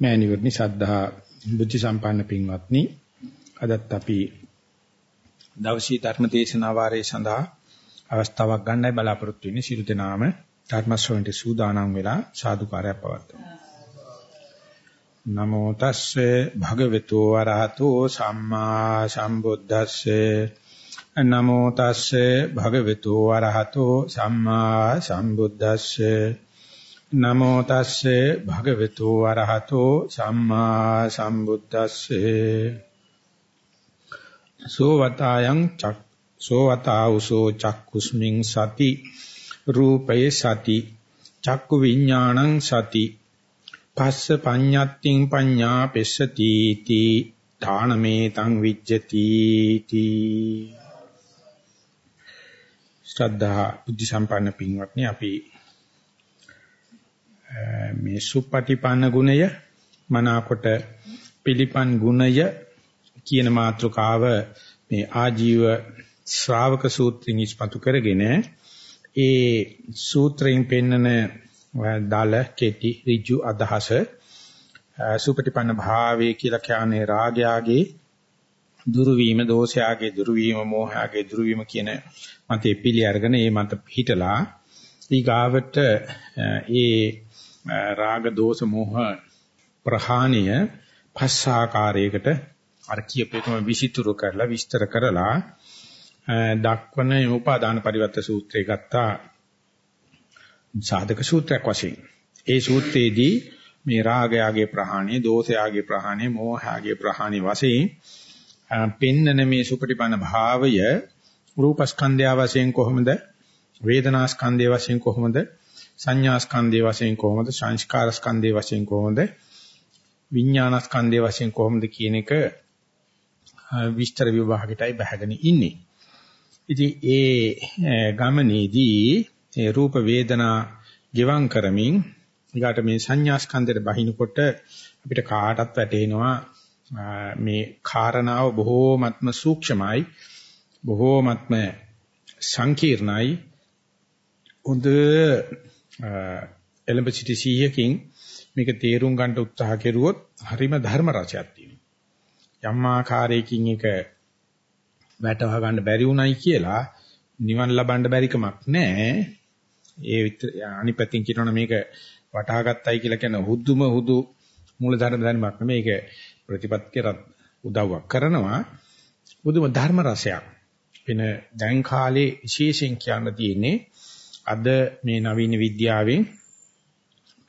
මෑණිවරණි සද්ධා බුද්ධ සම්පන්න පින්වත්නි අදත් අපි දවසේ ධර්ම දේශනා වාරයේ සඳහා අවස්ථාවක් ගන්නයි බලාපොරොත්තු වෙන්නේ. සියලු දෙනාම ධර්ම ශ්‍රවණයට සූදානම් වෙලා සාදුකාරයක් පවත්වමු. නමෝ තස්සේ භගවතු වරහතෝ සම්මා සම්බුද්දස්සේ. නමෝ තස්සේ භගවතු වරහතෝ සම්මා සම්බුද්දස්සේ. නමෝ තස්සේ භගවතු වරහතෝ සම්මා සම්බුද්දස්සේ. සෝවතායන් චක් සෝවතාවුසෝ චක්කුස්මින් සති. රූපේ සති. චක්කු විඥානං සති. පස්ස පඤ්ඤත්තිං පඤ්ඤා පෙස්සති තී දානමේ තං විජ්ජති තී ශ්‍රද්ධා බුද්ධ සම්පන්න පින්වත්නි අපි මේ සුපටිපන්න ගුණය මනාකොට පිළිපන් ගුණය කියන මාතෘකාව මේ ආජීව ශ්‍රාවක සූත්‍රයෙන් ඉස්පතු කරගෙන ඒ සූත්‍රයෙන් පෙන්නන දාල කෙටි ඍජු අදහස සුපටිපන්න භාවයේ කියලා කියන්නේ රාගයාගේ දුරු වීම දෝෂයාගේ දුරු වීම මෝහයාගේ දුරු වීම කියන මතේ පිළි අරගෙන ඒ මත පිටලා ඊගාවට ඒ රාග දෝෂ මෝහ ප්‍රහාණය පස් ආකාරයකට අර කියපේකම විසිතුරු කරලා විස්තර කරලා දක්වන උපාදාන පරිවර්ත සූත්‍රය ගත්තා. සාධක සූත්‍රයක් වශයෙන්. ඒ සූත්‍රයේදී මේ රාගයාගේ ප්‍රහාණය, දෝෂයාගේ ප්‍රහාණය, මෝහයාගේ ප්‍රහාණය වශයෙන් පෙන්නන මේ සුපටිපන්න භාවය රූපස්කන්ධය වශයෙන් කොහොමද? වේදනා ස්කන්ධය වශයෙන් කොහොමද? සංඥා ස්කන්ධය වශයෙන් කොහොමද සංස්කාර ස්කන්ධය වශයෙන් කොහොමද විඥාන ස්කන්ධය වශයෙන් කොහොමද කියන එක විස්තර විභාගයටයි බහගෙන ඉන්නේ. ඉතින් ඒ ගමනේදී ඒ රූප වේදනා ගෙවම් කරමින් ඊගාට මේ සංඥා ස්කන්ධයට බහිනකොට අපිට කාටත් වැටෙනවා මේ කාරණාව බොහෝමත්ම සූක්ෂමයි බොහෝමත්ම සංකීර්ණයි හොඳ එලඹ සිටි 100කින් මේක තේරුම් ගන්න උත්සාහ කෙරුවොත් හරිම ධර්ම රසයක් තියෙනවා. යම් ආකාරයකින් ඒක වැටව ගන්න බැරි උණයි කියලා නිවන් ලබන්න බැරි කමක් නැහැ. ඒ අනිපැත්තෙන් කියනවනේ මේක වටහා ගත්තයි කියලා කියන හුදුම හුදු මූලධර්ම ධර්මයක් නෙමෙයි. ඒක ප්‍රතිපත්තියට උදව්වක් කරනවා. බුදුම ධර්ම රසයක්. වෙන දැන් කාලේ විශේෂයෙන් කියන්න තියෙන්නේ අද මේ නවීන විද්‍යාවෙන්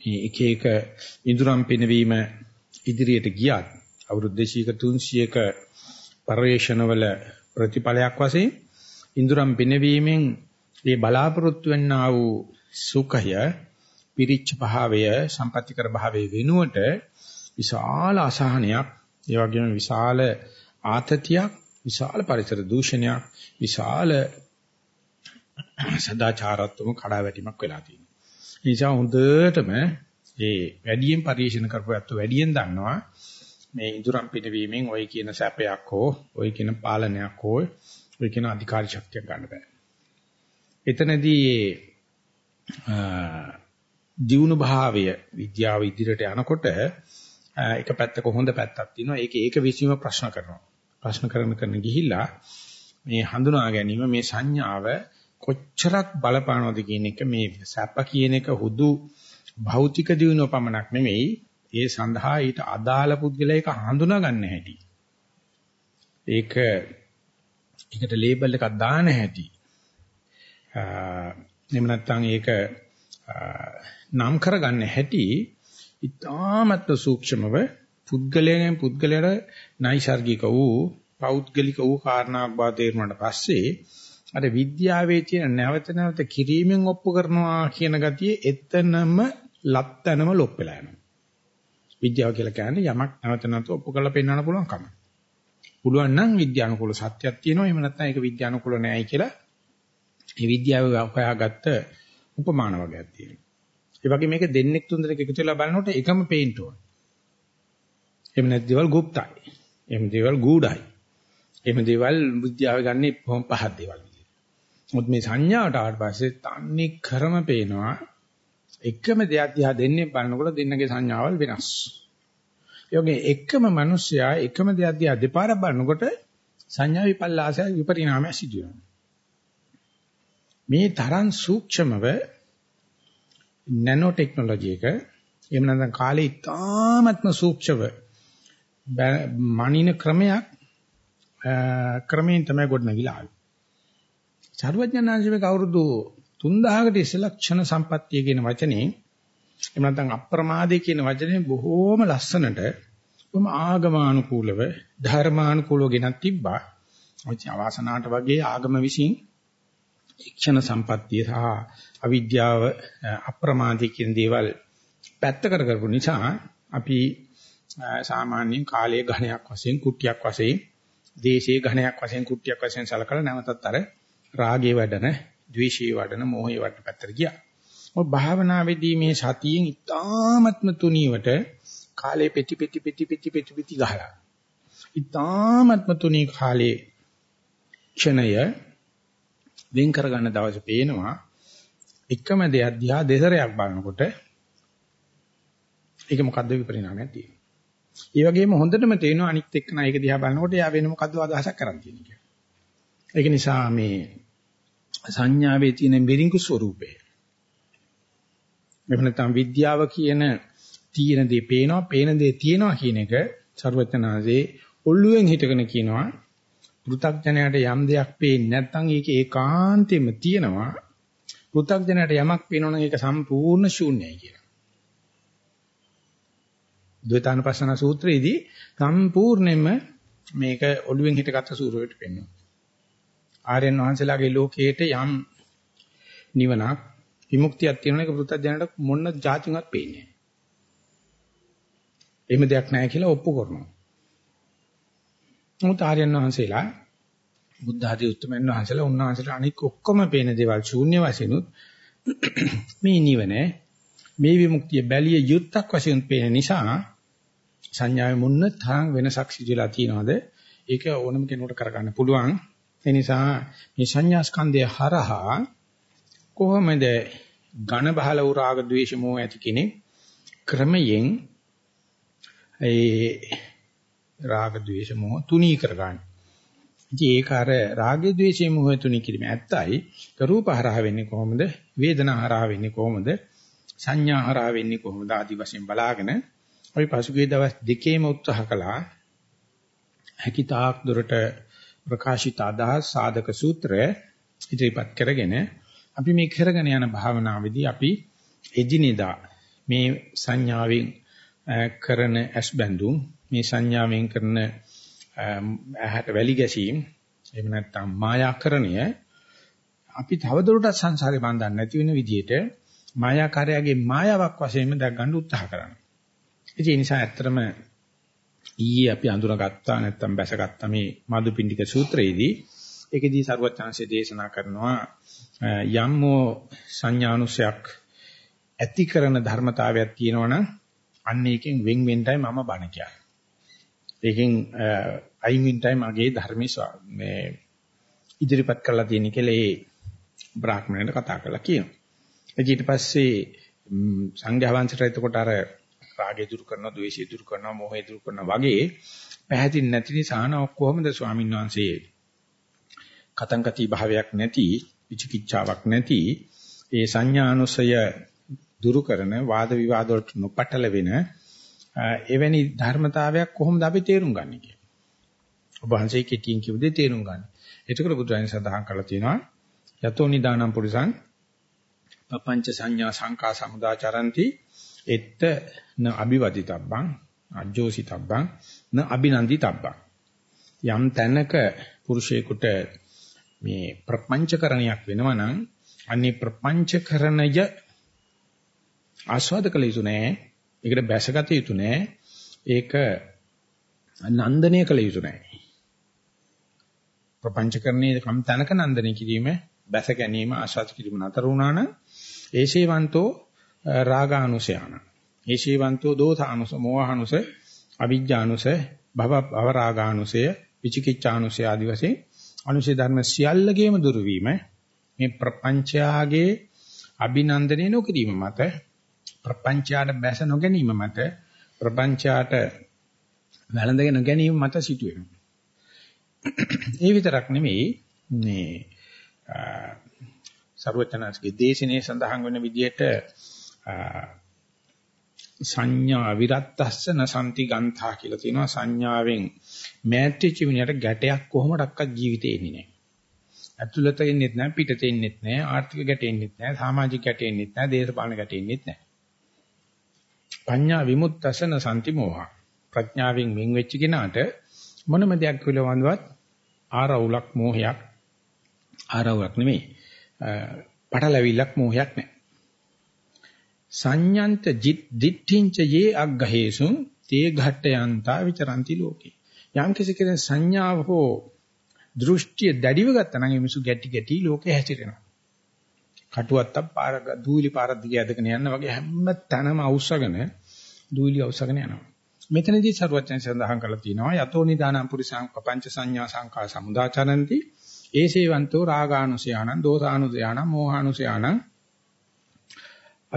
මේ එක එක ඉදurang පිනවීම ඉදිරියට ගියත් අවුරුදු 200ක 300ක පරිශ්‍රණවල ප්‍රතිඵලයක් වශයෙන් ඉදurang පිනවීමෙන් මේ බලාපොරොත්තු වෙන්නා වූ සුඛය පිරිච්ච භාවය සම්පත්‍තිකර භාවයේ වෙනුවට විශාල අසහනයක් ඒ වගේම විශාල ආතතියක් විශාල පරිසර දූෂණයක් විශාල සදාචාරාත්මක කඩාවැටීමක් වෙලා තියෙනවා. ඒ නිසා හොඳටම මේ වැඩියෙන් පරිශීලන කරපුවත් වැඩියෙන් දන්නවා මේ ඉදුරම් පිටවීමෙන් ওই කියන සැපයක් හෝ ওই කියන පාලනයක් හෝ ওই කියන අධිකාරී ශක්තියක් ගන්න බෑ. එතනදී දියුණු භාවය විද්‍යාව ඉදිරියට යනකොට එක පැත්තක හොඳ පැත්තක් තියෙනවා. ඒක ඒක විසීම ප්‍රශ්න කරනවා. ප්‍රශ්න කරන කරන ගිහිල්ලා මේ හඳුනා ගැනීම මේ සංඥාව කොච්චරක් බලපානවද කියන එක මේ සැප කියන එක හුදු භෞතික දියුණුව පමණක් නෙමෙයි ඒ සඳහා ඊට අදාළ පුද්ගලයා ඒක හඳුනා ගන්න හැටි. ඒක ඒකට ලේබල් එකක් දාන හැටි. එහෙම නැත්නම් ඒක නම් කරගන්න හැටි ඉතාමත් සූක්ෂමව පුද්ගලයෙන් පුද්ගලයට නයිසાર્ගික වූ පෞද්ගලික වූ කාරණාවක් බව තේරුණාට පස්සේ අර විද්‍යාවේ තියෙන නැවත නැවත කිරීමෙන් ඔප්පු කරනවා කියන ගතිය එතනම ලැත්තනම ලොප් වෙලා යනවා. විද්‍යාව කියලා කියන්නේ යමක් නැවත නැවත ඔප්පු කරලා පෙන්වන්න පුළුවන් කම. පුළුවන් නම් විද්‍යානුකූල සත්‍යයක් තියෙනවා. එහෙම නැත්නම් ඒක විද්‍යානුකූල නෑයි කියලා මේ විද්‍යාව හොයාගත්ත උපමාන වගේක් තියෙනවා. ඒ වගේ මේක දෙන්නෙක් තුන්දෙනෙක් එකතු වෙලා බලනකොට එකම পেইන්ට් ඕන. එහෙම නැත්නම් දේවල් গুপ্তයි. එහෙම දේවල් ගුඩයි. එහෙම දේවල් විද්‍යාව ගන්නේ කොහොම පහක් දේවල්. විදියට. මොකද මේ සංඥාවට ආවට පස්සේ තන්නේ කරම පේනවා එකම දෙයක් දිහා දෙන්නේ බලනකොට දෙන්නගේ සංඥාවල් වෙනස්. ඒ වගේ එකම මිනිස්සයා එකම දෙයක් දිහා දෙපාරක් බලනකොට සංඥා විපල්ලාසය විපරිණාමය සිදු වෙනවා. මේ තරම් සූක්ෂමව නැනෝ ටෙක්නොලොජි එක එහෙම නැත්නම් කාලේ ඉතාමත්ම සූක්ෂව මනින ක්‍රමයක් ක්‍රමයෙන් තමයි ගොඩනගිලා ආවේ. චරවඥාන්සේ කවුරුදු 3000කට ඉස්සෙල්ලා ක්ෂණ සම්පත්තිය කියන වචනේ එහෙම නැත්නම් අප්‍රමාදේ කියන වචනේ බොහෝම ලස්සනට බොහොම ආගමානුකූලව ධර්මානුකූලව ගෙනත් තිබ්බා. අවාසනාවට වගේ ආගම විසින් ක්ෂණ සම්පත්තිය සහ අවිද්‍යාව අප්‍රමාදී කියන දේවල් පැත්තකට කරපු නිසා අපි සාමාන්‍යයෙන් කාලයේ ඝණයක් වශයෙන් කුට්ටියක් වශයෙන් දේශයේ ඝණයක් වශයෙන් කුට්ටියක් වශයෙන් සලකලා නැවතත් අර රාගයේ වැඩන, ද්වේෂයේ වැඩන, මෝහයේ වැඩන පැත්තට ගියා. ඔය භාවනාවේදී මේ සතියෙන් ඉතාමත්ම තුනීවට කාලේ පෙති පෙති පෙති පෙති පෙති පෙති ගහලා. ඉතාමත්ම තුනී කාලේ ක්ෂණය වෙන් කරගන්න දවසේ පේනවා එකම දෙයක් දිහා දෙසරයක් බලනකොට ඒක මොකද්ද විපරිණාමයක් තියෙන්නේ. ඒ වගේම හොඳටම තේරෙනවා අනිත් එක්කන ඒක දිහා බලනකොට එයා වෙන මොකද්ද අදහසක් කරන් තියෙන්නේ කියලා. ඒක නිසා මේ සංඥාවේ තියෙන මිරිඟු ස්වરૂපය. එහෙම නැත්නම් විද්‍යාව කියන තියෙන දේ පේනවා, පේන දේ තියෙනවා කියන එක ਸਰවඥාසේ ඔල්ලුවෙන් හිටගෙන කියනවා පෘථග්ජනයට යම් දෙයක් පේන්නේ නැත්නම් ඒක ඒකාන්තෙම තියෙනවා. පෘථග්ජනයට යමක් පේනවනම් ඒක සම්පූර්ණ ශූන්‍යයි කියලා. ද්වේතානපස්සන සූත්‍රයේදී සම්පූර්ණයෙන්ම මේක ඔළුවෙන් හිටගත්තු ස්වරූපයට පෙන්වනවා. ආර්යයන් වහන්සේලාගේ ලෝකයේට යම් නිවනක් විමුක්තියක් තියෙන එක පෘථග්ජනයට මොන જાතිවත් පේන්නේ නැහැ. එහෙම දෙයක් නැහැ කියලා ඔප්පු කරනවා. නමුත් ආර්යයන් වහන්සේලා බුද්ධ ආදී උත්තමයන් වහන්සේලා උන්වහන්සේලා අනික ඔක්කොම පේන දේවල් ශූන්‍ය වශයෙන්ුත් මේ නිවන මේ විමුක්තිය බැලිය යුත්තක් වශයෙන් පේන නිසා සංඥාවේ මුන්න තරම් වෙනසක් සිදුලා තියනවාද ඒක ඕනම කෙනෙකුට කරගන්න පුළුවන් ඒ නිසා මේ සංඥා ස්කන්ධය හරහා කොහොමද ඝන බහල වූ රාග ద్వේෂ මොහ ඇති කෙනෙක් ක්‍රමයෙන් ඒ රාග ద్వේෂ මොහ තුනී කරගන්නේ. ඉතින් ඒක අර රාගය ద్వේෂය මොහ තුනී කිරීම ඇත්තයි. රූප හරහා වෙන්නේ කොහොමද? වේදනා හරහා වෙන්නේ කොහොමද? සංඥා හරහා වෙන්නේ කොහොමද? ආදි වශයෙන් බලාගෙන අපි පසුගිය දවස් දෙකේම උත්සාහ කළා. හැකිතාක් දුරට ප්‍රකාශිත අදහස් සාධක සූත්‍රය ඉදිරිපත් කරගෙන අපි මේ කරගෙන යන භාවනාවේදී අපි එදිනෙදා මේ සංඥාවෙන් කරන ඇස් බැඳුම් මේ සංඥාවෙන් කරන ඇහැට වැලි ගැසීම් එහෙම නැත්නම් මායාකරණය අපි තවදුරටත් සංසාරේ බඳින්න නැති වෙන විදිහට මායාකාරයාගේ මායාවක් වශයෙන්ම දැක් ගන්න උත්සාහ කරනවා. ඒ නිසා ඇත්තටම ඊයේ අපි අඳුනගත්තා නැත්නම් බැසගත්තා මේ මදුපිණ්ඩික සූත්‍රයේදී ඒකෙදී සරුවචාන්සේ දේශනා කරනවා යම්මෝ සංඥානුසයක් ඇති කරන ධර්මතාවයක් තියෙනවනම් අන්න ඒකෙන් වෙන් වෙන්නයි මම බණ කියන්නේ. ඒකෙන් අයින් වෙන්නයි මගේ ධර්මයේ මේ ඉදිරිපත් කරලා තියෙන කියලා ඒ බ්‍රාහ්මණයට කතා කරලා කියනවා. ඊට පස්සේ සංඝයා වහන්සේට එතකොට අර රාගය දුරු කරනවා, ද්වේෂය දුරු කරනවා, මෝහය දුරු කරනවා වගේ පැහැදිලි නැති නිසා නෝ කොහොමද ස්වාමීන් වහන්සේ කතංකති භාවයක් නැති, විචිකිච්ඡාවක් නැති ඒ සංඥානුසය දුරු කරන වාද විවාද වලට නොපටල වෙන එවැනි ධර්මතාවයක් කොහොමද අපි තේරුම් ගන්නේ කියලා. ඔබ වහන්සේ කෙටියෙන් කිව්ව දේ තේරුම් ගන්න. එතකොට බුදුරජාණන් සඳහන් කරලා තියෙනවා යතෝ නිදානම් පුරිසං පపంచ සංඥා සංකා සමුදාචරಂತಿ එත්ත න අபிවදිතබ්බං අජ්ජෝසිතබ්බං න අබිනන්දිතබ්බං යම් තැනක පුරුෂයෙකුට මේ ප්‍රපංචකරණයක් වෙනවා නම් අනේ ප්‍රපංචකරණය ආස්වාද කළ යුතු නෑ. ඒකට බැසගත යුතු නෑ. ඒක නන්දනය කළ යුතු නෑ. ප්‍රපංචකරණයේ කම් තැනක නන්දනය කිරීම බැස ගැනීම ආස්වාද කිරීම නතර වුණා නම් ඒසේවන්තෝ රාගානුසයන. ඒශීවන්තෝ දෝසානුස, මෝහානුස, අවිජ්ජානුස, භව භව රාගානුසය, විචිකිච්ඡානුසය ආදී වශයෙන් අනුශේ ධර්ම සියල්ලගේම දුරු වීම මේ ප්‍රපංචයාගේ අභිනන්දනය නොකිරීම මත ප්‍රපංචයාට බැස නොගැනීම මත ප්‍රපංචයාට වැළඳගෙන ගැනීම මත සිදුවෙනවා. ඒ විතරක් නෙමෙයි මේ ਸਰවචනස්ගේ දේශනේ සඳහන් වෙන විදිහට සංඥා විරත්තස්සන සම්ති ගන්ථා කියලා තියෙනවා සංඥාවෙන් මෑත්‍රිච්ච මිනිහට ගැටයක් කොහොමඩක්වත් ජීවිතේ එන්නේ නැහැ. ඇතුළත ඉන්නෙත් නැහැ පිටත ඉන්නෙත් නැහැ ආර්ථික ගැටෙන්නෙත් නැහැ සමාජික ගැටෙන්නෙත් නැහැ දේශපාලන ගැටෙන්නෙත් නැහැ. පඤ්ඤා විමුක්තසන සම්ති මෝහ. ප්‍රඥාවෙන් වෙන් වෙච්ච කෙනාට මොනම දෙයක් පිළිබඳවත් ආරවුලක් මෝහයක් ආරවුලක් නෙමෙයි පටලැවිල්ලක් මෝහයක් නැහැ. සංඤන්ත දිට්ඨිංච යේ අග්ගහේසුං තේ ඝට්ටයන්තා විචරಂತಿ ලෝකේ. යම් කිසි කෙනෙක් සංඥාව හෝ දෘෂ්ටිය දැඩිව ගත්තා නම් මිනිසු ගැටි ගැටි ලෝකේ හැසිරෙනවා. කටුවත්තක් පාර දූලි පාර දිගේ ඇදගෙන යන වගේ හැම තැනම අවශ්‍යගෙන දූලි අවශ්‍යගෙන යනවා. මෙතනදී සරුවචන සඳහන් කරලා තියෙනවා යතෝ නිදානම් පුරිසං පංච සංඥා සංකා සමුදාචරಂತಿ ඒසේවන්තෝ රාගානුසයානං දෝසානුසයානං මෝහානුසයානං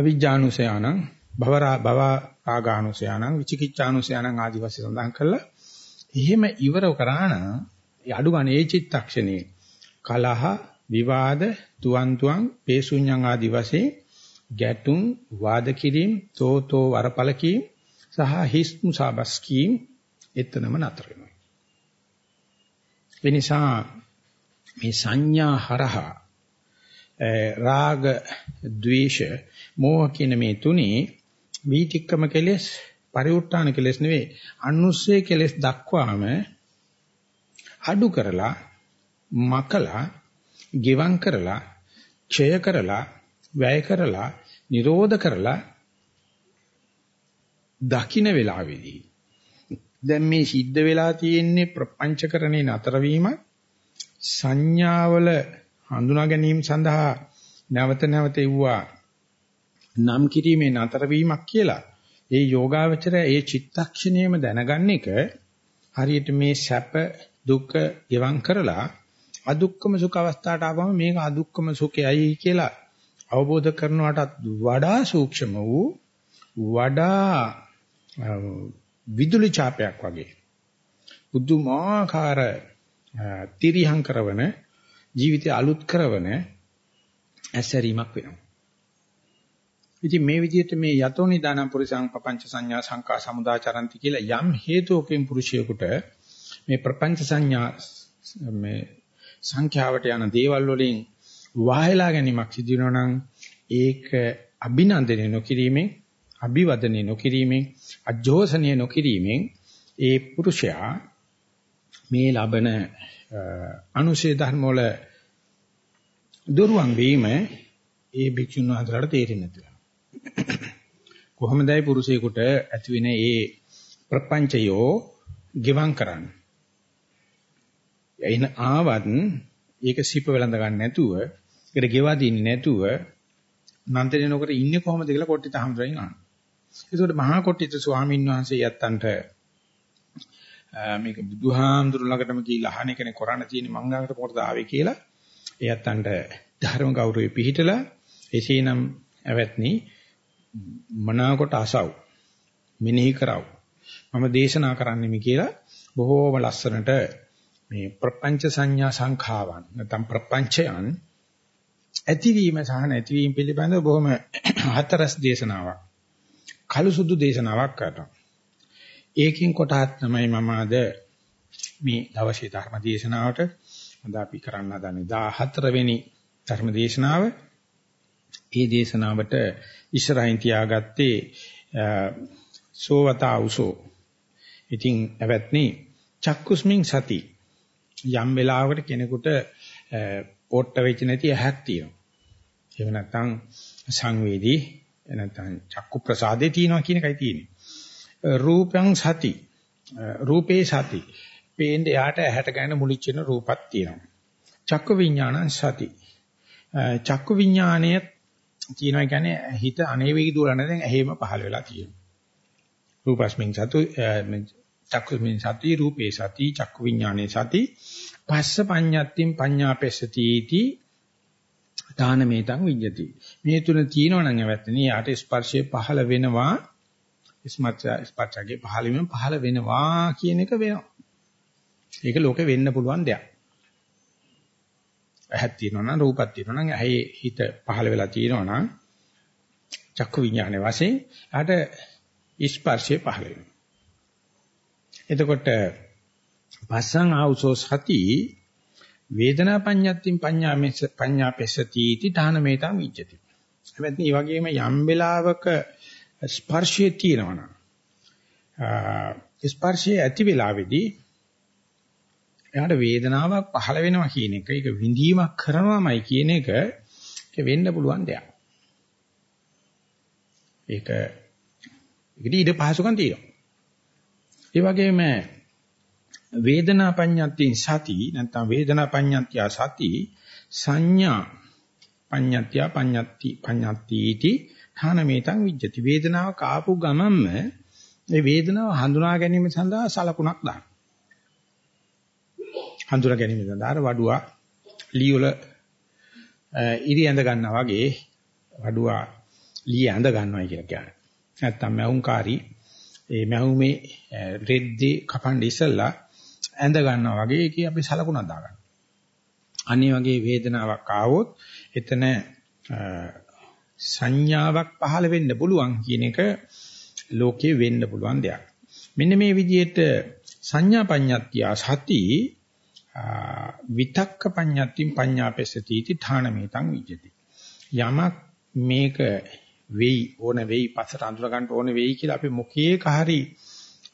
අවිජ්ජානුසයානං භවරා භව රාගානුසයානං විචිකිච්ඡානුසයානං ආදි වශයෙන් සඳහන් කළා. එහෙම ඉවර කරා නම් අඩු ගන්න ඒ චිත්තක්ෂණේ කලහ විවාද තුවන් තුවන් පේසුඤ්ඤං ආදි වශයෙන් ගැටුම් වාද කිරීම තෝතෝ වරපල කීම් සහ හිස් මුසාබස් කීම් එතනම නතර වෙනවා. ඒ නිසා මේ සංඥා හරහා රාග, ద్వේෂ, මෝහ කියන මේ තුනේ වීතික්කම කෙලෙස්, පරිඋත් ทาน කෙලෙස් නෙවෙයි, අනුස්සේ කෙලෙස් දක්වාම අඩු කරලා, මකලා, ගෙවම් කරලා, ක්ෂය කරලා, වැය කරලා, නිරෝධ කරලා දකින්න වෙලාවේදී දැන් මේ සිද්ධ වෙලා තියෙන්නේ ප්‍රපංචකරණේ නතර වීම සංඥාවල හඳුනා ගැනීම සඳහා නැවත නැවත එවුවා නම් කිරීමේ නතර වීමක් කියලා. ඒ යෝගාවචරය ඒ චිත්තක්ෂණයම දැනගන්න එක හරියට මේ සැප දුක ගෙවම් කරලා අදුක්කම සුඛ අවස්ථාවට ආවම මේක අදුක්කම සුඛයයි කියලා අවබෝධ කරනවටත් වඩා සූක්ෂම වූ වඩා විදුලි ඡාපයක් වගේ බුදුමාකාර තිරිහං කරවන ජීවිතය අලුත් කරවන ඇසරීමක් වෙනවා. ඉතින් මේ විදිහට මේ යතෝ නිදානම් පුරිසං පపంచ සංඥා සංකා සමුදාචරಂತಿ කියලා යම් හේතුවකින් පුරුෂයෙකුට මේ ප්‍රපංච සංඥා මේ සංඛ්‍යාවට යන දේවල් වලින් වාහිලා ගැනීමක් සිදු වෙනවා නම් ඒක අභිනන්දනය නොකිරීමෙන් අභිවදනය නොකිරීමෙන් අජෝසනීය නොකිරීමෙන් ඒ පුරුෂයා මේ ලබන අනුශේ ධර්ම වල දුරුවන් වීම ඒ භික්ෂුන් වහන්සේලාට තේරෙන්නේ නැතිව. කොහොමදයි පුරුෂයෙකුට ඇති වෙන ඒ ප්‍රපංචයෝ ගිවං කරන්නේ. එයින් ආවත් ඒක සිප වෙලඳ ගන්න නැතුව, ඒකට ගෙවා දින්නේ නැතුව නන්දනේ නොකර ඉන්නේ කොහොමද කියලා කොට්ටිත හම්දුරෙන් අහනවා. ඒකට මහා කොට්ටිත ස්වාමීන් වහන්සේ යත්තන්ට මේක බුදුහාමුදුරු ළඟටම ගිහිල්ලා අහන එකනේ කරණ තියෙන මං ළඟට පොරද ආවේ කියලා එයත්න්ට ධර්ම ගෞරවය පිහිටලා එසේනම් ඇවැත්නි මනාකොට අසව් මෙනෙහි කරව. මම දේශනා කරන්නෙමි කියලා බොහෝම ලස්සනට මේ ප්‍රපංච සංඥා සංඛාවන් නැත්නම් ප්‍රපංචයන් ඇතිවීම සහ නැතිවීම පිළිබඳව බොහොම හතරස් දේශනාවක් කළු සුදු දේශනාවක් කරනවා. ඒකෙන් කොටහක් තමයි මම අද මේ දවසේ ධර්ම දේශනාවට අද අපි කරන්න හදන්නේ. 14 වෙනි ධර්ම දේශනාව. ඒ දේශනාවට ඉස්සරහින් තියාගත්තේ සෝවතා උසෝ. ඉතින් එවත්නි චක්කුස්මින් සති යම් වෙලාවකට කෙනෙකුට පොට්ට වෙච්ච නැති ඇහක් තියෙනවා. එහෙම නැත්නම් සංවේදී නැත්නම් චක්කු ප්‍රසාදේ තියෙනවා කියන එකයි තියෙන්නේ. රූපං සති රූපේ සති පේන්නේ යාට ඇහැට ගන්න මුලිච්ච වෙන රූපක් තියෙනවා චක්ක විඥානං සති චක්ක විඥානය තියෙනවා කියන්නේ හිත අනේවේගී දුවලන දැන් ඇහිම පහළ වෙලා තියෙනවා රූපස්මින් සතු චක්කස්මින් සති රූපේ සති චක්ක විඥානේ සති පස්ස පඤ්ඤත්තින් පඤ්ඤාපෙස්සති इति දානමේතං විඤ්ඤති මේ තුන තියෙනවා නම් ඇවැත්තනේ යාට ස්පර්ශය පහළ වෙනවා ස්පර්ශයේ පහළ වීම පහළ වෙනවා කියන එක වෙනවා. ඒක ලෝකෙ වෙන්න පුළුවන් දෙයක්. ඇහක් තියෙනවා නම් රූපක් තියෙනවා නම් ඇහි හිත පහළ වෙලා තියෙනවා නම් චක්කු විඥානයේ වශයෙන් ආට ස්පර්ශය පහළ වෙනවා. එතකොට පස්සං ආවසෝ සති වේදනා පඤ්ඤත්තින් පඤ්ඤාමෙස පඤ්ඤාපෙසති इति ධානමේතං විජ්ජති. හැබැයි මේ වගේම යම් වෙලාවක ස්පර්ශය තියෙනවා නම් ස්පර්ශය ඇති වෙලාවේදී එයාට වේදනාවක් පහළ වෙනවා කියන එක ඒක විඳීමක් කරනවාමයි කියන එක ඒක වෙන්න පුළුවන් දෙයක්. ඒක ඒකට ඊට පහසුකම් තියෙනවා. ඒ වගේම වේදනා පඤ්ඤාතින් සති නැත්නම් වේදනා පඤ්ඤාත්‍ය සති සංඥා පඤ්ඤාත්‍ය පඤ්ඤාති පඤ්ඤාතිටි ථානමේතං විජ්ජති වේදනාව කාපු ගමන්ම මේ වේදනාව හඳුනා ගැනීම සඳහා සලකුණක් දාන්න. හඳුනා ගැනීම සඳහා වඩුවා ලී වල ඉරි ඇඳ ගන්නවා වගේ වඩුවා ලී ඇඳ ගන්නවා කියලා කියන්නේ. නැත්තම් මහුංකාරී ඒ මහුමේ රෙද්දේ කපන්න ඉස්සලා ඇඳ ගන්නවා වගේ ඒකේ අපි සලකුණක් දාගන්නවා. අනිත් වගේ වේදනාවක් ආවොත් එතන සංඥාවක් පහළ වෙන්න පුළුවන් කියන එක ලෝකේ වෙන්න පුළුවන් දෙයක්. මෙන්න මේ විදිහට සංඥා පඤ්ඤත්‍ය සති විතක්ක පඤ්ඤත්තින් පඤ්ඤාපෙසති इति ථානමේතං විජ්ජති. යමක් මේක වෙයි ඕන වෙයි පස්සට අඳුර ගන්න ඕන වෙයි කියලා අපි මොකේක හරි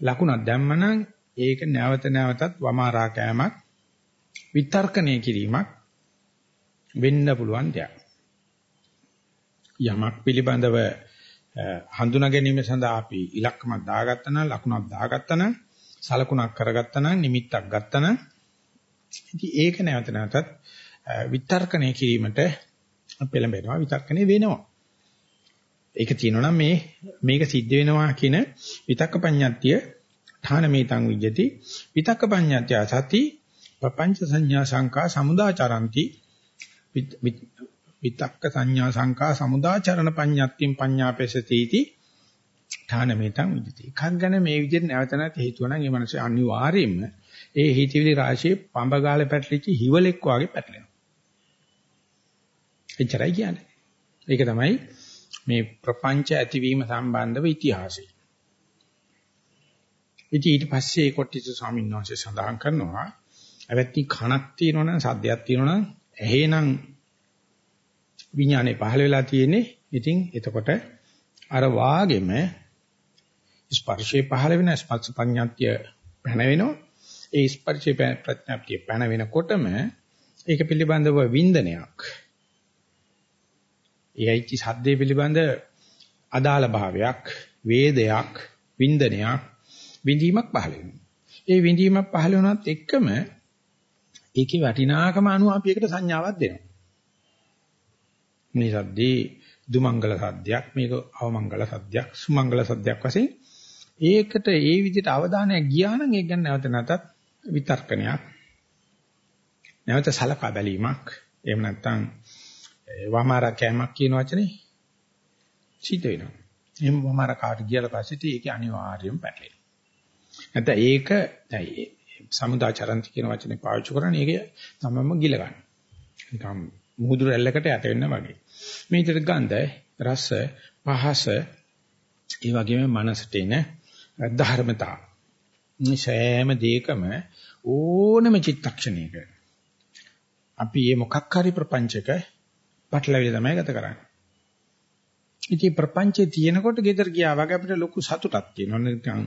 ලකුණක් දැම්මනම් ඒක නැවත නැවතත් වමාරා කෑමක් විතර්කණය කිරීමක් වෙන්න පුළුවන් දෙයක්. යමක් පිළිබඳව හඳුනා ගැනීම සඳහා අපි ඉලක්කමක් දාගත්තා නම් ලකුණක් දාගත්තා නම් සලකුණක් කරගත්තා නම් නිමිත්තක් ගත්තා නම් ඉතින් ඒක නැවත නැවතත් විතර්කණය කිරීමට පෙළඹෙනවා විතර්කණය වෙනවා. ඒක තියෙනවා නම් මේ මේක සිද්ධ වෙනවා කියන විතක්ක පඤ්ඤාත්තිය ථානමේතං විජ්ජති. විතක්ක පඤ්ඤාත්‍ය සති පపంచ සංඥා සංකා සමුදාචරಂತಿ. විතක්ක සංඥා සංකා සමුදාචරණ පඤ්ඤාත්තිම් පඤ්ඤාපේසති इति ථානමේතං විජ්ජති. කංගන මේ විදිහට නැවත නැත් හේතුව නම් මේ මිනිස්සු අනිවාර්යයෙන්ම ඒ හිතවිලි රාශියේ පඹ ගාලේ පැටලිච්ච හිවලෙක් වගේ පැටලෙනවා එච්චරයි කියන්නේ ඒක තමයි මේ ප්‍රපංච ඇතිවීම සම්බන්ධව ඉතිහාසය. ඉතින් ඊට පස්සේ කොට්ටිස ස්වාමීන් වහන්සේ සඳහන් කරනවා අවැත්ති කණක් තියෙනවනම් සද්දයක් තියෙනවනම් එහෙනම් විඥානේ පහළ වෙලා තියෙන්නේ. ඉතින් එතකොට අර වාගෙම ස්පර්ශේ පහළ වෙන ස්පර්ශ පඤ්ඤාත්‍ය පැන වෙනවා. ඒ ස්පර්ශේ ප්‍රඥාප්තිය පැන වෙනකොටම ඒක පිළිබඳව වින්දනයක් ඒයිච්ච සද්දේ පිළිබඳ අදාළ භාවයක්, වේදයක්, වින්දනයක්, විඳීමක් පහළ වෙනවා. ඒ විඳීමක් පහළ වුණත් එක්කම ඒකේ වටිනාකම අනුව අපි එකට සංඥාවක් දෙනවා. මේ සද්දේ දුමංගල සද්දයක්, මේක අවමංගල සද්දයක්, සුමංගල සද්දයක් වශයෙන් ඒකට ඒ විදිහට අවධානය ගියා නම් ඒක ගැන නැවත නැවතත් විතර්කණයක් නැවත සලකා බැලීමක් එහෙම නැත්නම් වමාරා කෑමක් කියන වචනේ සිද්ධ වෙනවා. එහෙනම් වමාරා කාට ගියලා පස්සේ ඒකේ අනිවාර්යයෙන්ම පැටලෙනවා. නැත්නම් ඒක දැන් සමුදාචරන්ති කියන වචනේ පාවිච්චි කරන්නේ ඒකේ තමම ගිල ගන්න. නිකම් මුහුදු රැල්ලකට යට වෙන්න වගේ. මේ විදිහට ගන්ධ, රස, පහස ඒ වගේම මනසට එන ධර්මතා. මේ සෑම දෙයකම ඕනම චිත්තක්ෂණයක අපි මේ මොකක් හරි ප්‍රපංචක පටලවිලි තමයි ගත කරන්නේ. ඉතින් ප්‍රපංචේ තියෙනකොට ගෙදර ගියා වගේ අපිට ලොකු සතුටක් තියෙනවා. නිකන්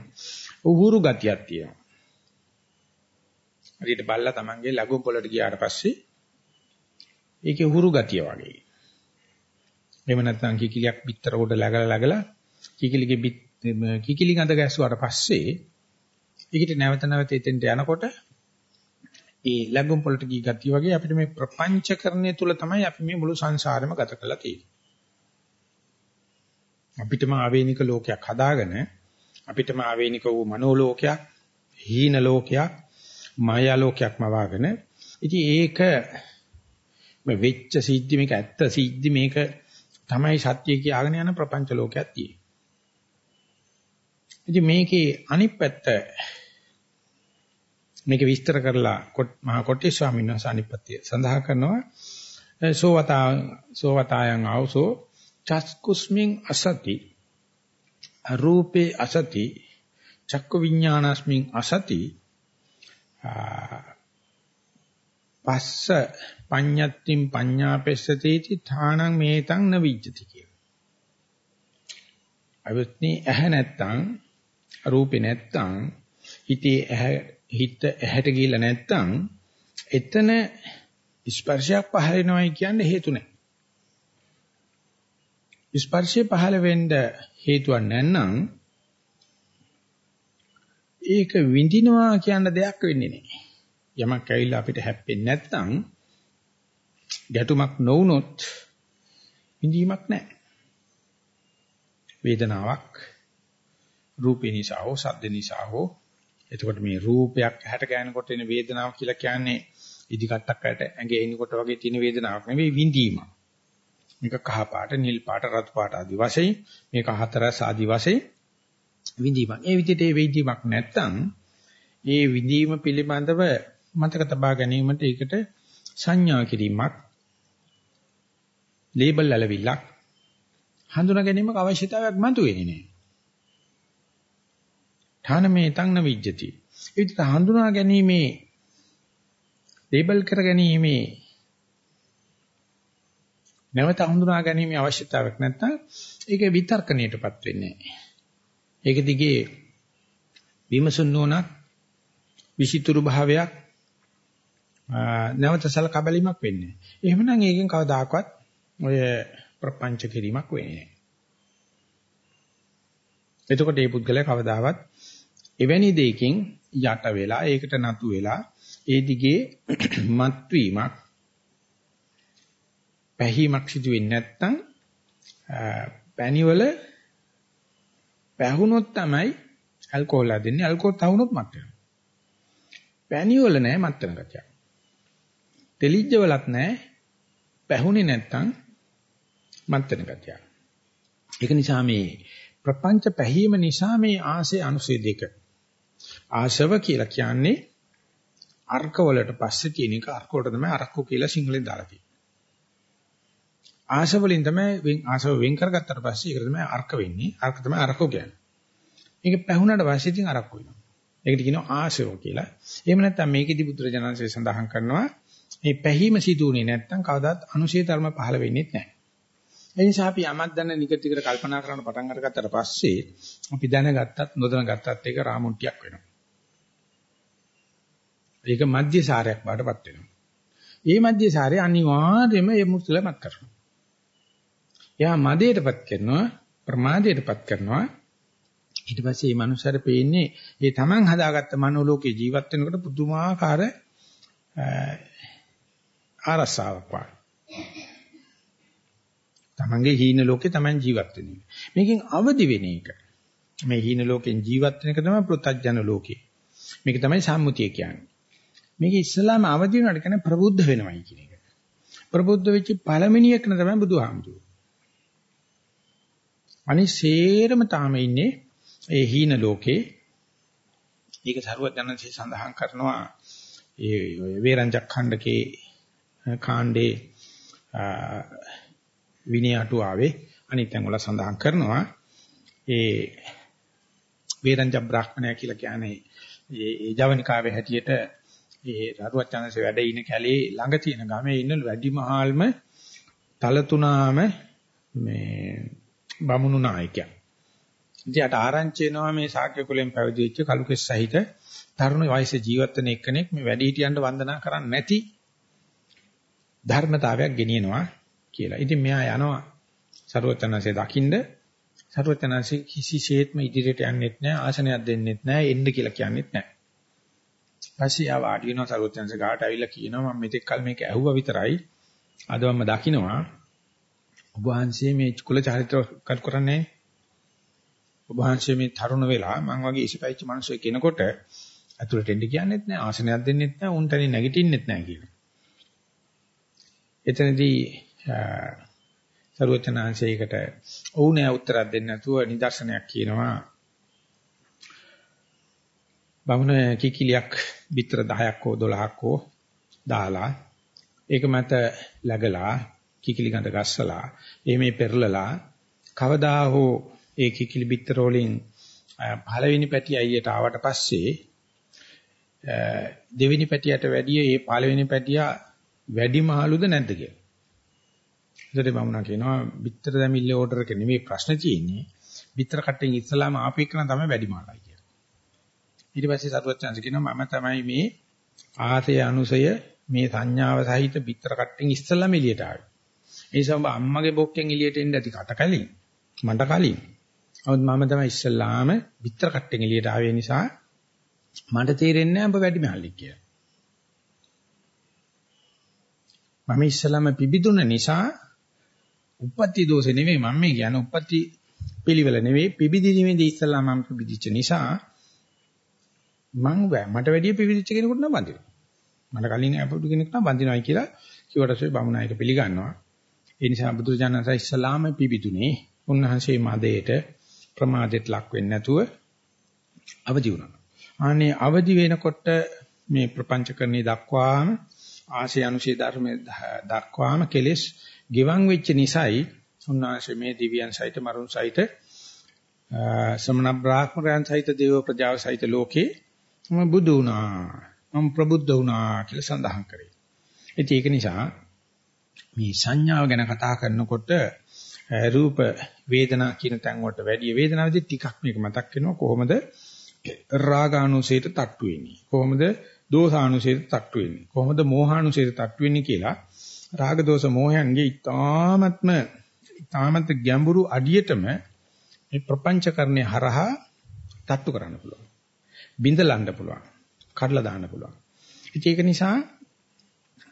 උහුරු ගතියක් තියෙනවා. හරියට බල්ලා Tamange ලඟුම් පොළට ගියාට පස්සේ ඒකේ උහුරු ගතිය වගේ. එහෙම නැත්නම් කිකිලියක් පිටර උඩ läගලා läගලා කිකිලිගේ කිකිලි ගඳ ගැස්සුවාට පස්සේ ඒකිට නැවත නැවත එතෙන්ට යනකොට ඒ ලැබුම් වලට ගිය ගතිය වගේ අපිට මේ ප්‍රපංචකරණය තුල තමයි අපි මේ මුළු සංසාරෙම ගත කරලා තියෙන්නේ. අපිටම ආවේනික ලෝකයක් හදාගෙන අපිටම ආවේනික වූ මනෝ ලෝකයක්, හීන ලෝකයක්, මායා ලෝකයක්ම වාගෙන ඉතින් ඒක මේ වෙච්ච සිද්ධි මේක ඇත්ත සිද්ධි මේක තමයි සත්‍ය කියාගෙන යන ප්‍රපංච ලෝකයක් තියෙන්නේ. ඉතින් මේකේ අනිත් පැත්ත මේක විස්තර කරලා මහා කොට්ටේ ස්වාමීන් වහන්සේ අනිපත්‍ය සඳහන් කරනවා සෝවතා සෝවතායන් ආවසෝ චස්කුස්මින් අසති රූපේ අසති චක්ක විඥානස්මින් අසති පස්ස පඤ්ඤත්තිම් පඤ්ඤාපෙස්සතේති ථානං මේතං නවිජ්ජති කිය. අවත්නි ඇහැ නැත්තම් රූපේ නැත්තම් හිතේ ඇහැ හිත ඇහැට ගිහිල්ලා නැත්තම් එතන ස්පර්ශයක් පහළ වෙනවයි කියන්නේ හේතු නැහැ. ස්පර්ශය පහළ වෙන්න හේතුවක් නැත්නම් ඒක විඳිනවා කියන දෙයක් වෙන්නේ නැහැ. යමක් ඇවිල්ලා අපිට හැප්පෙන්නේ නැත්නම් ගැටුමක් නොවුනොත් විඳීමක් නැහැ. වේදනාවක් රූපේ නිසා හෝ ශබ්ද නිසා හෝ එතකොට මේ රූපයක් හැට ගෑනකොට එන වේදනාව කියලා කියන්නේ ඉදිකට්ටක් ඇට ඇඟේ එනකොට වගේ තියෙන වේදනාවක් නෙවෙයි විඳීමක්. මේක කහ පාට, නිල් පාට, රතු පාට ආදි වශයෙන් මේක හතරස් ආදි වශයෙන් විඳීමක්. ඒ විදිහට ඒ විඳීමක් නැත්තම් ඒ විඳීම පිළිබඳව මතක තබා ගැනීමට ඒකට සංඥා කිරීමක් ලේබල් ඇලවිල්ලක් හඳුනා ගැනීමක අවශ්‍යතාවයක් මතුවේනේ නෑ. ඨානමේ තං නවිජ්ජති. ඒ විදිහට හඳුනා ගැනීමේ ලේබල් කර ගැනීමේ නැවත හඳුනා ගැනීමේ අවශ්‍යතාවයක් නැත්නම් ඒක විතර්කණයටපත් වෙන්නේ නැහැ. ඒක දිගේ විමසුන් නොනක් විචිතුරු භාවයක් නැවත සලකා බැලීමක් වෙන්නේ. එහෙමනම් ඒකෙන් කවදාකවත් ඔය ප්‍රපංච කිරීමක් වෙන්නේ නැහැ. එතකොට මේ පුද්ගලයා කවදාවත් එවැනි දෙයකින් යට වෙලා ඒකට නතු වෙලා ඒ දිගේ මත්වීමක් පැහිමක් සිදු වෙන්නේ නැත්නම් පැණිවල පැහුනොත් තමයි ඇල්කොහොල් හදන්නේ ඇල්කොහොල් තවුනොත් මත් වෙනවා. පැණිවල නෑ මත් වෙන ගතියක්. තෙලිජ්ජ වලත් නෑ පැහුනේ නැත්නම් මත් වෙන ගතියක්. ඒක නිසා මේ ප්‍රපංච පැහිම නිසා මේ ආසේ අනුසේ දෙක. ආශව කියලා කියන්නේ අර්ක වලට පස්සේ තියෙන එක අර්ක වලට තමයි අරක්කු කියලා සිංහලෙන් දාලා තියෙන්නේ. ආශව වලින් තමයි වෙන් ආශව වෙන් කරගත්තට පස්සේ ඒක තමයි අර්ක වෙන්නේ. අර්ක තමයි අරක්කු කියන්නේ. මේක පැහුණාට පස්සේ ඉතින් අරක්කු වෙනවා. ඒකට කියනවා ආශව කියලා. එහෙම නැත්නම් මේකෙදි බුදුරජාණන්සේ සඳහන් කරනවා මේ පැහිම සිදුුනේ නැත්නම් කවදාත් අනුශේ ධර්ම පහළ වෙන්නේ නැහැ. ඒ නිසා අපි යමක් දැන නිකතිකට කල්පනා කරන්න පටන් අරගත්තට පස්සේ අපි දැනගත්තත් නොදැනගත්තත් ඒක රාමුට්ටියක් වෙනවා. ඒක මධ්‍යසාරයක් බාටපත් වෙනවා. මේ මධ්‍යසාරය අනිවාර්යයෙන්ම මේ මුස්ලිමත් කරනවා. එයා මදයටපත් කරනවා ප්‍රමාදයටපත් කරනවා. ඊට පස්සේ මේ මනුස්සයර පේන්නේ මේ Taman හදාගත්ත මනෝලෝකේ ජීවත් වෙනකොට පුදුමාකාර ආරසාවක් වගේ. තමන්ගේ හීන ලෝකේ තමන් ජීවත් වෙන්නේ. මේකෙන් අවදි වෙන එක. මේ හීන ලෝකෙන් ජීවත් වෙන එක තමයි ප්‍රත්‍යඥ ලෝකේ. මේක තමයි සම්මුතිය කියන්නේ. මේක ඉස්සලාම අවදි වෙනාට කියන්නේ ප්‍රබුද්ධ වෙනවයි කියන එක. ප්‍රබුද්ධ වෙච්ච පළවෙනි එක තමයි බුදුහාමුදුරුවෝ. අනිසේරම තාම ඉන්නේ ඒ හීන ලෝකේ. ඒක සරුවත් යනසේ සඳහන් කරනවා ඒ වේරංජක් ඛණ්ඩකේ කාණ්ඩේ විනය අටුවාවේ අනිත්යෙන් වල සඳහන් කරනවා ඒ වේරංජ බ්‍රාහ්මණය කියලා කියන්නේ ඒ ජවනිකාවේ හැටියට ඒ රරුවචාන්සේ වැඩ ඉන කැලේ ළඟ තියෙන ගමේ ඉන්න වැඩිමහල්ම තලතුණාම මේ බමුණු නායකයා. ඉතින් යට ආරංචි වෙනවා මේ ශාක්‍ය කුලෙන් පැවිදි වෙච්ච කලුකෙස් සහිත තරුණ වයසේ ජීවත් වෙන එක්කෙනෙක් මේ වැඩිහිටියන්ට වන්දනා කරන්නේ නැති ධර්මතාවයක් ගෙනියනවා කියලා. ඉතින් මෙයා යනවා සරුවචනන්සේ දකින්ද සරුවචනන්සේ කිසිසේත්ම ඉදිරියට යන්නෙත් නැහැ ආසනයක් දෙන්නෙත් නැහැ එන්න කියලා කියන්නෙත් නැහැ. ඊපස්සේ ආ වාඩි වෙනවා ਸਰවචනanse ගාට ඇවිල්ලා කියනවා මම මෙතෙක් කල මේක ඇහුවා විතරයි. අද මම දකින්නවා ඔබ වහන්සේ මේ කුල චරිත කල් කරන්නේ ඔබ වහන්සේ මේ තරුණ වෙලා මං වගේ ඉසිපැච්ච මිනිස්සු කෙනකොට අතුලට එන්න කියන්නෙත් නැහැ ආසනයක් දෙන්නෙත් නැහැ උන්ට නැගිටින්නෙත් නැහැ කියලා. එතනදී සරුවචනාංශයකට ඔවුනේ උත්තරයක් දෙන්න නැතුව නිදර්ශනයක් කියනවා. බමුණ කිකිලියක් විතර 10ක් හෝ 12ක් හෝ දාලා ඒක මත läගලා කිකිලි ගඳ ගස්සලා එමේ පෙරලලා කවදා හෝ ඒ කිකිලි බිත්තර වලින් පළවෙනි පැටි අයියට ආවට පස්සේ දෙවෙනි පැටියට වැඩිය ඒ පළවෙනි පැටියා වැඩි මහලුද නැද්ද කියලා. ඒකට බමුණා කියනවා බිත්තර දැමිල්ල ඕඩර් එක නෙමෙයි ප්‍රශ්න තියෙන්නේ. බිත්තර කට්ටෙන් ඉස්සලාම ආපු එක තමයි වැඩි මහලයි කියලා. ඊට පස්සේ සරුවචාන්ස කියනවා මම තමයි මේ ආසය අනුසය මේ සංඥාව සහිත බිත්තර කට්ටෙන් ඉස්සලාම එළියට ආවේ. ඒ නිසා ඔබ අම්මගේ බොක්කෙන් එළියට එන්න ඇති කට කලින් මන්ට කලින්. නමුත් මම තමයි ඉස්සලාම බිත්තර කට්ටෙන් එළියට ආවේ නිසා මට තේරෙන්නේ නැහැ ඔබ වැඩි මහල්ලි කියලා. මම ඉස්සලාම පිබිදුන නිසා උප්පත්ති දෝෂ නෙවෙයි මම මේ කියන්නේ උප්පත්ති පිළිවෙල නෙවෙයි පිබිදීමේදී ඉස්සලාම මම පිබිදිච්ච නිසා මං මට වැඩිය පිබිදිච්ච කෙනෙකුට නම් බඳිනවා. මට කලින් අපුඩු කෙනෙක් නම් බඳිනවයි කියලා කිව්වට පස්සේ බමුණායක පිළිගන්නවා. ඒ නිසා බුදුරජාණන් ඉස්සලාම පිබිදුනේ උන්වහන්සේ මදේට ප්‍රමාදයට ලක් වෙන්නේ නැතුව අවදි වුණා. අනේ අවදි වෙනකොට මේ ප්‍රපංචකරණේ දක්වාම ආශය අනුශේ ධර්මයේ දක්වාම කෙලෙස් ගිවන් වෙච්ච නිසායි උන්වහන්සේ මේ දිව්‍යයන් සහිත මරුන් සහිත සමන බ්‍රාහ්මණයන් සහිත දේව ප්‍රජාව සහිත ලෝකේ මම බුදු වුණා. මම ප්‍රබුද්ධ වුණා කියලා සඳහන් කරේ. ඉතින් ඒක නිසා මේ සංඥාව ගැන කතා කරනකොට රූප වේදනා කියන තැන් වලට වැඩි වේදනාවේදී ටිකක් මේක මතක් වෙනවා. කොහොමද? රාගානුසයට තට්ටු වෙන්නේ. කොහොමද? දෝසානුසයට තට්ටු වෙන්නේ. කොහොමද මෝහානුසයට තට්ටු වෙන්නේ කියලා රාග දෝෂ මෝහයන්ගේ ඊ타ත්ම ඊ타ත්ම ගැඹුරු අඩියටම මේ ප්‍රපංචකරණය හරහා තට්ටු කරන්න පුළුවන්. බින්දලන්න පුළුවන්. කඩලා දාන්න පුළුවන්. ඉතින් ඒක නිසා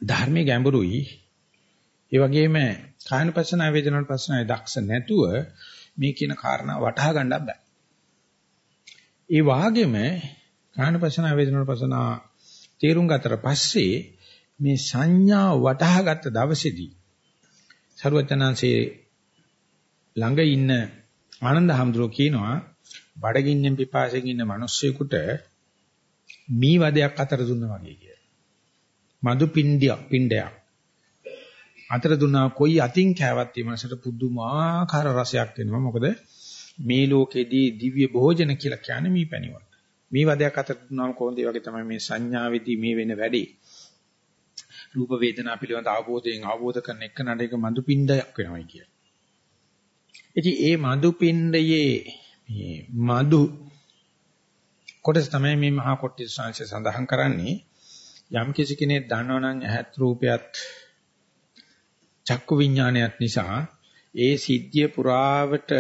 ධර්මයේ ගැඹුරුයි. ඒ වගේම කායනපසන වේදනානුපසනයි දක්ෂ නැතුව මේ කියන කාරණා වටහා ගන්න බෑ. ඒ වාගෙම කායනපසන වේදනානුපසන තේරුම් ගතට පස්සේ මේ සංඥා වටහාගත්ත දවසේදී සරුවචනංශේ ළඟ ඉන්න ආනන්ද හැමදෙරෝ කියනවා බඩගින්නෙන් පිපාසයෙන් ඉන්න මිනිස්සෙකුට මී වදයක් අතර දුන්නා වගේ කියලා. මදු පිණ්ඩයක් පිණ්ඩයක් අතර දුන්නා කොයි අතින් කෑවත් මේ මනසට පුදුමාකාර රසයක් එනවා. මොකද මේ ලෝකෙදී දිව්‍ය භෝජන කියලා කියන්නේ මී පැණිවක්. මේ වදයක් අතර දුන්නාම කොහොමද ඒ වගේ තමයි මේ සංඥාවේදී මේ වෙන වැඩේ. රූප වේදනා පිළිබඳ අවබෝධයෙන් අවබෝධ කරන එක නඩේක මදු පිණ්ඩයක් වෙනවයි කියලා. ඉතින් ඒ මදු පිණ්ඩයේ මේ මදු කොටස තමයි මේ මහා කොට්ටිස් සංශය සඳහන් කරන්නේ යම් කිසි කෙනෙක් දන්නවනම් ඇහත් රූපයත් චක්කු විඥානයත් නිසා ඒ සිද්ධිය පුරාවට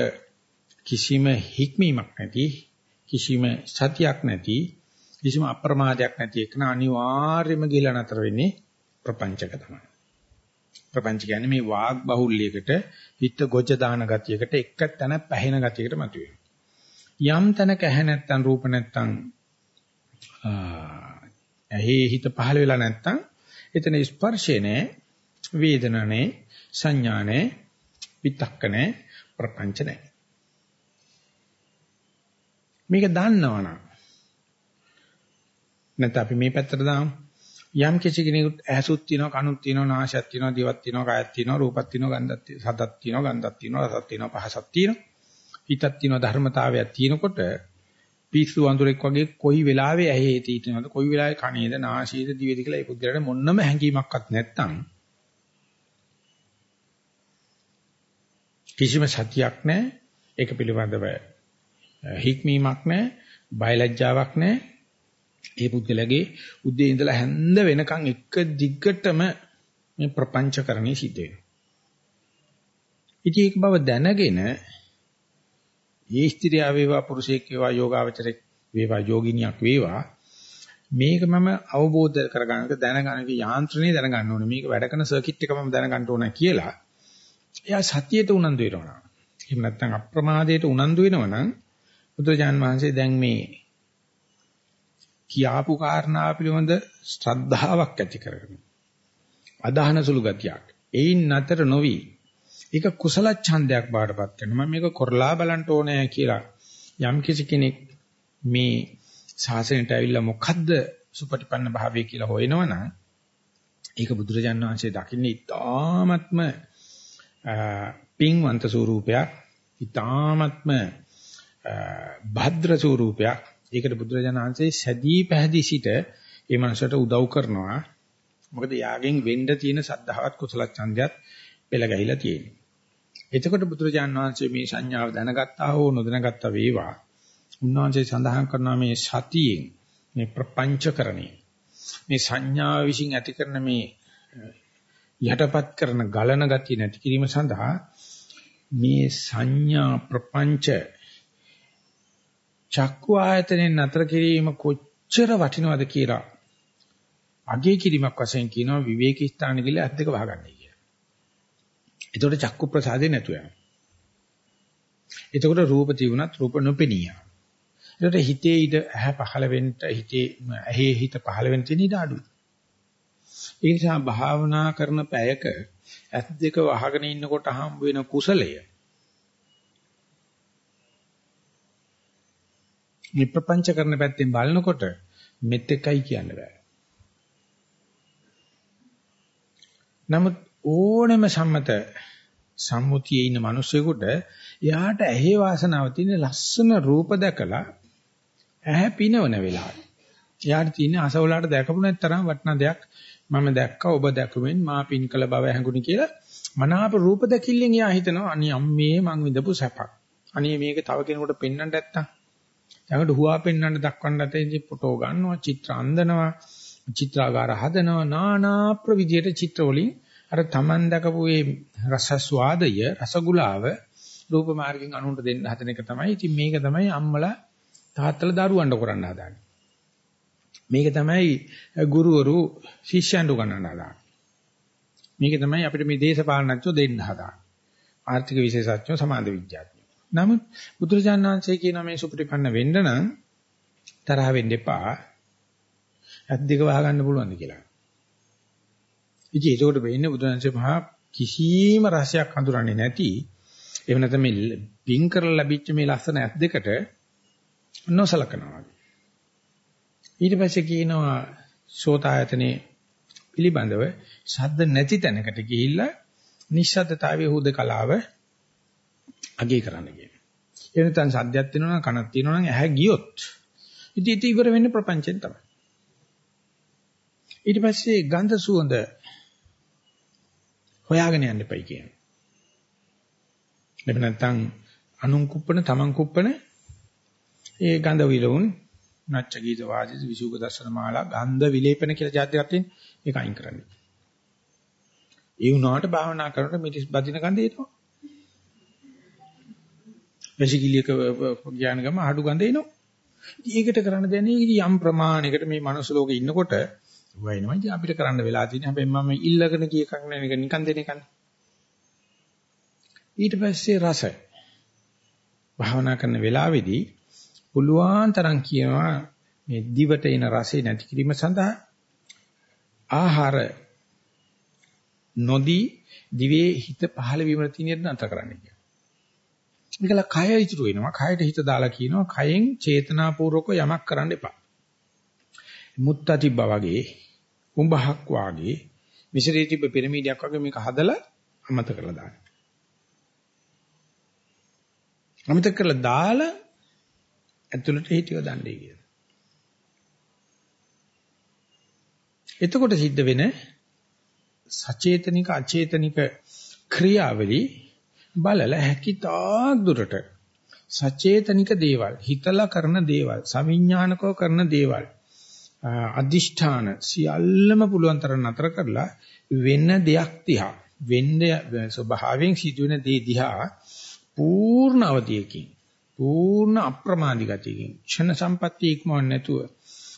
කිසිම හික්මීමක් නැති කිසිම සතියක් නැති කිසිම අප්‍රමාදයක් නැති එකන අනිවාර්යයෙන්ම ගිහලා නතර වෙන්නේ ප්‍රපංචක තමයි. ප්‍රපංච කියන්නේ මේ වාග් බහුල්‍යයකට හිත ගොජ දාන ගතියකට එක තැන පැහෙන ගතියකට මතුවේ. යම් තැනක ඇහැ නැත්තම් රූප නැත්තම් ඇහි හිත පහළ වෙලා නැත්තම් එතන ස්පර්ශේ නැහැ වේදනා නැහැ සංඥා නැහැ විතක්ක නැහැ ප්‍රපංච නැහැ මේක දන්නවනම් නැත්නම් අපි මේ පැත්තට දාමු. යම් කිසි කෙනෙකුට ඇහසුත් තියෙනවා කනුත් තියෙනවා නාසයක් තියෙනවා දිවක් තියෙනවා කයක් තියෙනවා රූපක් තියෙනවා ගන්ධක් තියෙනවා සදක් තියෙනවා ගන්ධක් තියෙනවා රසක් තියෙනවා පහසක් තියෙනවා. හිතක් තියෙනවා ධර්මතාවයක් තියෙනකොට පිස්සු වඳුරෙක් වගේ කොයි වෙලාවෙ ඇහි හිටිනවද කොයි වෙලාවෙ කනේද නාසයේද දිවේද කියලා ඒ පුද්ගලයාට මොන්නම හැඟීමක්වත් නැත්තම් කිසිම සතියක් නැහැ ඒක පිළිබඳව හික්මීමක් නැහැ, බයලජ්ජාවක් නැහැ. ඒ පුද්ගලගේ උදේ ඉඳලා හැන්ද වෙනකන් එක දිග්ගටම මේ ප්‍රපංචකරණේ සිද්ධ වෙනවා. ඉතින් ඒක බව දැනගෙන ඒ ස්ත්‍රියා වේවා පුරුෂයෙක් වේවා යෝගාවචරෙක් වේවා යෝගිනියක් වේවා. මේක මම අවබෝධ කරගන්නක දැනගන්නක යාන්ත්‍රණය දැනගන්න ඕනේ. මේක වැඩ කරන සර්කිට් එක මම දැනගන්න ඕනේ කියලා. එයා සතියට උනන්දු වෙනවා. එහෙම නැත්නම් අප්‍රමාදයට උනන්දු වෙනවා නම් බුදුරජාන් වහන්සේ දැන් මේ කියාපු කාරණා පිළිබඳ ශ්‍රද්ධාවක් ඇති කරගෙන අදහන සුළු ගතියක්. ඒයින් නතර නොවි ඒක කුසල ඡන්දයක් බාටපත් කරනවා මේක කරලා බලන්න ඕනේ කියලා යම් කිසි කෙනෙක් මේ ශාසනයට ඇවිල්ලා මොකද්ද සුපටිපන්න භාවය කියලා හොයනවනම් ඒක බුදුරජාණන් වහන්සේ දකින්නේ ඉතාමත්ම පින්වන්ත ස්වරූපයක් ඊ타ත්ම භද්‍ර ස්වරූපයක්. ඒකට බුදුරජාණන් වහන්සේ සැදී පැහැදී සිට ඒ මනසට උදව් කරනවා. මොකද යාගෙන් වෙන්න තියෙන සද්ධාවත් කුසල ඡන්දයත් පෙළ ගැහිලා තියෙනවා එතකොට බුදුරජාණන් වහන්සේ මේ සංඥාව දැනගත්තා හෝ නොදැනගත්තා වේවා උන්වහන්සේ සඳහන් කරනවා මේ සතියෙන් මේ ප්‍රපංචකරණේ මේ සංඥාව විසින් ඇති කරන මේ යටපත් කරන ගලන ගතිය නැති කිරීම සඳහා මේ සංඥා ප්‍රපංච චක්කු ආයතනෙන් නතර කිරීම කොච්චර වටිනවද කියලා අගේ කිරීමක් වශයෙන් කියනවා විවේක ස්ථාන කියලා ඇස් දෙක වහගන්නයි කියලා. එතකොට චක්කු ප්‍රසාදේ නැතු වෙනවා. එතකොට රූප තිබුණත් රූප නොපෙනිය. එතකොට හිතේ ඉඳ ඇහැ පහළ වෙන්න හිතේ ඇහි හිත පහළ වෙන්න තියෙන ඉඩ අඩුයි. ඒ නිසා භාවනා කරන පැයක ඇස් දෙක වහගෙන ඉන්නකොට හම්බ වෙන කුසලය මේ ප්‍රපංච කරන පැත්තෙන් බලනකොට මෙත් එකයි කියන්න බෑ. නමුත් ඕනෙම සම්මත සම්මුතියේ ඉන්න මිනිස්සුෙකුට එයාට ඇහි වාසනාව තියෙන ලස්සන රූප දැකලා ඇහැ පිනවන වෙලාවට. එයාට තියෙන අසවලාට දැකපු නැත්තරම් වටිනා දෙයක් මම දැක්කා ඔබ දැකුවෙන් මා පින් කළ බව හැඟුණි කියලා මනාප රූප දැකිල්ලෙන් එයා හිතනවා අනේ අම්මේ මං විඳපු සැපක්. අනේ මේක තව කෙනෙකුට පෙන්වන්න නැත්තම්. ළඟට හුවා පෙන්වන්න දක්වන්න නැතේ ෆොටෝ ගන්නවා, චිත්‍ර අඳනවා, චිත්‍රාගාර හදනවා, নানা ප්‍රවිධියට චිත්‍ර වලින් අර Taman දකපු ඒ රසස්වාදය, රසගුලාව රූප මාර්ගෙන් අනුන්ට දෙන්න හදන එක තමයි. ඉතින් මේක තමයි අම්මලා තාත්තලා දරුවන්ට කරන්න හදාන්නේ. මේක තමයි ගුරුවරු ශිෂ්‍යයන්ට උගන්වන්න හදාන්නේ. මේක තමයි අපිට මේ දේශපාලනඥයෝ දෙන්න හදාන්නේ. ආර්ථික විශේෂඥයෝ සමාජ විද්‍යාඥයෝ. නමුත් බුදුරජාණන් වහන්සේ කියන මේ සුපටිපන්න වෙන්න නම් තරහ වෙන්න එපා. ඇද්දික වහගන්න පුළුවන්ද කියලා. ඉතින් ඒකට වෙන්නේ බුදුරජාණන්සේ මහා කිසිම රසයක් හඳුරන්නේ නැති එහෙම නැත්නම් මේ පින් කරලා ලැබිච්ච මේ ලස්සන ඇස් දෙකට නොසලකනවා. ඊට පස්සේ කියනවා සෝතායතනේ පිළිබඳව ශබ්ද නැති තැනකට ගිහිල්ලා නිශ්ශබ්දතාවයේ හුදකලාව අගේ කරන්න කියනවා. ඒ නැත්නම් සද්දයක් තියෙනවා නම් කනක් තියෙනවා නම් ඇහැ ගියොත් ඉතින් ඉතින් ඉවර වෙන්නේ ප්‍රපංචෙන් තමයි. ඊට පස්සේ ගන්ධ සුවඳ හොයාගෙන යන්න එපයි කියනවා. එහෙම නැත්නම් අනුන් කුප්පන තමන් කුප්පන ඒ ගඳ විලවුන් නච්ච ගීත වාදිත විසුක දර්ශන මාලා ගන්ධ විලේපන කියලා જાතියක් තියෙන ඒක අයින් කරන්න. ඒ වුණාට භාවනා කරනකොට මිටිස් බදින ගඳ එනවා. වැසිකිළියක ඥාන ගම අඩු ගඳ එනවා. ඒකට කරන්න දෙන්නේ යම් ප්‍රමාණයකට මේ මනුස්ස ලෝකේ ඉන්නකොට වෙනවා. ඉතින් අපිට කරන්න වෙලා තියෙන හැබැයි මම ඉල්ලගෙන කිය එකක් නෙවෙයි මේක නිකන් දෙන එකනේ. ඊට පස්සේ රස භාවනා කරන වෙලාවේදී පුළුවන් තරම් කියනවා මේ දිවට එන රසය නැති කිරීම සඳහා ආහාර නොදී දිවේ හිත පහළ වීම තියෙන නතර කරන්න කියනවා. මේකල කය ඉතුරු වෙනවා. කයට හිත දාලා කියනවා කයෙන් චේතනාපූර්වක යමක් කරන්න එපා. මුත්තා තිබ්බා වගේ, කුඹහක් වාගේ, මිශ්‍රී තිබ්බ පිරමීඩයක් වගේ මේක හදලා අමතක කරලා දාන්න. අමතක කරලා දාලා ඇතුළට හිටියව දන්නේ කියලා. එතකොට සිද්ධ වෙන සචේතනික අචේතනික ක්‍රියාවලි බලලා හැකිතා දුරට සචේතනික දේවල් හිතලා කරන දේවල් සවිඥානිකව කරන දේවල් අදිෂ්ඨාන සියල්ලම පුළුවන් තරම් නතර කරලා වෙන දෙයක් දිහා වෙන්නේ ස්වභාවයෙන් සිදුවෙන දේ දිහා පූර්ණ අවධියකින් පූර්ණ අප්‍රමාදී ගතියකින් ක්ෂණ සම්පත්තිය ඉක්මවන්නේ නැතුව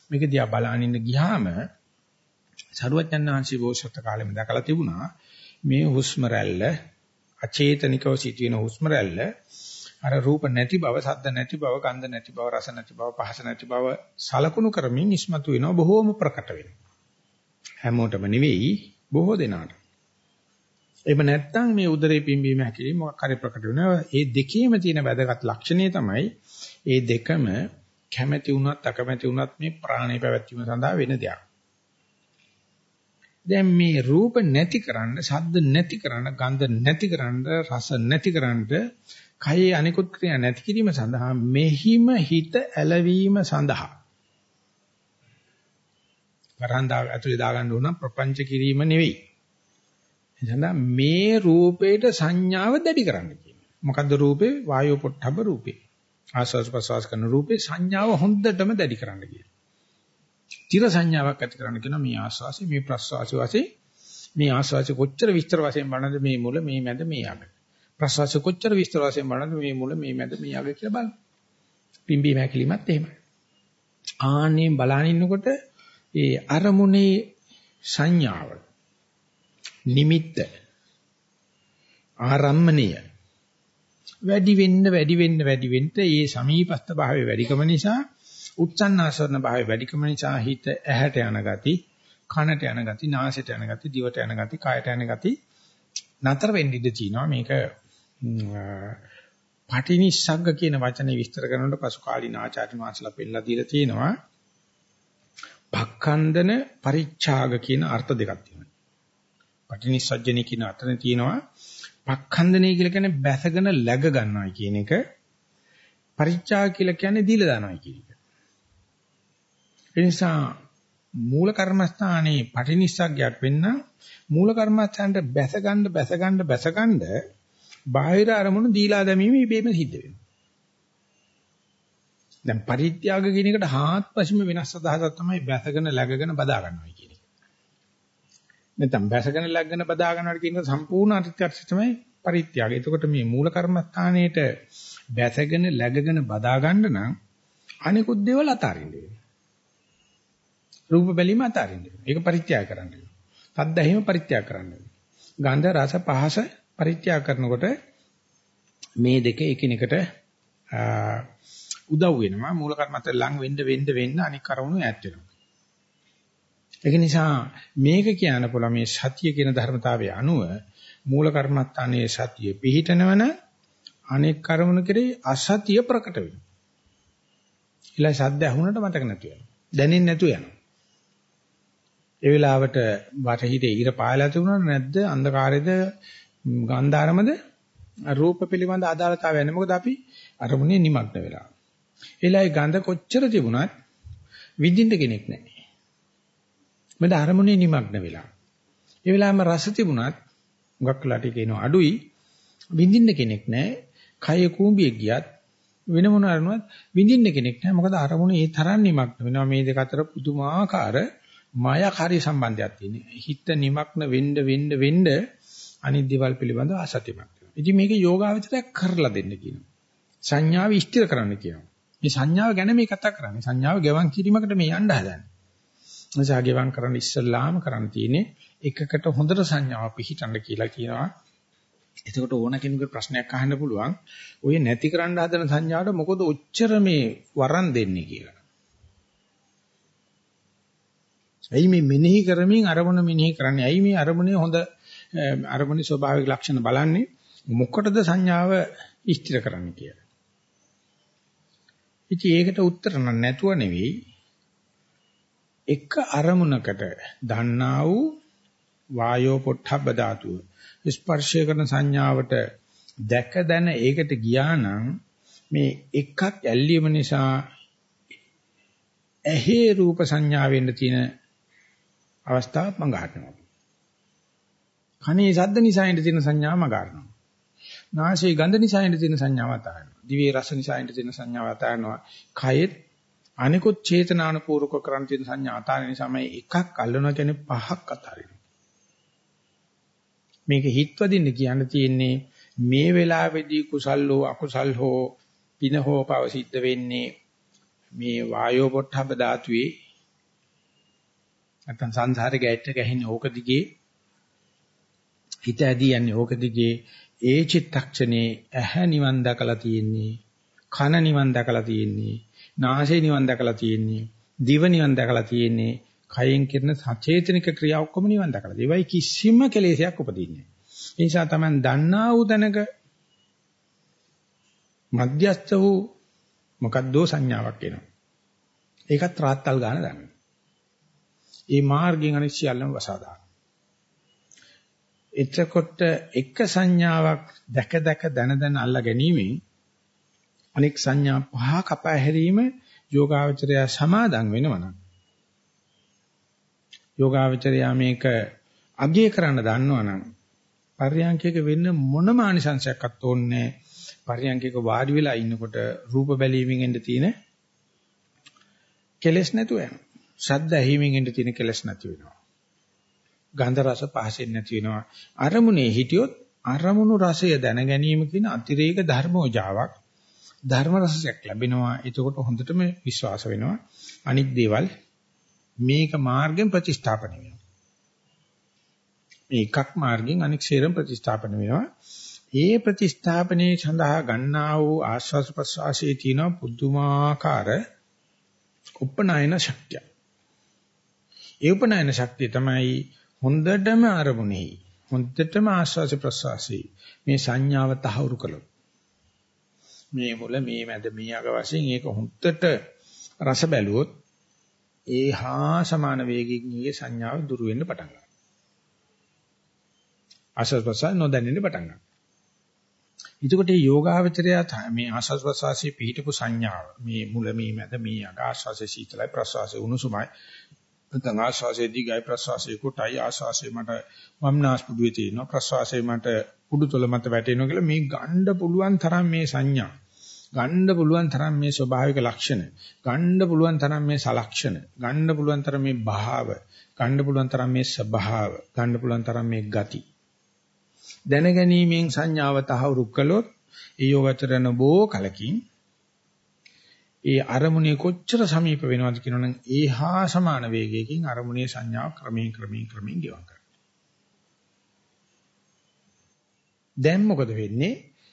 මේක දිහා බලන ඉන්න ගියාම සරුවඥාන්සේ බෝසත් කාලෙම දැකලා තිබුණා මේ හුස්ම රැල්ල අචේතනිකව සිටින හුස්ම රැල්ල අර රූප නැති බව, ශබ්ද නැති බව, ගන්ධ නැති බව, රස නැති බව, පහස නැති බව සලකුණු කරමින් ඉස්මතු වෙනවා බොහෝම ප්‍රකට වෙනවා. හැමෝටම නෙවෙයි බොහෝ දෙනාට. එහෙම නැත්නම් මේ උදරේ පිම්බීම හැකිලිම මොකක් හරි ප්‍රකට වෙනවා. ඒ දෙකේම තියෙන වැදගත් ලක්ෂණය තමයි ඒ දෙකම කැමැති වුණත් අකමැති වුණත් මේ ප්‍රාණය පැවැත්වීම සඳහා වෙන දෙයක්. දැන් මේ රූප නැතිකරන්න, ශබ්ද නැතිකරන්න, ගන්ධ නැතිකරන්න, රස නැතිකරන්න, කයේ අනිකුත් ක්‍රියා නැති කිරීම සඳහා මෙහිම හිත ඇලවීම සඳහා වරන්දා ඇතුලේ දාගන්න ඕන ප්‍රපංච කිරීම නෙවෙයි. එතන මේ රූපේට සංඥාව දැඩි කරන්න කියනවා. මොකද්ද රූපේ? වායෝ පොට්ටබ රූපේ. ආස්වාස් ප්‍රසවාස කරන රූපේ සංඥාව හොඳටම දැඩි කරන්න කියනවා. චිර සංඥාවක් ඇති කරන්න කියනවා මේ ආස්වාසි මේ ප්‍රසවාසි වශයෙන් මේ ආස්වාසි කොච්චර විස්තර වශයෙන් බලනද මේ මුල මේ මැද මේ අග. ප්‍රසවාසි කොච්චර විස්තර වශයෙන් බලනද මේ මුල මේ මැද මේ අග කියලා බලන්න. පිම්බීම හැකිලිමත් එහෙමයි. ආන්නේ බලන ඉන්නකොට ඒ අරමුණේ සංඥාව නිමිත්ත ආරම්මණය වැඩි වෙන්න වැඩි වෙන්න වැඩි වෙන්න ඒ සමීපස්ත භාවයේ වැඩිකම නිසා උච්චන්නාසරණ භාවයේ වැඩිකම නිසා හිත ඇහැට යන ගති කනට යන ගති නාසයට යන ගති දිවට යන ගති කයට යන ගති නතර වෙන්න ඉඩ තියෙනවා මේක පටිනිස්සග්ග කියන වචනේ විස්තර කරනකොට පසු කාලීන ආචාර්ය මාසලා පෙන්නලා දීලා තියෙනවා භක්ඛන්දන පරිච්ඡාග කියන අර්ථ දෙකක් තියෙනවා. පටිනිස්සජ්ජනේ කියන අතන තියෙනවා පක්ඛන්දනේ කියලා කියන්නේ බැසගෙන läග ගන්නවා කියන එක. පරිච්ඡාග කියලා කියන්නේ දීලා දානවා කියන එක. ඒ නිසා මූල කර්මස්ථානයේ පටිනිස්සග්ගයක් වෙන්න මූල කර්මස්ථානට බැස ගන්න බැස ගන්න බැස ගන්න බාහිර අරමුණු දීලා දැමීම ඉබේම සිද්ධ වෙනවා. දැන් පරිත්‍යාග කියන එකට හාත්පසින්ම වෙනස් අදහසක් තමයි බැසගෙන läගගෙන බදා ගන්නවා කියන එක. නැත්නම් බැසගෙන läගගෙන බදා ගන්නවා කියන සම්පූර්ණ අර්ථය තමයි පරිත්‍යාගය. එතකොට මේ මූල කර්මස්ථානයේට බැසගෙන läගගෙන බදා ගන්න නම් අනිකුත් දේවල් අතාරින්න වෙනවා. රූප බැලීම අතාරින්න වෙනවා. ඒක පරිත්‍යාග කරන්න වෙනවා. සද්ද ඇහිම පරිත්‍යාග කරන්න වෙනවා. ගන්ධ රස පහස පරිත්‍යාග කරනකොට මේ දෙක එකිනෙකට උදව් වෙනවා මූල කර්මත්තට ලං වෙන්න වෙන්න වෙන්න අනික් කරුණු ඈත් වෙනවා. ඒක නිසා මේක කියන්න පුළුවන් මේ සතිය කියන ධර්මතාවයේ අනුව මූල කර්මත්තානේ සතිය පිහිටනවන අනෙක් කර්මණු කෙරේ අසතිය ප්‍රකට වෙනවා. ඊළඟ ශබ්ද ඇහුනට මතක නැතු වෙනවා. දැනෙන්නේ නැතු යනවා. ඒ වෙලාවට වටහිතේ ඉර පායලා තිබුණාද නැද්ද අන්ධකාරයේද ගන්ධාරමද රූප පිළිබඳ අදාළතාවය නැහැ. මොකද අපි අරමුණේ නිමග්න වෙලා. එලයි ගඳ කොච්චර තිබුණත් විඳින්න කෙනෙක් නැහැ. මම අරමුණේ නිමග්න වෙලා. ඒ වෙලාවෙම රස තිබුණත් හුඟක් ලාටි කියනවා අඩුයි විඳින්න කෙනෙක් නැහැ. කය කූඹිය ගියත් වෙන මොන අරමුණක් විඳින්න කෙනෙක් නැහැ. මොකද අරමුණ ඒ තරම් නිමග්න වෙනවා මේ දෙක අතර පුදුමාකාර මායාකාරී සම්බන්ධයක් තියෙනවා. හිත නිමග්න වෙන්න වෙන්න වෙන්න අනිත් දේවල් පිළිබඳව අසත්‍යමත් වෙනවා. ඉතින් මේක යෝගාවචරයක් කරලා දෙන්න කියනවා. සංඥාව ඉෂ්ටිර කරන්න කියනවා. මේ සංඥාව ගැන මේ කතා කරන්නේ. සංඥාව ගෙවන් කිරීමකට මේ යන්න හදන්නේ. නිසා ගෙවන් කරන්න ඉස්සල්ලාම කරන්න තියෙන්නේ එකකට හොඳට සංඥාව පිහිටන්න කියලා කියනවා. එතකොට ඕන කෙනෙකුට ප්‍රශ්නයක් අහන්න පුළුවන්. ඔය නැති කරන්න හදන සංඥාවට මොකද ඔච්චර මේ වරන් දෙන්නේ කියලා. ඇයි මේ මෙනෙහි කරමින් අරමුණ මෙනෙහි කරන්නේ? ඇයි මේ අරමුණේ හොඳ අරමුණේ ස්වභාවික ලක්ෂණ බලන්නේ? මොකටද සංඥාව ඉස්තිර කරන්නේ කියලා. ඉතින් ඒකට උත්තර නැතුව නෙවෙයි එක අරමුණකට දන්නා වූ වායෝ පොට්ටබ්බ ධාතුව ස්පර්ශය කරන සංඥාවට දැක දැන ඒකට ගියා නම් මේ එකක් ඇල්ලීම නිසා ඇහි රූප සංඥාවෙන්න තියෙන අවස්ථාවක් මඟ හරිනවා. කනේ ශබ්ද නිසා එන තියෙන සංඥාව මඟ හරිනවා. නාසයේ ගඳ නිසා එන තියෙන සංඥාව අතහරිනවා. දිවේ රස නිසා එන තියෙන සංඥාව අතහරිනවා. කයෙත් අනිකුත් චේතනානුපූර්වක කරන් තියෙන සංඥා අතහරින නිසා මේ එකක් අල්ලනවා කියන්නේ පහක් අතහරිනවා. මේක හිතවදින්න කියන්න තියෙන්නේ මේ වෙලාවේදී කුසල් හෝ අකුසල් හෝ පින හෝ පව සිද්ධ වෙන්නේ මේ වායෝ පොට්ටබ ධාතුවේ නැත්නම් සංසාරේ ගැට ගැහින්නේ ඕක දිගේ හිත ඇදී යන්නේ ඕක දිගේ ඒ චිත්තක්ෂණේ ඇහැ නිවන් දැකලා තියෙන්නේ කන නිවන් දැකලා තියෙන්නේ නාසය නිවන් දැකලා තියෙන්නේ දිව නිවන් දැකලා තියෙන්නේ කයෙන් කරන සචේතනික ක්‍රියා ඔක්කොම නිවන් දැකලා ඒවයි කිසිම කෙලෙසයක් උපදින්නේ ඒ නිසා තමයි දන්නා වූ තැනක මධ්‍යස්ත වූ මොකද්දෝ සංඥාවක් එනවා ඒකත් රාත්තල් ගන්න දන්න. ඒ මාර්ගයෙන් අනිත් සියල්ලම වසාදා. එතකොට එක සංඥාවක් දැක දැක දන දන අල්ලා ගැනීමෙන් අනෙක් සංඥා පහ කපා හැරීම යෝගාවචරය සමාදන් වෙනවනම් යෝගාවචරය මේක අගය කරන්න දන්නවනම් පර්යංකයක වෙන්න මොනම ආනිසංශයක්වත් ඕනේ පර්යංකයක වාඩි වෙලා ඉන්නකොට රූප බැලීමෙන් එන්න තියෙන කෙලෙස් නැතුව යනවා. ශබ්ද ඇහිීමෙන් එන්න තියෙන කෙලෙස් නැති වෙනවා. ගන්ධ රස පහසෙන් නැති වෙනවා. අරමුණේ හිටියොත් අරමුණු රසය දැන ගැනීම කියන අතිරේක ධර්මෝජාවක් ධර්ම රසයක් ලැබෙනවා. එතකොට හොඳටම විශ්වාස වෙනවා. අනිත් දේවල් මේක මාර්ගෙන් ප්‍රතිස්ථාපන වෙනවා. මේ එකක් මාර්ගෙන් අනික් ශේරම් ප්‍රතිස්ථාපන වෙනවා. ඒ ප්‍රතිස්ථාපනයේ සඳහා ගන්නා වූ ආස්වාස් ප්‍රසවාසයේ තියෙන පුදුමාකාර උපනායන ශක්තිය. ඒ උපනායන ශක්තිය තමයි හොඳටම අරමුණෙහි හොඳටම ආස්වාස ප්‍රසවාසී මේ සංඥාව තහවුරු කළොත් මේ මුල මේ මැද මේ අග වශයෙන් ඒක හොඳට රස බැලුවොත් ඒ හා සමාන වේගකින් ඊයේ සංඥාව දුර වෙන්න පටන් ගන්නවා. ආස්වාස් ප්‍රසවාස නොදැනෙන්න පටන් ගන්නවා. එතකොට මේ යෝගාවචරය මේ ආස්වාස් ප්‍රසවාසී පිහිටපු සංඥාව මේ මුල මේ මැද මේ අග ආස්වාසේ සීතලයි ප්‍රසවාසයේ උණුසුමයි නැත්නම් ආශ්වාසයේ දිගයි ප්‍රශ්වාසයේ කොටයි. ආශ්වාසයේ මට වම්නාස්පුඩුවේ තියෙනවා. ප්‍රශ්වාසයේ මට උඩුතල මත වැටෙනවා කියලා මේ ගන්න පුළුවන් තරම් මේ සංඥා ගන්න පුළුවන් තරම් මේ ස්වභාවික ලක්ෂණ ගන්න පුළුවන් තරම් මේ සලක්ෂණ ගන්න පුළුවන් තරම් මේ භාව ගන්න පුළුවන් තරම් මේ ස්වභාව ගන්න පුළුවන් තරම් මේ ගති. දැනගැනීමෙන් සංඥාව තහවුරු කළොත් ඒ යෝගතරන බෝ කලකින් ඒ අරමුණේ කොච්චර සමීප වෙනවද කියනවනම් ඒ හා සමාන වේගයකින් අරමුණේ සංඥාව ක්‍රමයෙන් ක්‍රමයෙන් ක්‍රමයෙන් ගෙවම් කරනවා. දැන් මොකද වෙන්නේ?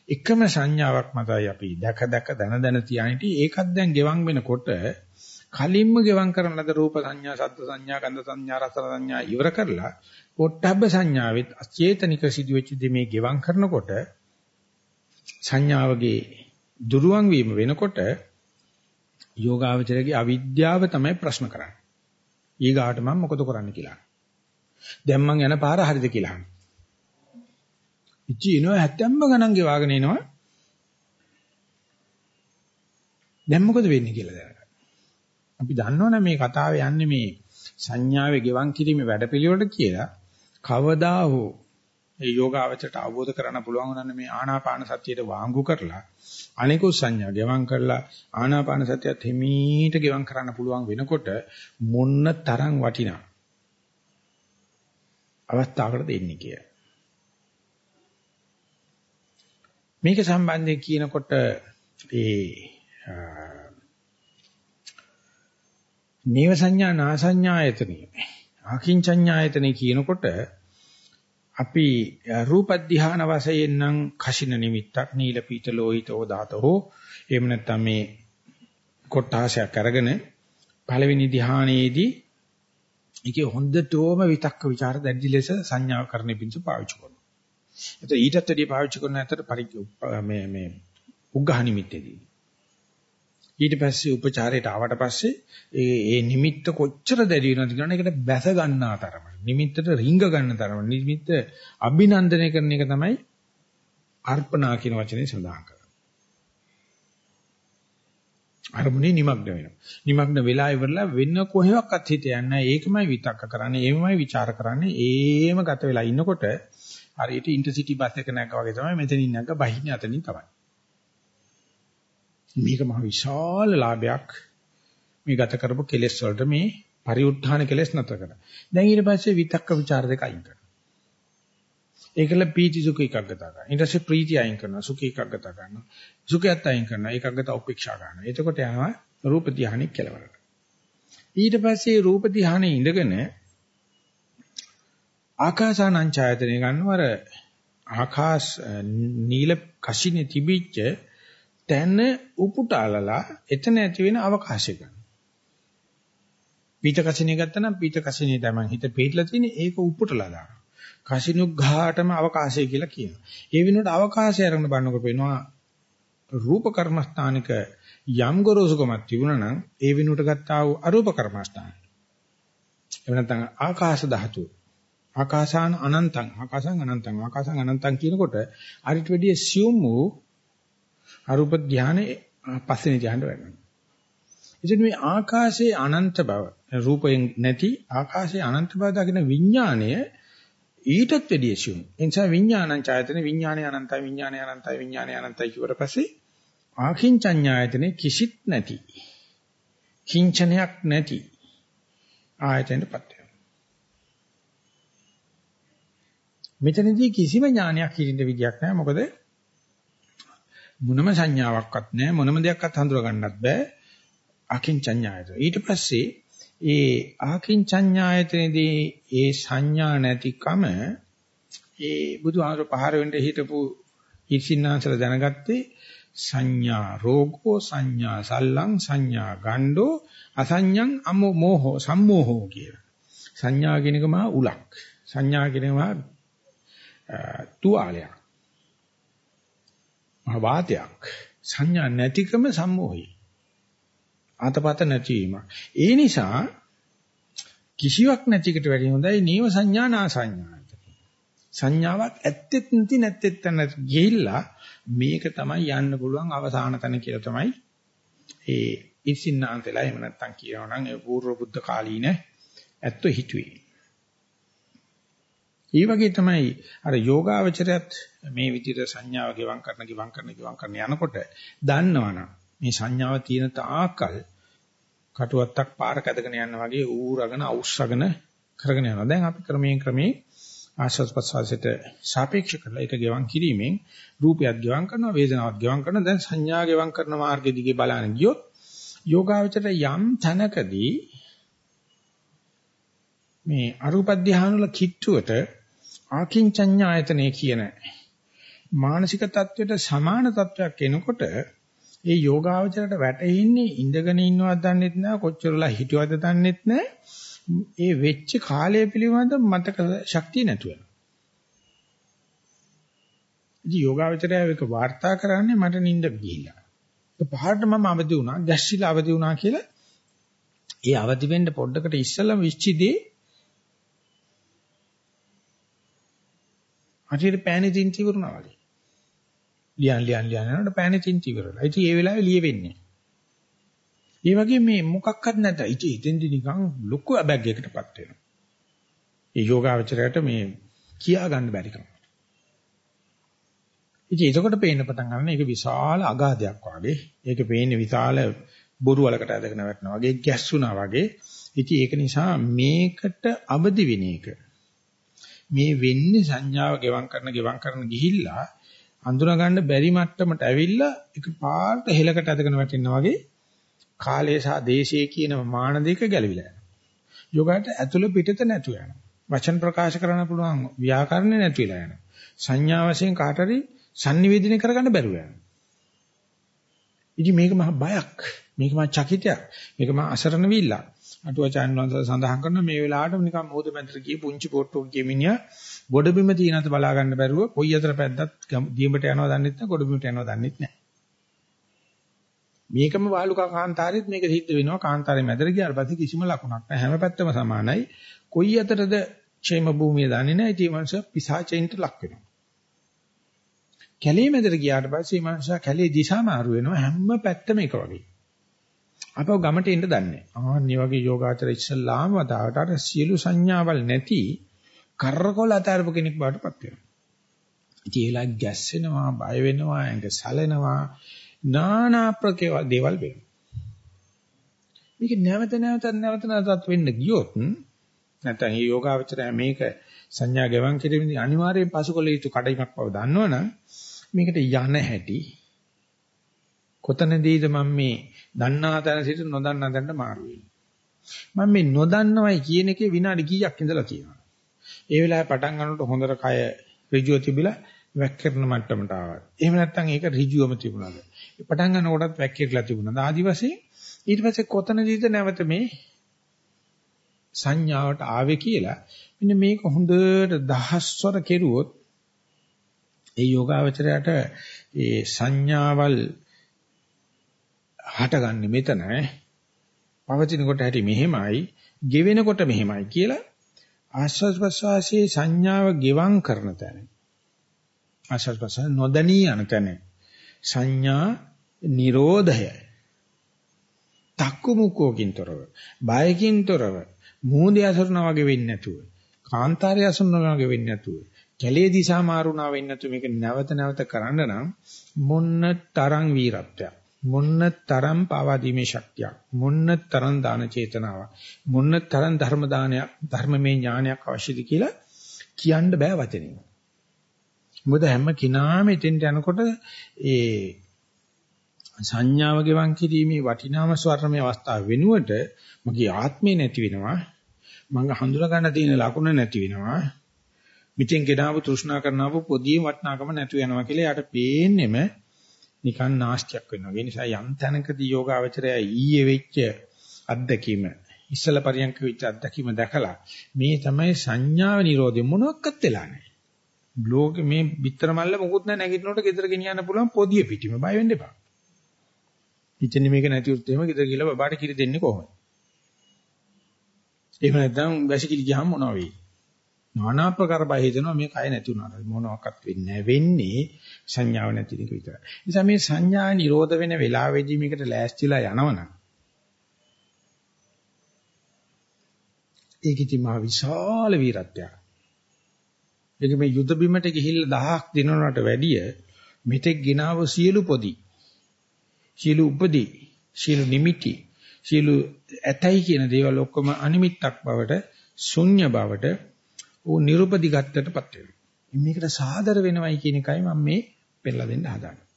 එකම සංඥාවක් මතයි අපි දැක දැක දන දන තියානිටි ඒකත් දැන් ගෙවම් වෙනකොට කලින්ම ගෙවම් කරන ලද රූප සංඥා, සද්ද සංඥා, ගන්ධ සංඥා, රස සංඥා ඉවර කරලා පොට්ටබ්බ සංඥාවෙත් අචේතනික සිදුවෙච්ච දේ මේ ගෙවම් කරනකොට සංඥාවගේ දුරුවන් වීම වෙනකොට යෝගාවචරයේ අවිද්‍යාව තමයි ප්‍රශ්න කරන්නේ. ඊගාට මම මොකද කරන්න කියලා. දැන් මං යන පාර හරිද කියලා අහනවා. ඉච්චි එනවා හැත්තම්ම ගණන් ගෙවාගෙන එනවා. දැන් මොකද වෙන්නේ කියලා දැනගන්න. අපි දන්නවනේ මේ කතාව යන්නේ මේ සංඥාවේ ගෙවන් කිරීමේ වැඩපිළිවෙලට කියලා. කවදා හෝ ඒ යෝගාවචරයට අවබෝධ කරගන්න පුළුවන් වුණානේ මේ ආනාපාන සතියට වාංගු කරලා අනිකුත් සංඥා ගෙවම් කරලා ආනාපාන සතියත් හිමීට ගෙවම් කරන්න පුළුවන් වෙනකොට මොන්න තරම් වටිනා අවස්ථාවකට දෙන්නේ කිය. මේක සම්බන්ධයෙන් කියනකොට ඒ නේව සංඥා නා සංඥායතනෙ අකින්චඤ්ඤායතනෙ කියනකොට අපි රූප ධ්‍යාන වශයෙන් නම් කෂින නිමිත්තක් නීල පීත ලෝහිතෝ දාතෝ එහෙම නැත්නම් මේ කොටාශයක් අරගෙන පළවෙනි ධ්‍යානයේදී ඒකේ හොඳටම විතක්ක ਵਿਚාර දැඩි ලෙස සංඥා කරන්න පිණිස පාවිච්චි කරනවා. ඒත් ඊටත් වැඩිය පාවිච්චි කරන අතර මේ මේ උග්ඝහ නිමිත්තේදී. ඊට පස්සේ උපචාරයට ආවට පස්සේ ඒ ඒ නිමිත්ත කොච්චර දැඩි වෙනවද කියන එකට බැස ගන්නා තරම. නිමිත්තට රිංග ගන්න තරම. නිමිත්ත අභිනන්දනය කරන එක තමයි අර්පණා කියන වචනේ සඳහන් කරන්නේ. අරමුණේ නිමග්න වෙනවා. නිමග්න වෙලා ඉවරලා වෙන කොහෙවත් හිත යන්නේ ඒකමයි විතක්ක කරන්නේ, ඒකමයි ਵਿਚාර කරන්නේ, ඒම ගත වෙලා ඉන්නකොට හරියට ඉන්ටර්සිටි බස් එක නැග්ගා වගේ තමයි මෙතනින් නැග්ග බහින්නේ අතනින් තමයි. මේක මහ විශාල ලාභයක් මේ ගත කරපු කෙලෙස් වලට මේ පරිඋත්ථාන කෙලෙස් නැතර කරා. දැන් ඊට පස්සේ විතක්ක ਵਿਚාර දෙක අයින් කරනවා. ඒකල පීති සුඛ එකක් ගත ගන්නවා. ඊට පස්සේ ප්‍රීති අයින් කරනවා. සුඛ එකක් ගත ගන්නවා. සුඛයත් අයින් කරනවා. ඒකක් ගත උපේක්ෂා ගන්නවා. එතකොට යනවා රූප ධානයේ කෙලවරට. ඊට පස්සේ රූප ධානයේ ඉඳගෙන ආකාසානං ඡායතනෙ ගන්නවර ආකාශ නීල කෂිනේ තිබිච්ච තැන උපුටාලලා එතන ඇති වෙන අවකාශය ගන්න. පීත කසිනිය ගත්තා නම් පීත කසිනිය තමයි හිත පිටලා තියෙන්නේ ඒක උපුටලා දානවා. කසිනුග්ඝාටම අවකාශය කියලා කියනවා. ඒ වෙනුවට අවකාශය අරගෙන බලනකොට වෙනවා රූප කර්මස්ථානික යම් ගොරෝසුකමක් තිබුණා නම් ඒ විනුට ගත්තා වූ අරූප කර්මස්ථාන. එහෙම නැත්නම් ආකාශ ධාතුව. ආකාසාන අනන්තං ආකාසං අනන්තං ආකාසං අනන්තං කියනකොට අරිට වැඩි assume වූ අරූප ධානයේ පස්වෙනි ධානයට වෙනවා. ඉතින් මේ ආකාශයේ අනන්ත බව රූපයෙන් නැති ආකාශයේ අනන්ත බව දකින විඥාණය ඊටත් වැඩි assume. ඒ නිසා විඥානං ඡායතන විඥානය අනන්තයි විඥානය අනන්තයි විඥානය අනන්තයි කියවට පස්සේ ආකින්චඤ්ඤායතනේ කිසිත් නැති. කිංචනයක් නැති ආයතනයටපත් වෙනවා. මෙතනදී කිසිම ඥානයක් හිරින්න විදියක් නැහැ. මොකද මොනම සංඥාවක්වත් නැහැ. මොනම දෙයක්වත් හඳුනා ගන්නත් බෑ. අකින්චඤ්ඤායතන. ඊට පස්සේ ඒ ආකින්චඤ්ඤායතනදී ඒ සංඥා නැතිකම ඒ බුදුහාමර පහර වෙන්න හිටපු ඉසින්නාසල දැනගත්තේ සංඥා රෝගෝ සංඥා සල්ලං සංඥා ගණ්ඩෝ අසඤ්ඤං අමෝ මෝහෝ සම්මෝහෝ කියලා. සංඥා කියනක මහා උලක්. සංඥා කියනක මහා තුවාලයක්. මහා වාතයක්. සංඥා නැතිකම සම්මෝහයි. ආතපත නැතිවීම. ඒ නිසා කිසිවක් නැතිකට වැඩි හොඳයි නීව සංඥා නා සංඥා. සංඥාවක් ඇත්තෙත් නැති නැත්තෙත් නැත් ගිහිල්ලා මේක තමයි යන්න පුළුවන් අවසාන තැන කියලා තමයි ඒ ඉසින්නාන්තලා එහෙම නැත්තම් කියනවා නම් ඒ පූර්ව බුද්ධ කාලීන ඇත්තෝ හිතුවේ. ඒ වගේ තමයි අර යෝගාවචරයත් මේ විදිහට සංඥාව ගෙවම් කරන ගෙවම් කරන ගෙවම් කරන යනකොට දන්නවනම් මේ සංඥාව තියෙන තාකල් කටුවත්තක් පාරක ඇදගෙන යන වගේ ඌරගෙන අවුස්සගෙන කරගෙන යනවා. දැන් අපි ක්‍රමයෙන් ක්‍රමයෙන් ආශ්වාස ප්‍රශ්වාසයට සාපේක්ෂ කරලා ඒක ගෙවම් කිරීමෙන් රූපයත් ගෙවම් කරනවා වේදනාවත් ගෙවම් කරනවා දැන් සංඥා ගෙවම් කරන මාර්ගෙ දිගේ බලන ගියොත් යෝගාවචරයට යම් තැනකදී මේ අරූප ධානය වල කිට්ටුවට ආකින්චඤ්ඤායතනෙ කියන මානසික தത്വයට සමාන தത്വයක් එනකොට ඒ යෝගාවචරයට වැටෙන්නේ ඉඳගෙන ඉන්නවද දන්නෙත් නෑ කොච්චරලා හිටියවද දන්නෙත් නෑ ඒ වෙච්ච කාලය පිළිබඳ මතක ශක්තිය නැතුව ඉතින් යෝගාවචරය එක වාර්තා කරන්නේ මට නිින්ද ගිහිලා පහරට මම අවදි වුණා ගැස්සිලා අවදි වුණා කියලා. ඒ අවදි වෙන්න පොඩ්ඩකට ඉස්සෙල්ලා විශ්චිදී හරියට පෑනේ තින්ති වුණා වගේ. ලියන් ලියන් ලියන් යනකොට පෑනේ තින්ති ඉවරලා. ඉතින් ඒ වෙලාවේ ලියෙන්නේ. ඒ වගේ මේ මොකක්වත් නැත. ඉතින් ඉතින්දි නිකන් ලොකු බෑග් එකකටපත් වෙනවා. ඒ යෝගාවචරයට මේ කියා ගන්න බැරි කම. ඉතින් එතකොට පේන්න පටන් ගන්න ඒක විශාල අගාධයක් වගේ. ඒක පේන්නේ විශාල බොරු වලකට ඇදගෙන වැටෙනවා වගේ ගැස්සුනා වගේ. ඉතින් ඒක නිසා මේකට අවදි වෙන එක. මේ වෙන්නේ සංඥාව ගෙවම් කරන ගෙවම් කරන ගිහිල්ලා අඳුනා ගන්න බැරි මට්ටමට ඇවිල්ලා ඒක පාට හෙලකට ඇදගෙන වැටෙනවා වගේ කාලය සහ දේශය කියන මාන දෙක ගැලවිලා යනවා. යෝගයට ඇතුළ පිටත නැතු යනවා. වචන ප්‍රකාශ කරන්න පුළුවන් ව්‍යාකරණ නැති වෙලා යනවා. සංඥා වශයෙන් කාට හරි sannivedana කරගන්න බැරුව යනවා. ඉතින් මේක මහ බයක්. මේක මහ චකිතයක්. මේක මහ අසරණ විල්ලක්. අටුවචාන් වහන්සේ සඳහන් කරන මේ වෙලාවට නිකන් මොහොත මැදට ගිය පුංචි පොට්ටෝ කිය මිනිහා ගොඩබිම තියෙනත් බලා ගන්න බැරුව කොයි අතර පැද්දත් දියඹට යනවා දන්නෙත් නැහැ ගොඩබිමට යනවා දන්නෙත් නැහැ. මේකම වාලුකා කාන්තාරෙත් මේක සිද්ධ වෙනවා. කාන්තාරේ මැදට ගියාට පස්සේ කිසිම ලකුණක් නැහැ. හැම පැත්තම සමානයි. කොයි අතරද ക്ഷേම භූමිය දන්නේ නැහැ. ඉතින් මනස පිසාචෙන්ට ලක් වෙනවා. කැලේ මැදට ගියාට පස්සේ මනස කැලේ දිශා මාරු වෙනවා. හැම පැත්තම එක වගේ. අපව ගමට එන්න දන්නේ ආන්නේ වගේ යෝගාචර ඉස්සල්ලාම වදාට අර සියලු සංඥාවල් නැති කරකොල අතාරපු කෙනෙක් බාටපත් වෙනවා ඉතින් ඒලා ගැස්සෙනවා බය වෙනවා ඇඟ සැලෙනවා නානා ප්‍රකේවල් දේවල් වෙනවා. මේක නැවත නැවත නැවත නැවතත් වෙන්න ගියොත් නැත්නම් මේ යෝගාවචරය මේක සංඥා ගෙවන් කිරීමේදී අනිවාර්යයෙන් පසුකොල යුතු කඩයිමක් බව දන්නවනම් මේකට යන හැටි කොතනදීද මම මේ දන්නා තැන සිට නොදන්නා තැනට මාරු වෙන්නේ මම මේ නොදන්නවයි කියන එකේ විනාඩි කීයක් ඉඳලා තියෙනවා ඒ වෙලාවේ පටන් ගන්නකොට හොඳට කය ඍජුව තිබිලා වැක්කිරන මට්ටමට ආවා. එහෙම නැත්නම් ඒක ඍජුවම තිබුණාද? පටන් ගන්නකොටත් වැක්කිරලා තිබුණාද? ආදි වශයෙන් ඊට පස්සේ කොතනදීද නැවත මේ සංඥාවට ආවේ කියලා මෙන්න මේක හොඳට දහස්වර කෙරුවොත් ඒ යෝගාවචරයට ඒ සංඥාවල් හටගන්නේ මෙතන. පවතිනකොට හැටි මෙහෙමයි ගෙවෙනකොට මෙහෙමයි කියලා ආස්වාද ප්‍රසවාසයේ සංඥාව ගෙවම් කරන තැන. ආස්වාද ප්‍රසවාස නොදණී යන තැන. සංඥා නිරෝධය තක්කුමුක්කෝකින් තොරව බයකින් තොරව මූදේ අසරණා වගේ වෙන්නේ නැතුව කාන්තාරය අසරණා වගේ වෙන්නේ නැතුව කැලේ දිශා මාරුණා වෙන්නේ නැතුව මේක නැවත නැවත කරන්න නම් මොන්න තරම් වීරත්වයක්. මොන්න තරම් පාවා දීමේ ශක්තියක් මොන්න තරම් දාන චේතනාවක් මොන්න තරම් ධර්ම දානයක් ධර්මමේ ඥානයක් අවශ්‍යද කියලා කියන්න බෑ වචනින් මොකද හැම කිනාම එතෙන්ට යනකොට ඒ සංඥාව ගෙවන් කිරීමේ වටිනාම ස්වර්ණමය අවස්ථාව වෙනුවට මගේ ආත්මේ නැති වෙනවා. මම හඳුනා ගන්න තියෙන ලකුණ නැති වෙනවා. මිත්‍යෙන් ගෙනාවු තෘෂ්ණා කරනවු පොදියේ වටනාකම නැතු වෙනවා කියලා යාට පේන්නෙම නිකන් නාස්තියක් වෙනවා. ඒ නිසා යම් තැනකදී යෝගාවචරය ඊයේ වෙච්ච අත්දැකීම ඉස්සල පරියන්ක වෙච්ච අත්දැකීම දැකලා මේ තමයි සංඥාව නිරෝධය මොනවත් වෙලා නැහැ. බ්ලොග් මේ පිටර මල්ල මොකුත් නැහැ නැගිටිනකොට ගෙදර ගෙනියන්න පුළුවන් පොදිය පිටිම බය වෙන්න එපා. ඉතින් මේක නැති වුත් එහෙම ගෙදර ගිහලා බබාට කිරි දෙන්නේ කොහොමද? එහෙම නැත්නම් වැසිකිලි ගියාම මොනවා වෙයි? নানা ප්‍රකාර බය හිතෙනවා මේ කය නැති වුණාට මොනවාක්වත් වෙන්නේ නැහැ වෙන්නේ සංඥාව නැති එක විතරයි. නිසා මේ සංඥා නිරෝධ වෙන වෙලාවෙදී මේකට ලෑස්තිලා යනවනම් ඒක ඉතින් මහ විශාල වීරත්වයක්. ඒක මේ යුද බිමට ගිහිල්ලා දහහක් දිනනකට වැඩිය මෙතෙක් ගෙනාව සියලු පොදි සියලු උපදී සියලු නිමිටි සියලු ඇතයි කියන දේවල් ඔක්කොම අනිමිත්තක් බවට ශුන්‍ය බවට ඌ නිරුපදි ගත්තටපත් වෙනවා. මේකට සාදර වෙනවයි කියන එකයි මම මේ පෙන්නලා දෙන්න හදාන්නේ.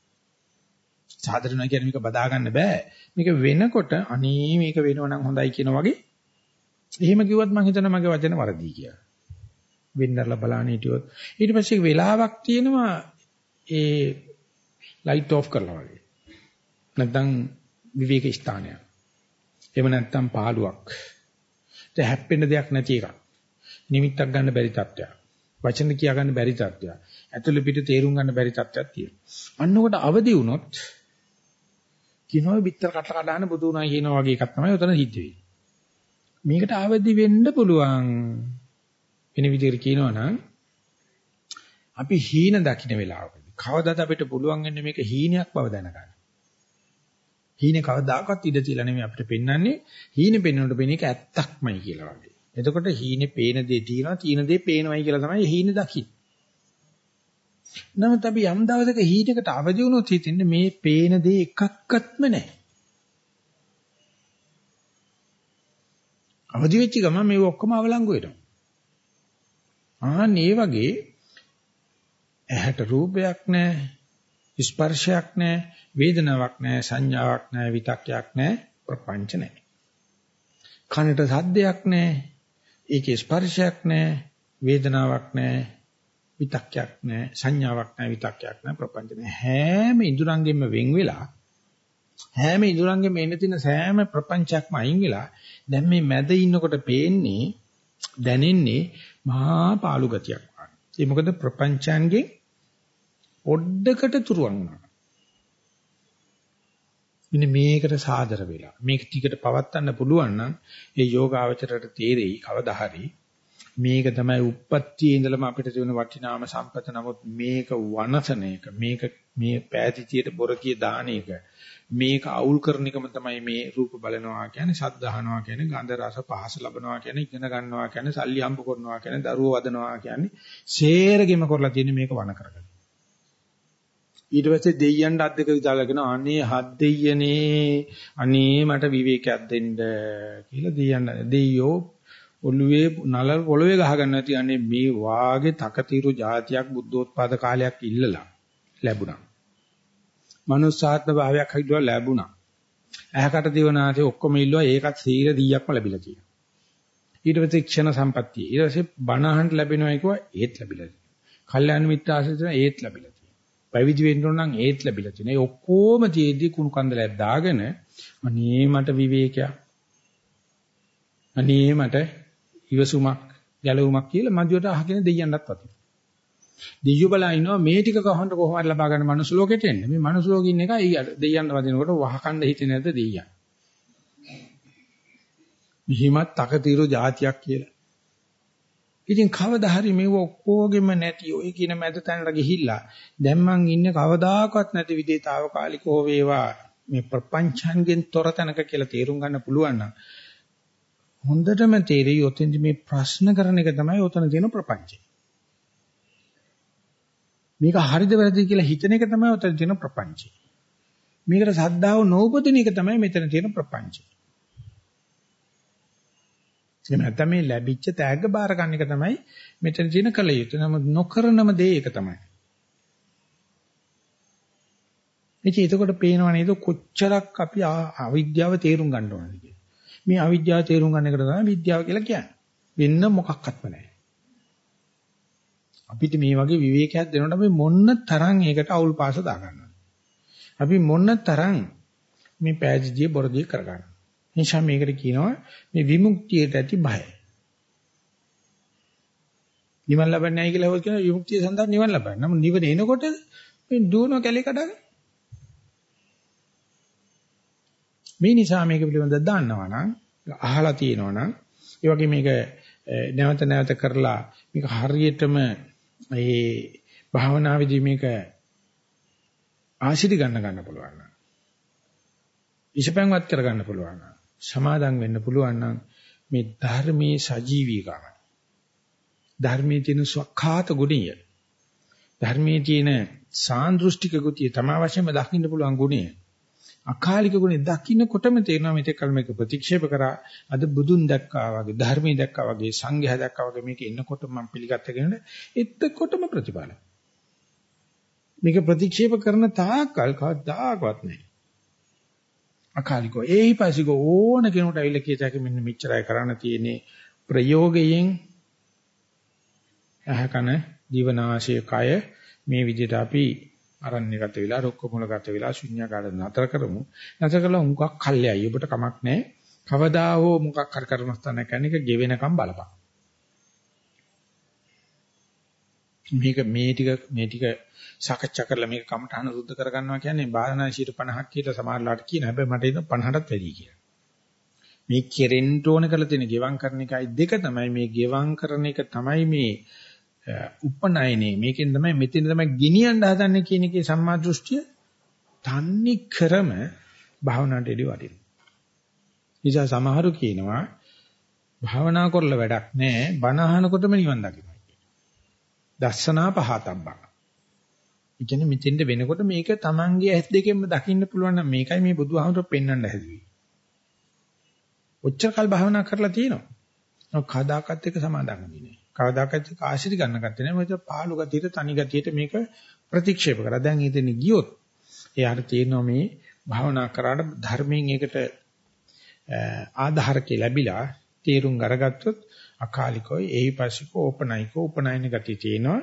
සාදර වෙනවා කියන්නේ මේක බදා ගන්න බෑ. මේක වෙනකොට අනේ මේක වෙනව නම් හොඳයි කියන වගේ එහෙම කිව්වත් මම හිතනවා මගේ වචන වරදී කියලා. වෙන්නර්ලා බලන්න හිටියොත් ඊට පස්සේ වෙලාවක් තියෙනවා ඒ ලයිට් ඔෆ් කරලා වගේ. නැත්නම් විවේක ස්ථානයක්. එහෙම නැත්නම් පාළුවක්. ඒ හැප්පෙන්න දෙයක් නැති එකක්. නිමිත්තක් ගන්න බැරි තත්ත්වයක්. වචන කියා ගන්න බැරි තත්ත්වයක්. ඇතුළේ පිට තේරුම් ගන්න බැරි තත්ත්වයක් තියෙනවා. අන්නකොට අවදි වුණොත් කිනෝයි පිටර කට කඩාන බුදු උනා කියනවා වගේ එකක් තමයි උතන සිද්ධ වෙන්නේ. මේකට අවදි වෙන්න පුළුවන්. වෙන විදිහට කියනවා නම් අපි හීන දකින්න වෙලාවකදී කවදාද අපිට පුළුවන් වෙන්නේ මේක හීනයක් බව දැනගන්න. හීනේ කවදාකවත් ඉඳ තියලා නෙමෙයි අපිට පෙන්වන්නේ හීනේ පෙන්වනකොට පෙන එක ඇත්තක්මයි කියලා වගේ. එතකොට හීනේ පේන දේ තියෙනවා, තියෙන දේ පේනවයි කියලා තමයි හීනේ දකින්නේ. නමුත් අපි යම් දවසක හීනකට අවදි වුණොත් හිතෙන්නේ මේ පේන දේ එකක්වත්ම නැහැ. අවදි වෙච්ච ගමන් මේ ඔක්කොම අවලංගු වෙනවා. ආන් ඒ වගේ ඇහැට රූපයක් නැහැ, ස්පර්ශයක් නැහැ, වේදනාවක් නැහැ, සංඥාවක් නැහැ, විතක්යක් නැහැ, ප්‍රපංච නැහැ. කනට සද්දයක් නැහැ, ඒකේ ස්පර්ශයක් නැහැ, වේදනාවක් නැහැ, විතක්යක් නැහැ, සංඥාවක් නැහැ, විතක්යක් නැහැ, ප්‍රපංච නැහැ. හැම ඉඳුරංගෙම වෙන් වෙලා හැම ඉඳුරංගෙම එන තින සෑම ප්‍රපංචයක්ම අයින් වෙලා දැන් මේ මැද ඉන්නකොට පේන්නේ දැනෙන්නේ මහා පාළු ගතියක් වගේ. ඒ මොකද ප්‍රපංචයන්ගේ පොඩ්ඩකට තුරුවන් වුණා. මෙන්න මේකට සාදර වෙලා. මේක ටිකට පවත්වන්න පුළුවන් නම් ඒ යෝගාවචරයට තේරෙයි කවදා හරි. මේක තමයි උප්පත්තියේ ඉඳලම අපිට තියෙන වටිනාම සම්පත. නමුත් මේක වනසන එක මේක මේ පෑතිතියට බොරකිය දාන එක මේක අවුල් කරන එකම තමයි මේ රූප බලනවා කියන්නේ ශබ්ද අහනවා කියන්නේ ගන්ධ රස පහස ලබනවා කියන්නේ ඉගෙන ගන්නවා කියන්නේ සල්ලි හම්බ කරනවා කියන්නේ දරුවෝ වදනවා කියන්නේ සේරගෙම කරලා තියෙන මේක වන කරගන්න ඊට පස්සේ දෙයියන්ට අද්දක විදාලගෙන අනේ හත් දෙයියනේ අනේ මට විවේකයක් දෙන්න කියලා දෙයියන් දෙයියෝ ඔළුවේ නල පොළවේ ගහ ගන්න නැති අනේ මේ වාගේ තකතිරු જાතියක් බුද්ධෝත්පාද කාලයක් ඉල්ලලා ලැබුණා. මනුස්සාත්ම භාවයක් හිතුවා ලැබුණා. ඇහැකට දිවනාසේ ඔක්කොම ඉල්ලුවා ඒකත් සීල 100ක්ම ලැබිලා තියෙනවා. ඊට පස්සේ ක්ෂණ සම්පත්තිය. ඊට පස්සේ බණ අහන්න ලැබෙනවා කිව්වා ඒත් ලැබිලා තියෙනවා. කල්යාණ මිත්‍ර ආශ්‍රිතන ඒත් ලැබිලා පැවිදි වෙන්න ඕන නම් ඒත් ලැබිලා තියෙනවා. ඒ ඔක්කොම තියේදී කුණු කන්දලයක් දාගෙන අනේ මට විවේකයක්. අනේ මට ඉවසුමක් ගැලවුමක් කියලා මදියට අහගෙන දෙයියන්වත් වතිනවා. දෙයියෝ බලා ඉන්නවා මේ ටික කොහොමද කොහොමද ලබා ගන්න මනුස්ස ලෝකෙට එන්නේ. මේ මනුස්ස ලෝකෙ ඉන්න එකයි දෙයියන් වදිනකොට වහකණ්ඩ හිතේ නැද්ද දෙයියන්. මෙහිමත් තකතිරු જાතියක් කියලා. ඉතින් කවදා හරි මේව ඔක්කොගෙම නැති ඔය කියන මැද තැනට ගිහිල්ලා දැන් මං ඉන්නේ කවදාකවත් නැති විදේතාවකාලිකව වේවා මේ ප්‍රපංචයන්ගෙන් තොර තැනක කියලා තේරුම් ගන්න පුළුවන් නම් හොඳටම තේරෙයි ඔතෙන්දි මේ ප්‍රශ්න කරන එක තමයි ඔතන තියෙන ප්‍රපංචය. මේක හරිද වැරදිද කියලා හිතන එක තමයි ඔතන තියෙන ප්‍රපංචය. මේකට සද්ධාව නොඋපදින එක තමයි මෙතන තියෙන ප්‍රපංචය. එහෙම නැත්නම් මේ ලැබිච්ච තෑග්ග බාර ගන්න එක තමයි මෙතන තියෙන කල යුතු. නමුත් නොකරනම දේ ඒක තමයි. ඉතින් එතකොට පේනව නේද කොච්චරක් අපි අවිද්‍යාව තේරුම් ගන්න ඕනද කියලා. මේ අවිද්‍යාව තේරුම් ගන්න එකට තමයි විද්‍යාව කියලා කියන්නේ. වෙන්න මොකක්වත්ම නැහැ. අපිට මේ වගේ විවේකයක් දෙනකොට අපි මොන්න තරම් ඒකට අවුල් පාස දාගන්නවා. අපි මොන්න තරම් මේ පෑජිදිය බොරදිය කරගන්නවා. නිසා මේකට කියනවා මේ විමුක්තියට ඇති බය. නිවන් ලබන්නේ නැහැ කියලා හොල් කියන විමුක්තිය සඳහා නිවන් ලබන්න. නමුත් නිවන එනකොට මේ දුවන කැලේ කඩන. මේ නිසා මේක පිළිබඳව දන්නවා නම් අහලා තියෙනවා නම් ඒ වගේ මේක නැවත නැවත කරලා මේක හරියටම මේ භාවනාවේදී මේක ආශිර්වාද ගන්න ගන්න පුළුවන්. ඉෂපැන්වත් කර ගන්න පුළුවන්. සමාදම් වෙන්න පුළුවන් නම් මේ ධර්මයේ සජීවීකම ධර්මයේ තියෙන ස්වකහාත ගුණය. ධර්මයේ තියෙන සාන්දෘෂ්ටික ගතිය තමයි වශයෙන්ම දකින්න පුළුවන් ගුණය. අකාලික ගුණය දකින්නකොටම තේරෙනවා මේක කල මේක ප්‍රතික්ෂේප කරා. අද බුදුන් දැක්කා වගේ ධර්මයේ දැක්කා වගේ සංඝයා දැක්කා වගේ මේක එන්නකොට මම පිළිගත්ත කෙනෙක් එතකොටම ප්‍රතිඵල මේක ප්‍රතික්ෂේප කරන තාක්කල් කවදාකවත් නැහැ. අකාලිකව ඒහිපසික ඕන කෙනෙකුට ඇවිල්ලා කියත හැකි මෙන්න මෙච්චරයි කරන්න තියෙන්නේ. ප්‍රයෝගයෙන් අහකන ජීවනාශය කය මේ විදිහට අපි අරණ්‍යගත වෙලා රොක්ක මුලගත වෙලා ශුන්‍යකාරය නතර කරමු. නතර කළා උඟක් කල්යයි? ඔබට කමක් නැහැ. කවදා හෝ මොකක් හරි කරනස්තන කණික ගෙවෙනකම් බලපන්. මේක මේ ටික මේ ටික සාකච්ඡා කරලා මේක කමටහන සුද්ධ කරගන්නවා කියන්නේ භාවනා 50ක් කියලා සමහරලාට කියන හැබැයි මට ඒක 50ටත් වැඩි කියලා. මේ කෙරෙන්න ඕන කරලා තියෙන ගෙවම් කරන එකයි දෙක තමයි මේ ගෙවම් කරන එක තමයි මේ උපනයනේ මේකෙන් තමයි මෙතන තමයි ගෙනියන්න හදන්නේ කියන එකේ සම්මා දෘෂ්ටිය තන්නේ ක්‍රම භාවනාවට එළි වටින. නිසා සමහරු කියනවා භාවනා කරලා වැඩක් නැහැ බණ අහනකොටම නිවන් දකින්නයි. දස්සනා පහතබ්බා. ඒ කියන්නේ මෙතෙන්ද වෙනකොට මේක Tamange ඇස් දෙකෙන්ම දකින්න පුළුවන් නම් මේකයි මේ බුදුහාමුදුරු පෙන්වන්න හැදුවේ. ඔච්චර කල් භාවනා කරලා තියෙනවා. නෝ කදාකත් එක සමාදන් වෙන්නේ නෑ. කවදාකත් ආශිර්වාද ගන්න ගත්තේ නෑ. මොකද පාළු ගතියට තනි ගතියට මේක ප්‍රතික්ෂේප කරා. දැන් ඉතින් ගියොත් එයාට තේරෙනවා මේ භාවනා කරාට ධර්මයෙන් ඒකට ආධාරකේ ලැබිලා තේරුම් අරගත්තොත් අකාලිකෝ ඒහිපසිකෝ ඕපනයිකෝ උපනයන ගතිය තියෙනවා.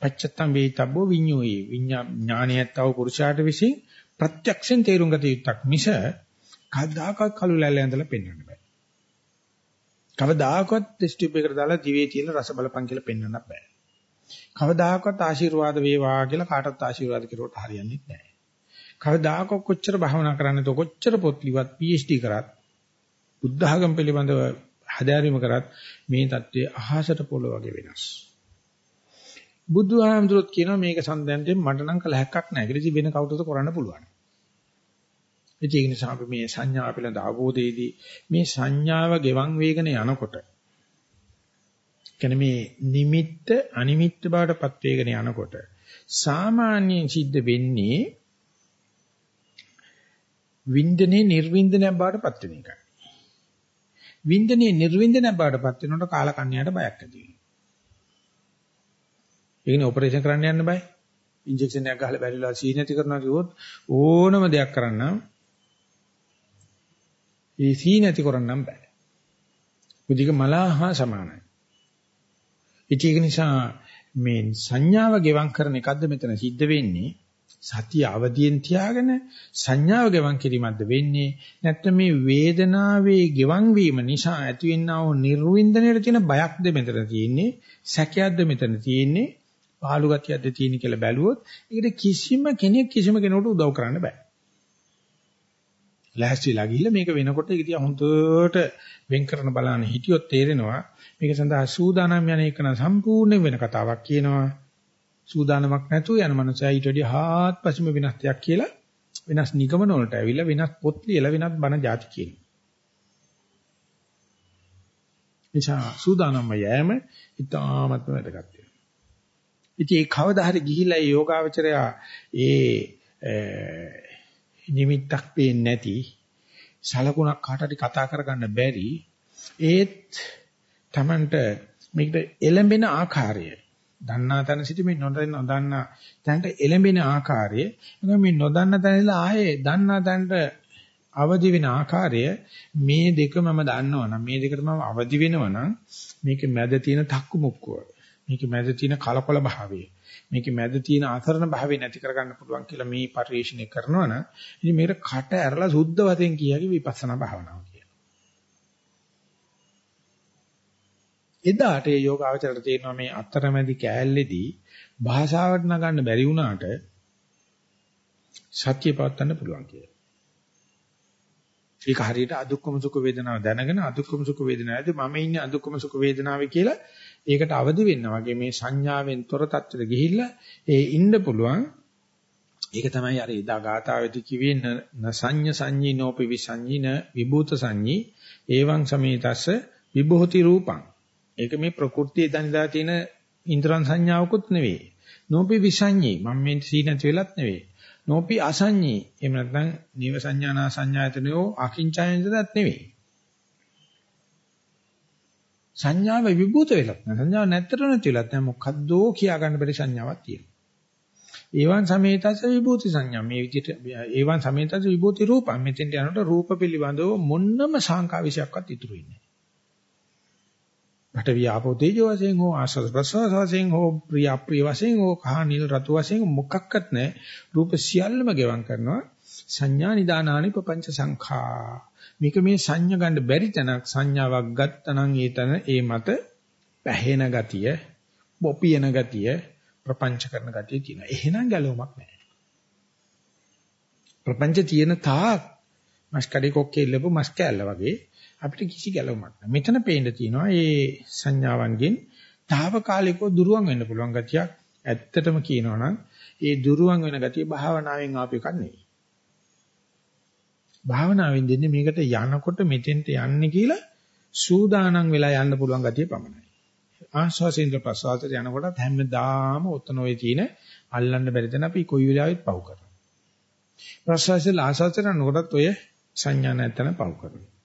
පච්චත්තම් වේතබ්බෝ විඤ්ඤෝයි විඥාණයත්තව පුරුෂයාට විසින් ප්‍රත්‍යක්ෂෙන් තේරුම් ගත යුත්තක් මිස කවදාකවත් කළු ලැල්ල ඇඳලා පෙන්වන්න බෑ. කවදාකවත් ටෙස්ට් ටියුබ් එකට දාලා දිවේ තියලා රස බලපං කියලා පෙන්වන්න බෑ. කවදාකවත් ආශිර්වාද වේවා කියලා කාටවත් ආශිර්වාද කෙරුවට හරියන්නේ නැහැ කවදාකවත් කොච්චර භාවනා කරන්නද කොච්චර පොත් ලිවත් PhD කරත් බුද්ධ ආගම පිළිබඳව හදාරීම කරත් මේ தත්ත්වය අහසට පොළ වගේ වෙනස්. බුදුහාමුදුරුවෝ කියනවා මේක සම්දැන්තෙන් මට නම් කල හැක්කක් නැහැ කියලා. ඉතින් වෙන කවුරුද කරන්න පුළුවන්. ඒක නිසා අපි මේ සංඥා පිළිබඳ අවබෝධයේදී මේ සංඥාව ගෙවන් වේගන යනකොට කියන්නේ මේ නිමිත්ත අනිමිත්ත බවටපත් වේගන යනකොට සාමාන්‍යයෙන් සිද්ධ වෙන්නේ වින්දනේ නිර්වින්දනයක් බවටපත් වෙන එකයි. වින්දනේ නිර්වින්දන බවටපත් වෙනකොට කාලකන්‍යයට බයක් ඇති වෙනවා. ඒකනේ ඔපරේෂන් කරන්න යන්න බෑ. ඉන්ජෙක්ෂන් එකක් ගහලා බැරිලා සී නැති කරනවා කිව්වොත් ඕනම දෙයක් කරන්න ඒ සී නැති කරන්නම් බෑ. මුදික මලහා සමානයි. ඒක නිසා මේ සංඥාව ගෙවම් කරන එකක්ද මෙතන සිද්ධ වෙන්නේ සතිය අවදියෙන් තියාගෙන සංඥාව ගෙවන් කිරීමක්ද වෙන්නේ නැත්නම් මේ වේදනාවේ ගෙවන් වීම නිසා ඇතිවෙනා වූ නිර්වින්දනයේ තියෙන බයක්ද මෙතන තියෙන්නේ සැකයක්ද මෙතන තියෙන්නේ පාළු ගතියක්ද තියෙන කියලා බැලුවොත් ඒකට කිසිම කෙනෙක් කිසිම කෙනෙකුට උදව් කරන්න බෑ. ලෑස්තිලා ගිහිල්ලා මේක වෙනකොට ඒක දිහා හොඳට වෙන් කරන බලන්න හිටියොත් තේරෙනවා මේක සඳහා සූදානම් යන එක සම්පූර්ණ වෙන කතාවක් කියනවා. සූදානමක් නැතුව යන මනුස්සයා ඊට වඩා හාත්පසම වෙනස් දෙයක් කියලා වෙනස් නිගමන වලට ඇවිල්ලා වෙනස් පොත් ලියලා වෙනත් බණ જાති කියනවා. නිසා සූදානම්ම යෑම ඉතාමත්ම වැදගත් වෙනවා. ඉතින් ඒ කවදා හරි ගිහිලා ඒ යෝගාවචරය ඒ නිමිත්තක් පේන්නේ නැති සලකුණක් කාට හරි කතා කරගන්න බැරි ඒත් Tamanට මේකට එළඹෙන ආකාරය දන්නා තැන සිට මේ නොදන්නා තැනට එළඹෙන ආකාරය මේ නොදන්න තැනilla ආයේ දන්නා තැනට අවදි වෙන ආකාරය මේ දෙක මම දන්නවනම් මේ දෙකට මම අවදි වෙනවනම් මේක මැද තියෙන තක්කු මුක්කුව මේක මැද තියෙන කලකොල භාවය මේක මැද තියෙන ආසරණ භාවය නැති කරගන්න පුළුවන් කියලා මේ පරිශ්‍රණය කරනවනම් ඉතින් මේකට කට ඇරලා සුද්ධ වශයෙන් කියකි විපස්සනා භාවනාව කියලා. එදාට ඒ යෝගාවචරයට තේරෙනවා මේ අතරමැදි කෑල්ලේදී භාෂාවට නගන්න බැරි වුණාට සත්‍ය පවත්වන්න පුළුවන් කියලා. ඒක හරියට අදුක්කම සුඛ වේදනාව දැනගෙන අදුක්කම සුඛ වේදනාවේදී මම ඉන්නේ අදුක්කම සුඛ වේදනාවේ කියලා ඒකට අවදි වෙන්න වගේ මේ සංඥාවෙන් තොර තත්ත්වෙට ගිහිල්ලා ඒ ඉන්න පුළුවන්. ඒක තමයි අර එදා ගාථාවේදී කිව්වේ න සංඤ සංඤී නෝපි විසංඤීන විභූත සංඤී. එවං සමේතස්ස විභූති රූපං. ඒක මේ ප්‍රകൃතිය දනිදා තියෙන ඉන්ද්‍රයන් සංඥාවකුත් නෙවෙයි. නෝපි විසංඤී මම මේ සීනත් වෙලත් නෙවෙයි. නෝපි අසංඤී එහෙම නැත්නම් නීව සංඥානා සංඥායතනෝ අකින්චයන්දත් නෙවෙයි. සංඥාව විභූත වෙලත් නෑ සංඥාව නැත්තර නැති වෙලත් නෑ මොකද්දෝ කියා ගන්න බැරි සංඥාවක් තියෙනවා. ඒවන් සමේතස විභූති සංඥා. මේ විදිහට ඒවන් සමේතස විභූති රූපම් මෙතෙන්ට යනකොට රූප පිළිබඳව මොන්නම සංකා විශයක්වත් ඉතුරු ඉන්නේ රට වියාපෝ තේජෝ වශයෙන් හෝ ආශ්‍රද ප්‍රසවාස වශයෙන් හෝ ප්‍රිය අප්‍රිය වශයෙන් හෝ කහ නිල් රතු වශයෙන් මොකක්වත් නැහැ. රූප සියල්ලම ගෙවම් කරනවා. සංඥා නිදානානි පపంచ සංඛා. මේක මේ සංඥා ගන්න බැරි තැනක් සංඥාවක් ගත්තනම් ඒ තන ඒ මත පැහැෙන ගතිය බොපියන ගතිය ප්‍රපංච කරන ගතිය තියෙනවා. එහෙනම් ගැලවමක් නැහැ. ප්‍රපංච තියෙන තාක් මස් කඩේ කොක්කේ ඉල්ලපු මස් කෑල්ල වගේ අපිට කිසි ගැලවමක් නැහැ. මෙතන පේන්න තියෙනවා මේ සංඥාවන්ගෙන් తాවකාලිකව දුරුවන් වෙන්න පුළුවන් ගතියක්. ඇත්තටම කියනවා නම් ඒ දුරුවන් වෙන ගතිය භාවනාවෙන් ආපු එකක් නෙවෙයි. භාවනාවෙන් දෙන්නේ මේකට යනකොට මෙතෙන්ට යන්නේ කියලා සූදානම් වෙලා යන්න පුළුවන් ගතිය පමණයි. ආශ්වාසේන්ද්‍ර ප්‍රසවාසයට යනකොටත් හැමදාම ඔතන ඔය තියෙන අල්ලන්න බැරි දෙන අපි කොයි වෙලාවෙත් පව් කරනවා. ප්‍රසවාසයේ ආශ්වාසයට යනකොටත් ඔය සංඥා නැත්තන පව් කරනවා.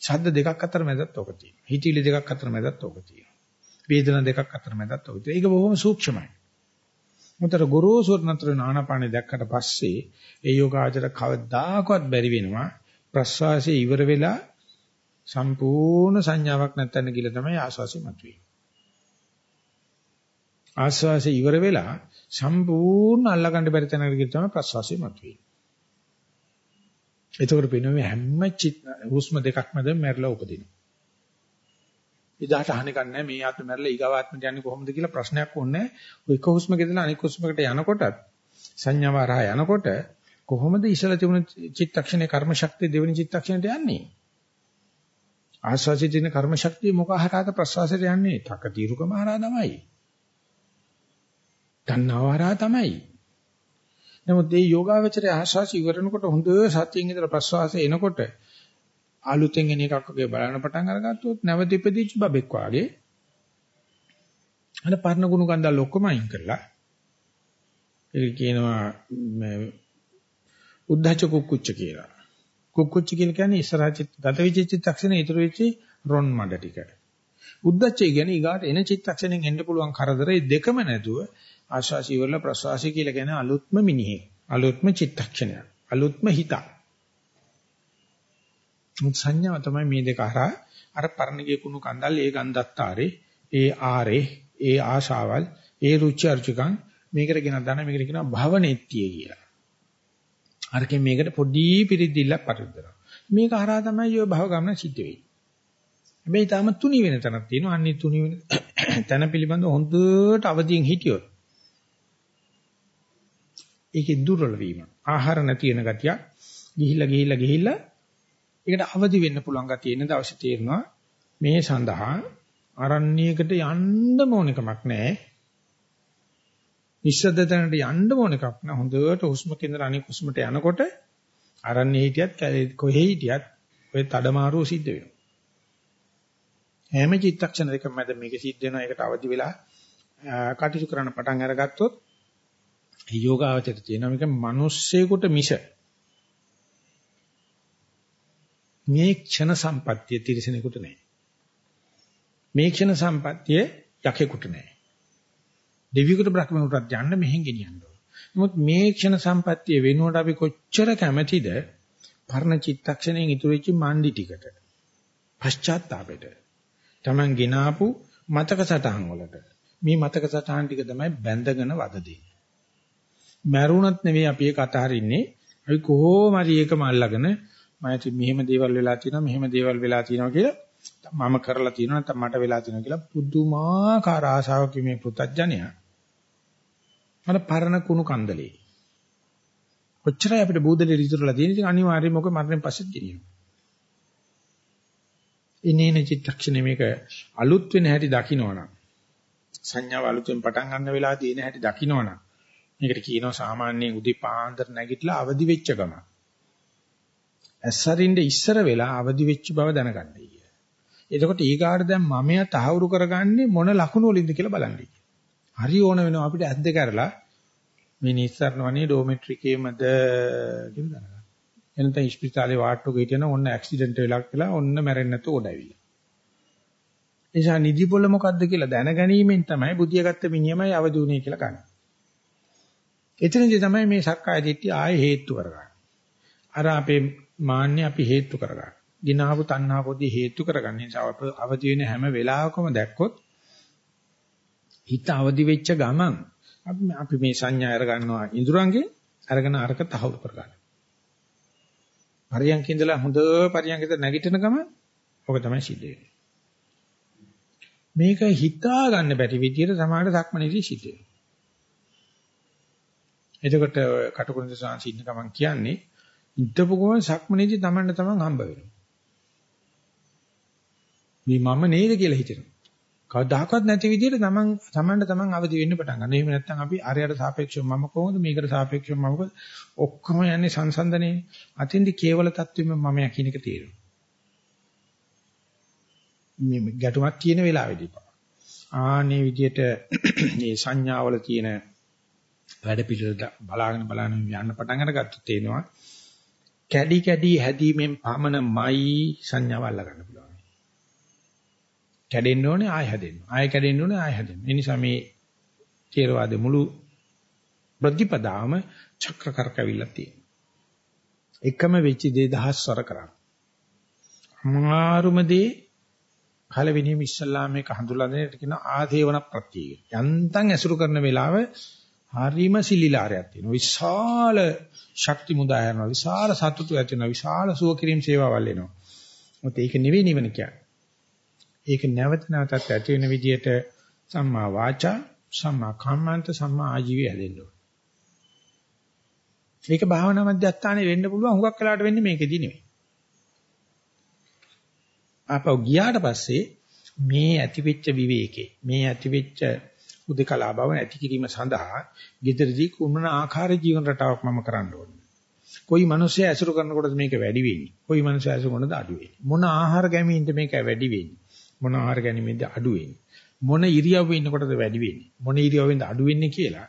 ශබ්ද දෙකක් අතර මැදත් ඔක තියෙනවා. හිතවිලි දෙකක් අතර මැදත් ඔක තියෙනවා. වේදනා දෙකක් අතර මැදත් ඔක තියෙනවා. ඒක බොහොම සූක්ෂමයි. මොතර ගොරෝසුර නතර නානපානේ දැක්කට පස්සේ ඒ යෝගාචර කවදාකවත් බැරි වෙනවා ප්‍රස්වාසයේ ඉවර වෙලා සම්පූර්ණ සංඥාවක් නැත්තන කියලා තමයි ආස්වාසිය මතුවේ. ආස්වාසිය ඉවර වෙලා සම්පූර්ණ අල්ලගන්න බැරි තැනකට ගිහින් තමයි ප්‍රස්වාසිය මතුවේ. එතකොට පේනවා හැම හුස්ම දෙකක් මැද මැරලා උපදිනවා. ඉදාට අහන්නේ නැහැ මේ ආත්ම මැරලා ඊගාවාත්මට යන්නේ කොහොමද කියලා ප්‍රශ්නයක් ඕනේ. ඔය එක හුස්මක ඉඳලා අනෙක් හුස්මකට යනකොටත් සංඥාව හරහා යනකොට කොහොමද ඉසල තිබුණ චිත්තක්ෂණේ කර්ම ශක්තිය දෙවෙනි චිත්තක්ෂණයට යන්නේ? ආස්වාසිත දින කර්ම ශක්තිය මොක හරහාද ප්‍රසවාසයට යන්නේ? තක తీරුකම හරහා තමයි. තණ්හාව හරහා තමයි. නමුත් මේ යෝගාවචරයේ ආශාස ඉවරනකොට හොඳ සතියින් ඉඳලා ප්‍රසවාසය එනකොට අලුතෙන් එන එකක් වගේ බලන්න පටන් අරගත්තොත් නැවත ඉපදිච්ච බබෙක් වාගේ අර පරණ ගුණ කන්දල් ඔක්කොම අයින් කරලා ඒක කියනවා උද්ධච්ච කුක්කුච්ච කියලා. කුක්කුච්ච කියලා කියන්නේ ඉස්සරහ චිත්ත ගත වෙච්ච චිත්තක්ෂණේ ඉතුරු වෙච්ච රොන් මඩ ටික. උද්දච්චය කියන්නේ ඊගාට එන චිත්තක්ෂණෙන් එන්න පුළුවන් කරදරේ දෙකම නැතුව ආශාසි වල ප්‍රසවාසි කියලා කියන අලුත්ම මිනිහෙක්. අලුත්ම චිත්තක්ෂණය. අලුත්ම හිත. මුත් සංඥාව තමයි මේ දෙක හරහා අර පරණගේ කුණු කන්දල් ඒ ගන්ධත්තාරේ ඒ ආරේ ඒ ආශාවල් ඒ රුචි අරුචිකං මේකට කියන දන මේකට කියනවා භවනෙත්තිය කියලා. අරකින් මේකට පොඩි පිරිද්දිල්ලක් පරිද්දනවා. මේක හරහා තමයි ඔය භව ගමන සිද්ධ වෙන්නේ. හැබැයි තාම තුනි වෙන තැනක් තියෙනවා. අන්නේ තුනි වෙන තන පිළිබඳ හොඳට අවදියෙන් හිටියොත් ඒකේ දුර්වල වීම. ආහාර නැති වෙන ගතිය. ගිහිල්ලා ගිහිල්ලා ගිහිල්ලා ඒකට අවදි වෙන්න පුළුවන් ගතිය එන දවසේ තේරෙනවා මේ සඳහා අරණ්‍යයකට යන්න ඕන එකමක් නැහැ. නිස්සද්ද තැනට යන්න ඕන එකක් නෑ. හොඳට හුස්ම කේන්දර අනික හුස්මට යනකොට අරන්නේ හිටියත් කොහේ හිටියත් ඔය තඩමාරුව සිද්ධ වෙනවා. හැම චිත්තක්ෂණ දෙකම මැද මේක සිද්ධ වෙනවා. ඒකට අවදි වෙලා කටයුතු කරන්න පටන් අරගත්තොත් යෝගාවචරය තියෙනවා මේක මිනිස්සෙකුට මිස මේ ක්ෂණ සම්පත්තිය තිරසනෙකුට නෑ මේ ක්ෂණ සම්පත්තිය යකෙකුට නෑ දෙවියෙකුට බ්‍රහ්මණයටත් යන්න මෙහෙන් ගෙනියන්න ඕන. නමුත් මේ ක්ෂණ සම්පත්තිය වෙනුවට අපි කොච්චර කැමැතිද පරණ චිත්තක්ෂණයෙන් ඉතුරු වෙච්ච මණ්ඩි ටිකට. පශ්චාත්තාපෙට. Taman ගినాපු මතක සටහන් වලට. මේ මතක සටහන් ටික තමයි බැඳගෙන වද දෙන්නේ. මැරුණත් නෙවෙයි අපි ඒක අතහරින්නේ. අපි කොහොම හරි ඒකම අල්ලගෙන මම මෙහෙම දේවල් වෙලා තියෙනවා මෙහෙම දේවල් වෙලා තියෙනවා කියලා මම කරලා තියෙනවා නැත්නම් මට වෙලා තියෙනවා කියලා පුදුමාකාර ආශාවක මේ පුතඥයා මට පරණ කුණු කන්දලේ. කොච්චරයි අපිට බූදලේ ඉතුරුලා තියෙන ඉතින් අනිවාර්යයෙන් මොකද මරණයෙන් පස්සෙත් ගෙනියනවා ඉනේන චිත්තක්ෂණේ මේක අලුත් වෙන හැටි දකින්නවනම් සංඥාව අලුතෙන් පටන් ගන්න වෙලාව තියෙන හැටි දකින්නවනම් මේකට කියනවා සාමාන්‍යයෙන් උදේ පාන්දර නැගිටලා අවදි වෙච්ච ගම. ඇස්සරින්ද ඉස්සර වෙලා අවදි වෙච්ච බව දැනගන්නයි කිය. එතකොට ඊගාට දැන් මමයා තහවුරු කරගන්නේ මොන ලකුණු වලින්ද කියලා බලන්න. හරි ඕන වෙනවා අපිට ඇද්ද කරලා මේ නිස්සාරණ වනේ ඩෝමෙට්‍රිකේමද කියලා දැනගන්න. එනතන ඉස්පිරිතාලේ වාට්ටුක හිටියන ඔන්න ඇක්සිඩන්ට් වෙලා කියලා ඔන්න මැරෙන්නේ නැතුව උඩවිලා. එනිසා නිදි පොළ මොකද්ද කියලා දැනගැනීමෙන් තමයි බුදිය ගත්ත මිනිහමයි අවදි වුනේ කියලා ගන්න. එතනදී තමයි මේ සක්කාය දිට්ඨිය ආයේ හේතු කරගන්නේ. අර අපේ මාන්නේ අපි හේතු කරගන්න. ගිනාවු තණ්හා පොදි හේතු කරගන්න නිසා අවදි වෙන හැම වෙලාවකම දැක්කොත් හිත අවදි වෙච්ච ගමන් අපි මේ සංඥා අරගන්නවා ඉඳුරංගේ අරගෙන අරක තහවුරු කරගන්න. පරියන්ක ඉඳලා හොඳ පරියන්කද නැගිටින ගම ඔක තමයි සිද්ධ වෙන්නේ. මේක හිතා ගන්න බැරි විදියට සමාහට සක්මනේදී සිද්ධ වෙනවා. එතකොට කටුකුරුන්ද සාංශ ඉන්න ගමන් කියන්නේ ඉද්දපු ගමන් සක්මනේදී තමන්ට තමන් හම්බ වෙනවා. මේ මම නේද කියලා හිතෙනවා. කවදාකවත් නැති විදිහට තමන් තමන්ට තමන් අවදි වෙන්න පටන් ගන්නවා. එහෙම නැත්නම් අපි අරයට සාපේක්ෂව මම කොහොමද මේකට සාපේක්ෂව මම කොහොමද ඔක්කොම යන්නේ සංසන්දනේ. අතින්දි කේවල தත්වෙම මම යකින් එක තේරෙනවා. මේ ගැටුමක් තියෙන වෙලාවෙදී පා. ආනේ විදිහට මේ සංඥාවල තියෙන වැඩ පිළිවෙල බලාගෙන බලාගෙන යන්න පටන් අරගත්තොත් තේනවා කැඩි කැඩි හැදීමෙන් පමණමයි සංඥාව අල්ලගන්න පුළුවන්. කැඩෙන්න ඕනේ ආය හැදෙන්න. ආය කැඩෙන්න ඕනේ ආය හැදෙන්න. ඒ නිසා මේ ථේරවාදයේ මුළු ප්‍රතිපදාවම චක්‍ර කරකවිලා තියෙනවා. එකම වෙච්ච දේ දහස්වර කරා. අමාරුම දේ පළවෙනිම ඉස්සල්ලාම මේක හඳුලා දෙන්නට කියන ආදේවන ප්‍රත්‍යය. යන්තම් ඇසුරු කරන වෙලාව හරිම සිලිලාරයක් තියෙනවා. විශාල ශක්ති මුදා යනවා. විශාල සතුටු ඇති වෙනවා. විශාල සුව කිරීම සේවාවල් එනවා. මොකද ඒක නෙවෙයි නිවන කියන්නේ. ඒක නැවත නැවතත් ඇති වෙන විදිහට සම්මා වාචා, සම්මා කම්මන්ත, සම්මා ආජීවය හැදෙන්න ඕනේ. මේක භාවනා මධ්‍යස්ථානේ වෙන්න පුළුවන් හුඟක් වෙලාවට වෙන්නේ මේකෙදි නෙවෙයි. ආපහු ගියාට පස්සේ මේ ඇතිවෙච්ච විවේකේ, මේ ඇතිවෙච්ච උදකලා බව ඇති කිරීම සඳහා gederදී කුමන ආකාර ජීවන රටාවක් මම කරන්න ඕනේ. කොයි මිනිස්සය ඇසුරු කරනකොටද මේක වැඩි වෙන්නේ? කොයි මිනිස්සය ඇසුරු කරනද අඩු වෙන්නේ? මොන ආහාර ගැනීමෙන්ද මේක වැඩි වෙන්නේ? මොන ආහාර ගැනීමෙන්ද අඩු වෙන්නේ? මොන ඉරියව්වෙ ඉන්නකොටද වැඩි වෙන්නේ? මොන ඉරියව්වෙන්ද අඩු වෙන්නේ කියලා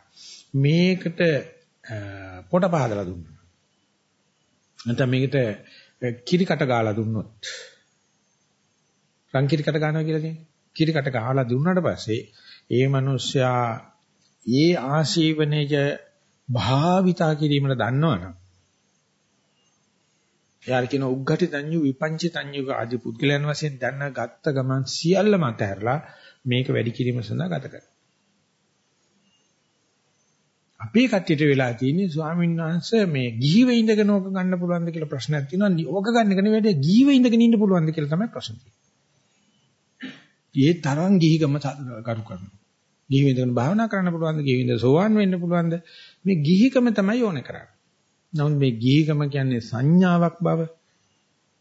මේකට පොට පහදලා දුන්නා. නැත්නම් මේකට කිරිකට ගාලා දුන්නොත් රන් කිරිකට ගන්නවා කියලා කියන්නේ. කිරිකට ගහලා දුන්නාට පස්සේ ඒ මිනිස්සයා ඒ ආශීවනේජ භාවිතා කිරීමල දන්නවනම් එයාර කියන උග්ගටි තඤ්ඤු විපංචි තඤ්ඤු ආදි පුද්ගලයන් වශයෙන් දැන ගත්ත ගමන් සියල්ලම අතහැරලා මේක වැඩි කිරීම සඳහා ගත කරනවා. අපේ කට්ටියට වෙලා තියෙන්නේ ස්වාමීන් වහන්සේ මේ ගිහිව ඉඳගෙන ඕක ගන්න පුළුවන්ද කියලා ප්‍රශ්නයක් තියෙනවා. ඕක ගන්න එක නෙවෙයි ගිහිව ඉඳගෙන ඉන්න පුළුවන්ද කියලා තමයි ප්‍රශ්න තියෙන්නේ. ඒ තරම් ගිහිගම කරු කරනවා. ගිහි විඳගෙන භාවනා කරන්න පුළුවන්ද? ගිහි විඳ සෝවාන් වෙන්න පුළුවන්ද? මේ ගිහිකම තමයි ඕනේ කරන්නේ. නමුත් මේ ගිහිකම කියන්නේ සංඥාවක් බව.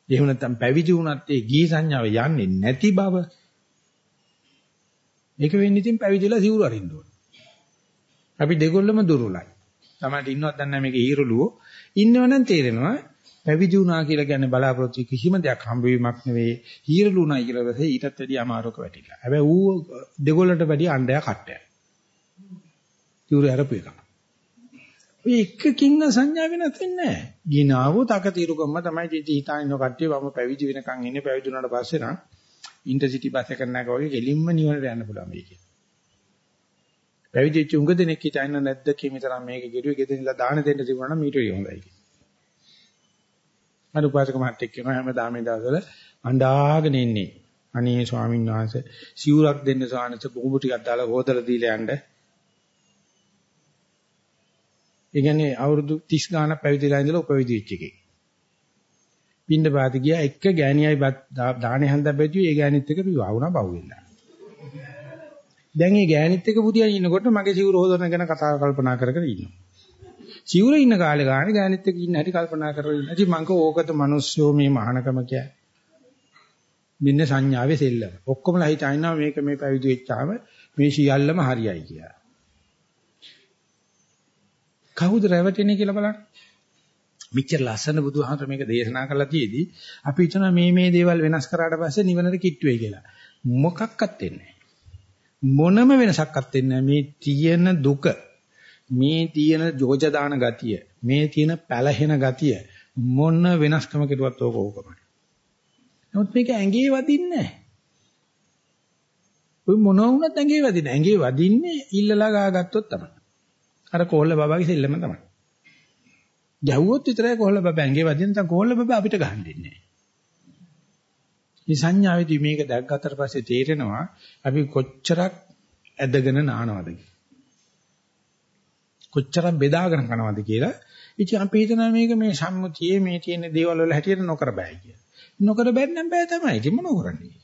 එහෙම නැත්නම් පැවිදි වුණත් ඒ ගිහි සංඥාව යන්නේ නැති බව. ඒක වෙන්නේ ඉතින් පැවිදිලා සිවුරු අරින්න ඕනේ. අපි දෙගොල්ලම දුර්වලයි. තමයි ඉන්නවත් දන්නේ නැහැ මේක ඊරළුවෝ. ඉන්නවනම් තේරෙනවා පැවිදි වුණා කියලා කියන්නේ බලාපොරොත්තු කිසිම දෙයක් හම්බවීමක් නෙවෙයි. හීරලුණයි කියලා වෙසේ ඊටත් වැඩිය අමාරුක වැටිලා. හැබැයි ඌ දෙගොල්ලන්ට වැඩිය අණ්ඩය කට්ටය. ඉවුරු හරපු එක. ඔය එකකින් සංඥා වෙනස් වෙන්නේ නැහැ. ගිනාවෝ තකතිරුකම්ම තමයි ජීවිතය හිතානින්න කට්ටිය වම පැවිදි වෙනකන් ඉන්නේ පැවිදි වුණාට පස්සේ නම් ඉන්ටර්සිටි බස් එක කරනක වගේ ගෙලින්ම නිවනට යන්න පුළුවන් මේක. පැවිදි වෙච්ච උඟ දෙනෙක් හිතන්න නැද්ද කීමතරම් මේක ගෙරුවේ ගෙදරින්ලා දාන දෙන්න තිබුණා නම් මීට වඩා හොඳයි කියලා. අර උපාසක මහත්තයෙක් කියනවා හැමදාම මේ දවස්වල අඬාගෙන ඉන්නේ. අනේ ස්වාමීන් වහන්සේ සිවුරක් දෙන්න සානස බොහොම ටිකක් දාලා හොදලා දීලා යන්න. ඒ කියන්නේ අවුරුදු 30 ගානක් පැවිදිලා ඉඳලා උපවිදි වෙච්ච එකේ. පින්න පාති ගියා එක ගෑණියයි දාහනේ හන්දක් බැදුවේ ඒ ගෑණිත් එක විවාහ වුණා බහුවෙලා. දැන් මේ ගෑණිත් එක පුදියන් ඉන්නකොට මගේ සිවුර හොදන ගැන කතා කල්පනා කර කර ඉන්නවා. සිවුර ඉන්න කාලේ ගානේ ගෑනිත් එක්ක ඉන්න හැටි කල්පනා කරගෙන ඉන්න. ඉතින් මං කෝ ඕකද මිනිස්සුෝ මේ මහානකම කියන්නේ. මෙන්න සංඥාවේ සෙල්ලම. ඔක්කොමලා හිතනවා මේක මේ පැවිදි වෙච්චාම මේ සියල්ලම හරියයි කියලා. කවුද රැවටෙන්නේ කියලා බලන්න. මෙච්චර ලස්සන බුදුහාමර මේක දේශනා කළා තියේදී අපි හිතනවා මේ මේ දේවල් වෙනස් කරාට පස්සේ නිවනට කිට්ටු වෙයි කියලා. මොකක්වත් වෙන්නේ මොනම වෙනසක්වත් වෙන්නේ මේ තියෙන දුක මේ තියෙන ජෝජ දාන ගතිය, මේ තියෙන පැලහෙන ගතිය මොන වෙනස්කම කෙරුවත් ඕක ඕකමයි. නමුත් මේක ඇඟේ වදින්නේ නැහැ. ඔය මොන වුණත් ඇඟේ වදින්නේ. ඇඟේ වදින්නේ ඉල්ලලා ගාගත්තොත් තමයි. අර කොල්ල බබාගේ සෙල්ලම තමයි. ගැහුවොත් විතරයි කොල්ල බබා ඇඟේ වදින්න නැත්නම් කොල්ල බබා අපිට ගහන්න දෙන්නේ නැහැ. මේ සංඥාවේදී මේක දැක්ගත්තට පස්සේ තේරෙනවා අපි කොච්චරක් ඇදගෙන නානවද කියලා. කොච්චරක් බෙදාගෙන කරනවද කියලා. ඉතින් අපි හිතනවා මේක මේ සම්මුතියේ මේ තියෙන දේවල් වල හැටියට නොකර බෑ කියලා. නොකර බැන්නම් බෑ තමයි. ඉතින් මොනව කරන්නේ?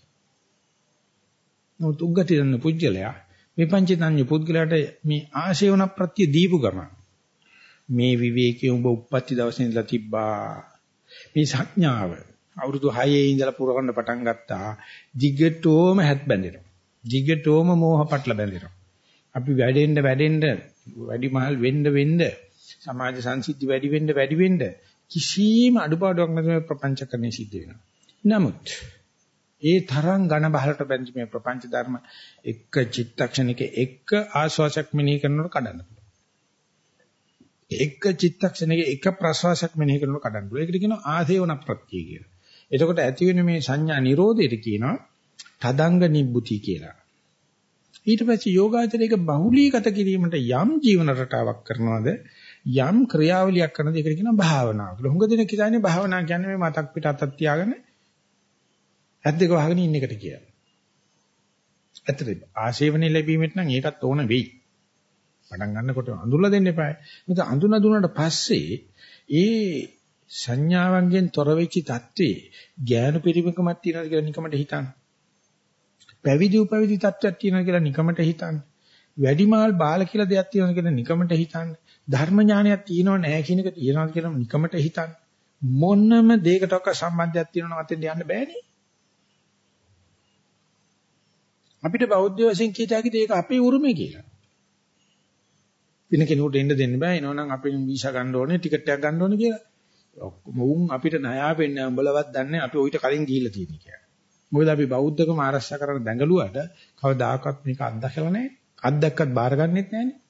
නමුත් උග්ගටිරන්න පුජ්‍යලයා මේ පංචතන්‍ය පුද්ගලයාට මේ ආශේවන ප්‍රත්‍ය දීපු ගම මේ විවේකයේ උඹ උප්පත්ති දවසේ ඉඳලා තිබ්බා. මේ සංඥාව අවුරුදු 6 ඉඳලා පුරවන්න පටන් ගත්තා. දිගටම හැත් බැඳෙනවා. දිගටම මෝහ පටල බැඳෙනවා. අපි වැඩෙන්න වැඩෙන්න වැඩිමහල් වෙන්න වෙන්න සමාජ සංසිද්ධි වැඩි වෙන්න වැඩි වෙන්න කිසිම අඩුපාඩුවක් නැතුව ප්‍රපංචකරණය සිද්ධ වෙනවා. නමුත් ඒ තරම් ඝන බහලට බැඳි මේ ප්‍රපංච ධර්ම එක චිත්තක්ෂණික එක ආස්වාසයක් මෙනෙහි කරනකොට කඩන්න පුළුවන්. එක චිත්තක්ෂණික එක ප්‍රසවාසයක් මෙනෙහි කරනකොට කඩන්න පුළුවන්. ඒකට කියනවා ආසේවන ප්‍රත්‍ය කියලා. එතකොට ඇති වෙන මේ සංඥා නිරෝධයට කියනවා තදංග නිබ්බුති කියලා. ඊට පස්සේ යෝගාචරයක බහුලීගත කිරීමට යම් ජීවන රටාවක් කරනවද යම් ක්‍රියාවලියක් කරනද ඒකට කියනවා භාවනාව කියලා. හුඟ දෙනෙක් කියන්නේ භාවනා කියන්නේ මේ මතක් පිට අතක් තියාගෙන ඇත් දෙක වහගෙන ඉන්න එකට කියලා. ඇත්තට ආශේවනේ ලැබීමෙත් නම් ඒකත් ඕන වෙයි. පටන් ගන්නකොට අඳුරලා දෙන්න එපා. මොකද අඳුන දුන්නාට පස්සේ ඒ සංඥාවන්ගෙන් තොර වෙච්ච தત્ත්වේ ඥාන පරිමකමක් තියෙනවද කියලා නිකමට හිතන්න. පැවිදි උපවිදි තත්ත්වයක් තියෙනවා කියලා නිකමට හිතන්න. වැඩිමාල් බාල කියලා දෙයක් තියෙනවා කියලා නිකමට හිතන්න. ධර්ම ඥානයක් තියෙනව නැහැ කියන එක තියෙනවා කියලා නිකමට හිතන්න. මොනම දෙයකටක සම්බන්ධයක් තියෙනවද අතෙන් යන්න බෑනේ. අපිට බෞද්ධ වශයෙන් කීත හැකිද ඒක අපේ උරුමය කියලා. වෙන කෙනෙකුට එන්න දෙන්න බෑ. එනවනම් අපි වීසා ගන්න ඕනේ, ටිකට් එකක් ගන්න ඕනේ කියලා. ඔක්කොම උන් අපිට ණයා වෙන්නේ උඹලවත් දන්නේ අපි ඔయిత කලින් ගිහිල්ලා තියෙන කියලා. මොකද අපි බෞද්ධකම ආරක්ෂා කරන දැඟලුවට කවදාකවත් මේක අත්දැකලා නැහැ. අත්දැක්කත් බාරගන්නෙත් නැහැනේ.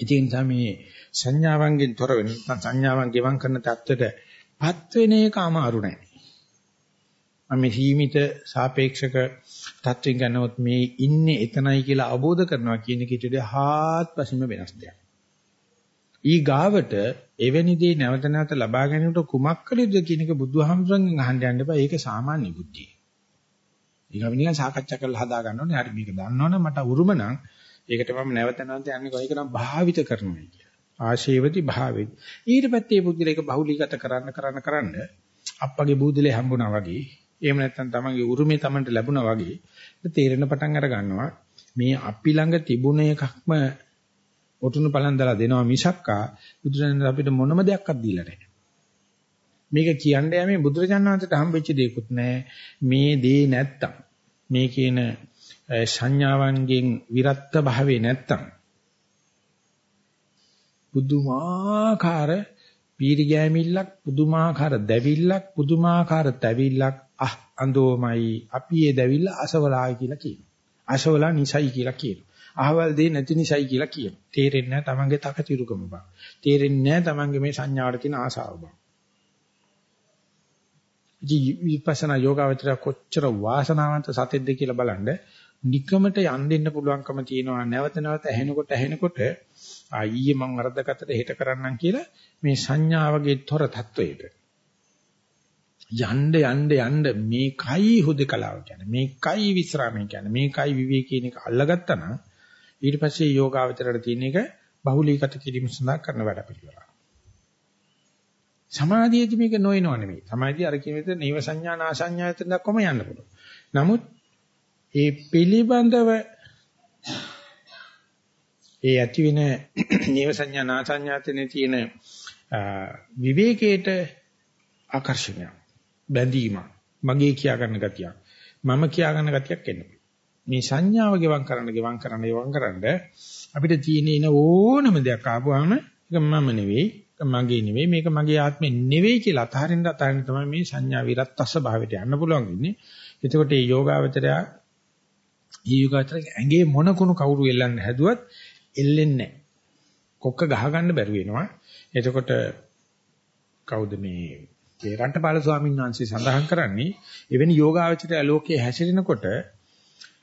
ඒ නිසා මේ සංඥාවන්ගෙන් තොර වෙන නැත්නම් සංඥාවන් ගෙවම් කරන தත්වෙටපත් වෙන එක අමාරු නෑ. මම සීමිත සාපේක්ෂක தත්වෙන් ගන්නවත් මේ ඉන්නේ එතනයි කියලා අවබෝධ කරනවා කියන එක ඊට හාත්පසින්ම වෙනස් දෙයක්. ඊ ගාවට එවැනි දේ නැවත නැවත ලබා ගැනීමට කුමක් කළ යුතුද කියන එක බුදුහාමුදුරන්ගෙන් අහන්න යන්න බෑ. ඒක සාමාන්‍ය බුද්ධිය. ඒක අපි නිකන් සාකච්ඡා කරලා හදා ගන්න ඕනේ. හරි මේක දන්නවනේ මට උරුම නම් ඒකට මම නැවත නැවත යන්නේ කොහේක නම් භාවිත කරනවා කියලා. ආශේවති භාවෙති. ඊට පස්සේ පුදුලේක බහුලීගත කරන්න කරන්න කරන්න අප්පගේ බූදලේ හම්බුණා වගේ එහෙම නැත්නම් තමන්ගේ උරුමේ තමන්ට ලැබුණා වගේ තේරෙන පටන් අර ගන්නවා මේ අපි ළඟ තිබුණ එකක්ම ඔටුනු පලන්දලා දෙනවා මිසක්කා බුදුරජාණන් අපිට මොනම දෙයක්වත් දීලා නැහැ. මේක කියන්නේ යමේ බුදුරජාණන් වහන්සේට හම්බෙච්ච දෙයක්වත් නැහැ. මේ දේ නැත්තම් මේ කියන සංඥාවන්ගෙන් විරත්ත භාවේ නැත්තම් පුදුමාකාර පීරි ගෑමිල්ලක් පුදුමාකාර දැවිල්ලක් පුදුමාකාර තැවිල්ලක් අහ අඳෝමයි අපි ඒ දැවිල්ල අසවලායි කියලා කියනවා. අසවලා නිසයි කියලා කියනවා. අහවල් දෙය නැති නිසයි කියලා කියනවා. තේරෙන්නේ නැහැ තමන්ගේ තකතිරුකම බව. තේරෙන්නේ නැහැ තමන්ගේ මේ සංඥාවට තියෙන ආසාව බව. ඉතින් විපස්සනා යෝගාවචරය කොච්චර වාසනාවන්ත සතෙක්ද කියලා බලන්න නිකමට යන් දෙන්න පුළුවන්කම තියෙනවා. නැවත නැවත ඇහෙනකොට ඇහෙනකොට ආයේ මං අරදගතට හිට කරන්නම් කියලා මේ සංඥාවගේ තොර தത്വයට යන්න යන්න යන්න මේකයි හුදකලාව කියන්නේ. මේකයි විස්රාමය කියන්නේ. මේකයි විවේකීන එක අල්ලගත්තා නම් ඊට පස්සේ යෝගාවචරයට තියෙන එක බහුලීගත කිරීම සඳහා කරන වැඩ පිළිවෙලක්. සමාධියේදී මේක නොයනව නෙමෙයි. සමාධිය අර කියන විදිහට නීව සංඥා නාසඤ්ඤායතන දක්වම යන්න පුළුවන්. නමුත් ඒ පිළිබඳව ඒ ඇති වෙන නීව සංඥා නාසඤ්ඤායතනේ තියෙන විවේකයට ආකර්ෂණය බැඳීම මගේ කියා ගන්න ගතියක් මම කියා ගන්න ගතියක් එන්න මේ සංඥාව ගෙවම් කරන්න ගෙවම් කරන්න ගෙවම් කරන්න අපිට තියෙන ඉන ඕනම දෙයක් ආපුවාම ඒක මම නෙවෙයි මගේ නෙවෙයි මේක මගේ ආත්මෙ නෙවෙයි කියලා අතහරින්න අතහරින්න තමයි මේ සංඥා විරත්තස්ස භාවයට යන්න පුළුවන් ඉන්නේ. එතකොට මේ යෝගාවචරය මේ යෝගාවචරය ඇඟේ මොන කුණු කවුරු එල්ලන්න හැදුවත් එල්ලෙන්නේ නැහැ. කොක්ක ගහ ගන්න බැරුව වෙනවා. එතකොට කවුද මේ ඒ රන්ටපාල ස්වාමීන් වහන්සේ සඳහන් කරන්නේ එවැනි යෝගාවචරය ලෝකයේ හැසිරෙනකොට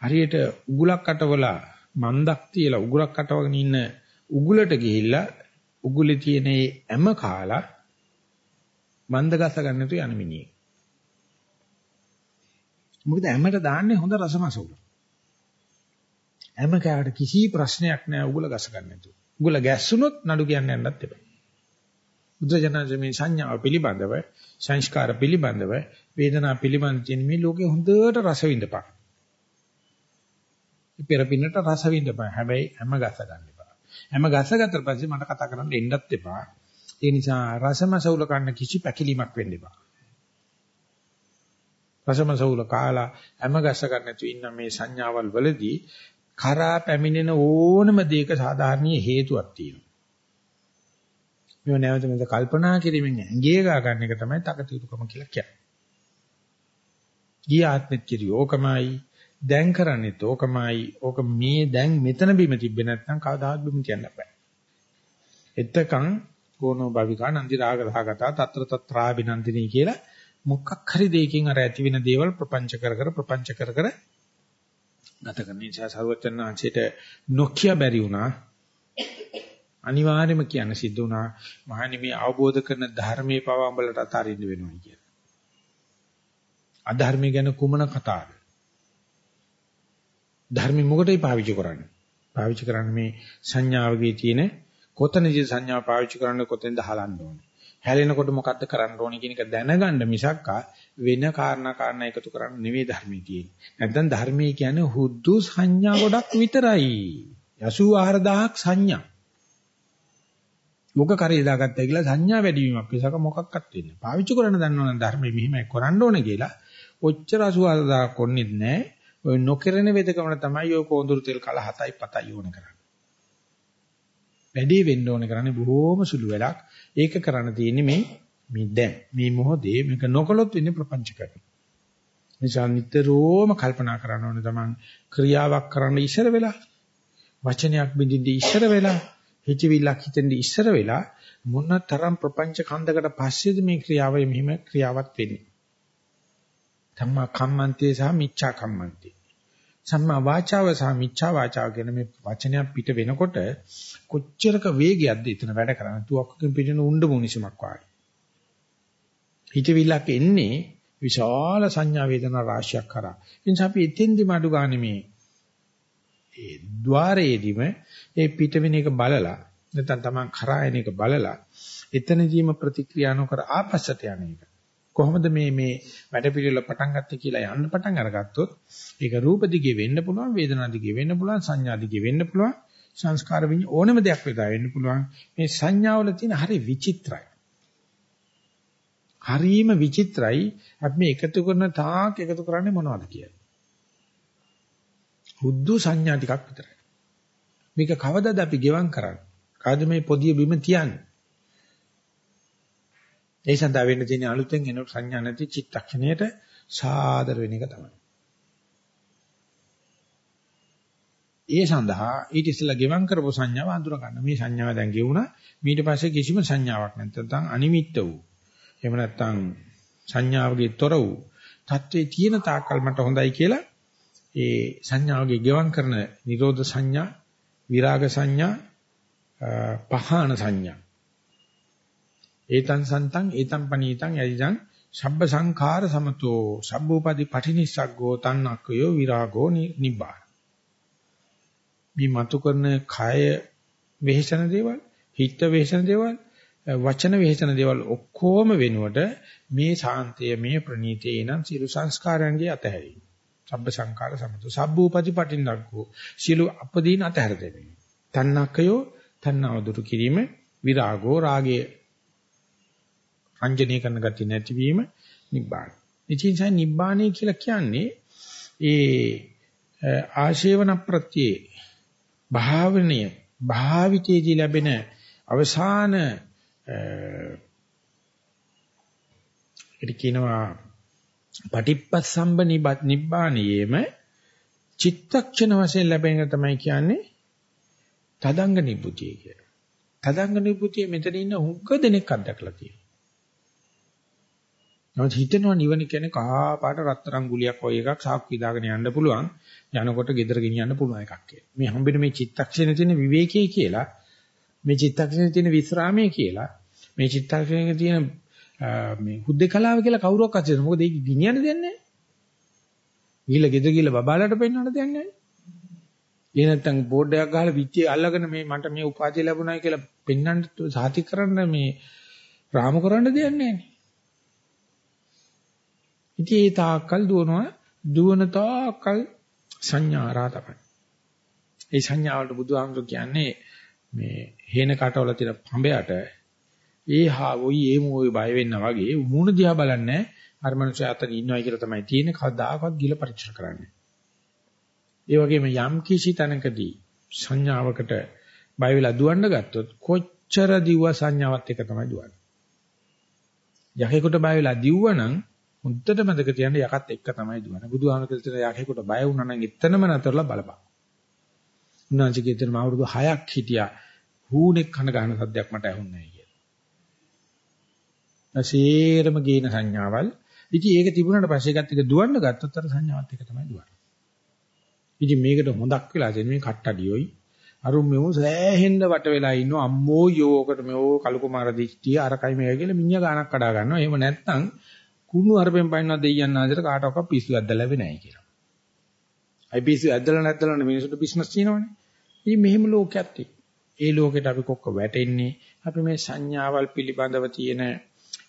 හරියට උගුලක් අටවලා මන්දක් තියලා උගුලක් අටවගෙන ඉන්න උගුලට ගිහිල්ලා උගුලේ තියෙන ඇම කාලා මන්ද ගස ගන්න තු යන මිනිහෙක්. මොකද ඇමට දාන්නේ හොඳ රසමසුල. ඇම කෑවට කිසි ප්‍රශ්නයක් නැහැ උගුල ගස ගන්න නැතු. උගුල ගැස්සුනොත් නඩු කියන්න යන්නත් එපා. බුද්ධජනක මේ සංඥාව පිළිබඳව සංස්කාර පිළිබඳව වේදනා පිළිබඳ තියෙන මේ ලෝකේ හොඳට රස විඳපන්. පෙර පින්නට රස විඳපන්. හැබැයි හැම ගස ගන්න එපා. හැම ගස ගත්තට පස්සේ මට කතා කරන්න එන්නත් එපා. ඒ නිසා රසමසවුල කන්න කිසි පැකිලීමක් වෙන්න එපා. රසමසවුල කාලා හැම ගස ගන්න නැතු ඉන්න මේ සංඥාවල් වලදී කරා පැමිණෙන ඕනම දෙයක සාධාරණීය හේතුවක් තියෙනවා. මේව නැවත නැවත කල්පනා කිරීමෙන් ඇඟේ ගා ගන්න එක තමයි තකතිරුකම කියලා කියන්නේ. ගිය ආත්මෙත් කිරියෝකමයි දැන් කරන්නේත් ඕකමයි. ඕක මේ දැන් මෙතන බිම තිබ්බේ නැත්නම් කවදාවත් බිම තියන්න බෑ. එතකන් කෝනෝ භවිකා නන්දි රාග රහගතා తත්‍ර తත්‍රා බිනන්දිනී කියලා මොකක් හරි දෙයකින් අර ඇති වෙන දේවල් ප්‍රපංච කර කර ප්‍රපංච කර කර ගත කරන නිසා සර්වචන්නාංශයට නොකිය බැරි වුණා අනිවාර්යයෙන්ම කියන්න සිද්ධ වුණා මහණනි මේ අවබෝධ කරන ධර්මයේ පව අඹලට අතාරින්න වෙනවා කියලා. අධර්මය ගැන කුමන කතාවද? ධර්මෙ මොකටයි පාවිච්චි කරන්නේ? පාවිච්චි කරන්නේ මේ සංඥාවගේ තියෙන කොතනදී සංඥාව පාවිච්චි කරන්නේ කොතෙන්ද හලන්න ඕනේ. හැලෙනකොට මොකද්ද කරන්න ඕනේ කියන එක දැනගන්න මිසක් වෙන කාරණා කාරණා එකතු කරන්න නෙවෙයි ධර්මයේ තියෙන්නේ. නැත්නම් ධර්මයේ කියන්නේ හුදු සංඥා ගොඩක් විතරයි. 84000ක් සංඥා. ලෝක කරේ දාගත්තා කියලා සංඥා වැඩිවීමක් පිසක මොකක්වත් වෙන්නේ. පාවිච්චි කරන්න දන්නවනම් ධර්මයේ මෙහිමයි කරන්න ඕනේ කියලා ඔච්චර 84000ක් කොන්නෙත් නැහැ. ඔය නොකිරෙන වෙදකම තමයි ඔය කෝඳුරු තෙල් කල 7යි 7යි ඕන කරන්නේ. වැඩි වෙන්න ඕන කරන්නේ බොහෝම සුළු වෙලක්. ඒක කරන්න තියෙන්නේ මේ මේ දැන් මේ මොහොතේ මේක නොකළොත් වෙන්නේ ප්‍රපංච කරනවා. නිසා නිතරම කල්පනා කරන්න ඕනේ තමන් ක්‍රියාවක් කරන්න ඉස්සර වෙලා වචනයක් බින්දින්දි ඉස්සර වෙලා හිතවිල්ලක් හිතෙන්දි ඉස්සර වෙලා මොන තරම් ප්‍රපංච කන්දකට පස්සේද මේ ක්‍රියාවේ මෙහිම ක්‍රියාවක් වෙන්නේ. ධම්මා කම්මන්තේ සහ මිච්ඡා කම්මන්තේ. සම්මා වාචාව සහ මිච්ඡා වාචාව කියන මේ වචනයක් පිට වෙනකොට කොච්චරක වේගයක්ද එතන වැඩ කරන්නේ. තුවක්කකින් පිටින උණ්ඩ මොනිසමක් වාගේ. හිතවිල්ලක් එන්නේ විශාල සංඥා වේදනා රාශියක් කරා. ඒ නිසා අපි එතෙන්දි මඩු ගන්න මේ ඒ ద్వාරයේදීම ඒ පිට වෙන එක බලලා නැත්නම් Taman කරා එන එක බලලා එතනදීම ප්‍රතික්‍රියා නොකර ආපස්සට යන එක. කොහොමද මේ මේ වැඩ පිළිවෙල පටන් ගත්තේ කියලා යන්න පටන් අරගත්තොත් ඒක රූප දිගේ වෙන්න පුළුවන් වේදනා දිගේ වෙන්න පුළුවන් සංඥා දිගේ වෙන්න පුළුවන් සංස්කාර විඤ්ඤ ඕනම දෙයක් වෙලා වෙන්න පුළුවන්. මේ සංඥාවල තියෙන හරි විචිත්‍රයි. හරිම විචිත්‍රයි. අපි මේ එකතු කරන තාක් එකතු කරන්නේ මොනවද කියලා. හුද්දු සංඥා ටිකක් විතරයි. මේක කවදාද අපි ගෙවම් කරන්නේ? කවද මේ පොදිය බිම තියන්නේ? ඒ සඳහා වෙන්න තියෙන අලුතෙන් එන සංඥා නැති චිත්තක්ෂණයට සාදර වෙන එක තමයි. ඒ සඳහා ඊට ඉස්සෙල්ලා ගෙවම් කරපු සංඥාව අඳුර ගන්න. මේ සංඥාව දැන් ගෙවුණා. ඊට පස්සේ කිසිම සංඥාවක් නැත්නම් අනිමිත්ත වූ. එහෙම නැත්නම් සංඥාවගේ තොර වූ தત્ත්වයේ තියෙන තාක්කල් මට හොඳයි කියලා ඒ සංඥාවගේ ගෙවම් කරන නිරෝධ සංඥා, විරාග සංඥා, පහාන සංඥා ඒතං සන්තං ඒතං පනීතං යදිදං සබ්බ සංඛාර සමතෝ සබ්බෝපදී පටිනිස්සග්ගෝ තන්නක්කයෝ විරාගෝ නිබ්බාන. මේ මතු කරන කය වෙහෙසන දේවල් හිත වෙහෙසන දේවල් වචන වෙහෙසන දේවල් ඔක්කොම වෙනුවට මේ සාන්තය මේ ප්‍රණීතය එනම් සියලු සංස්කාරයන්ගේ අතහැරීම. සබ්බ සංඛාර සමතෝ සබ්බෝපදී පටිනිස්සග්ගෝ සියලු අපදීන අතහැර දෙන්නේ තන්නක්කයෝ තන්නව දුරු කිරීම විරාගෝ රාගයේ රංජනීය කරන ගතිය නැතිවීම නිබ්බාන. ඉතින් සයි නිබ්බාණය කියලා කියන්නේ ඒ ආශේවන ප්‍රත්‍යේ භාවනීය භාවිතයේදී ලැබෙන අවසාන ඒකට කියනවා පටිප්පස්සම්බ නිබ්බාණියේම චිත්තක්ෂණ වශයෙන් ලැබෙන තමයි කියන්නේ තදංග නිබ්බුතිය කියලා. තදංග නිබ්බුතිය මෙතන ඉන්න හුඟ දෙනෙක් අත්දකලා තියෙනවා. නමුත් හිතනවා නිවන කියන්නේ කහා පාට රත්තරන් ගුලියක් වගේ එකක් සාක්කු දාගෙන යන්න පුළුවන් යනකොට ගෙදර ගෙනියන්න පුළුවන් එකක් කියලා. මේ හම්බෙන මේ චිත්තක්ෂණේ තියෙන විවේකයේ කියලා මේ චිත්තක්ෂණේ තියෙන විස්රාමයේ කියලා මේ චිත්තක්ෂණේ තියෙන මේ හුද්දකලාව කියලා කවුරක් අතේ මොකද ඒක ගෙනියන්න දෙන්නේ නැහැ. ගිහලා ගෙදර ගිහලා බබාලට පෙන්වන්න දෙන්නේ නැහැ. ඒ නැත්තම් බෝඩ් එකක් ගහලා පිටියේ අල්ලගෙන මේ මට මේ උපාධිය ලැබුණායි කියලා පෙන්වන්න සාතික කරන්න මේ රාමු කරන්න දෙන්නේ නැහැ. ඉතින් ඒ තාක්කල් දුවනවා දුවන තාක්කල් සංඥාරා තමයි. ඒ සංඥාවලට බුදුහාමුදුරු කියන්නේ මේ හේන කටවල තියෙන පඹයට ඒ හාවොයි ඒ මොයි බය වෙන්න වගේ මූණ දිහා බලන්නේ අර මනුස්සය අතන ඉන්නවයි කියලා තමයි තියෙන්නේ කවදාකවත් ගිල පරීක්ෂා කරන්නේ. ඒ වගේම යම් කිසි තැනකදී සංඥාවකට බය වෙලා දුවන්න ගත්තොත් කොච්චර දිව්ව සංඥාවත් එක තමයි දුවන්නේ. යකෙකුට බය වෙලා දිව්වනම් හොඳට මතක තියාගන්න යකත් එක්ක තමයි දුවන්නේ. බුදුහාමකල් කියන යකෙකුට බය වුණා නම් එතනම නතරලා බලපන්. උන්වහන්සේ කියන අවුරුදු 6ක් හිටියා. හූනෙක් කන ගන්න සද්දයක් මට ඇහුන්නේ නැහැ කියලා. නැසීරම ගේන සංඥාවල්. ඉතින් ඒක තිබුණාට පස්සේ එකත් එක දුවන්න ගත්තොත් අර සංඥාවත් එක තමයි දුවන්නේ. ඉතින් මේකට හොඳක් වෙලා තියෙන මේ කට්ටඩියෝයි අරුම් මෙව සෑහෙන්න වට වෙලා ඉන්නවා අම්මෝ යෝකට මේෝ කලු කුමාර දිෂ්ටිය අරකයි මේක කියලා මිනිහා ගානක් කඩා ගන්නවා. එහෙම නැත්නම් කුණු අරපෙන් පයින්නවා දෙයියන් ආදිට කාටවත් පිස්සු ඇද්දලා වෙ නැහැ කියලා. අයි පිස්සු ඇද්දලා නැද්දලා මිනිසුන්ට බිස්නස් තියෙනවනේ. ඉතින් මෙහෙම ලෝකයක් තියෙනවා. ඒ ලෝකෙට අපි කොක්ක වැටෙන්නේ අපි මේ සංඥාවල් පිළිබඳව තියෙන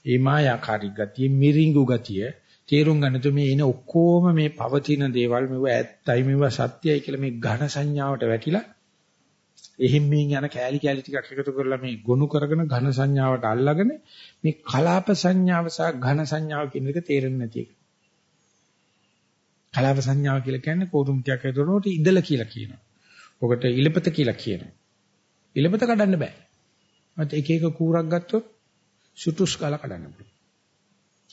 ඒ මායාකාරී ගතිය, මිරිඟු ගතිය තේරුම් ගන්න තු මේ එන ඔක්කොම මේ පවතින දේවල් මෙව ඇත්තයි මෙව සත්‍යයි කියලා මේ ඝන සංඥාවට වැටිලා එහෙන් මෙන් යන කෑලි කෑලි ටිකක් එකතු කරලා මේ ගොනු කරගෙන ඝන සංඥාවට අල්ලගෙන මේ කලාප සංඥාව සහ ඝන සංඥාව කියන එක තේරෙන්නේ නැති එක. කලාප සංඥාව කියලා කියන්නේ කෝරුම් ටිකක් හදුනොට ඉදල කියලා කියනවා. ඔකට ඉලපත කියලා කියනවා. ඉලපත කඩන්න බෑ. මත එක එක කූරක් ගත්තොත් සුටුස් කාලා කඩන්න පුළුවන්.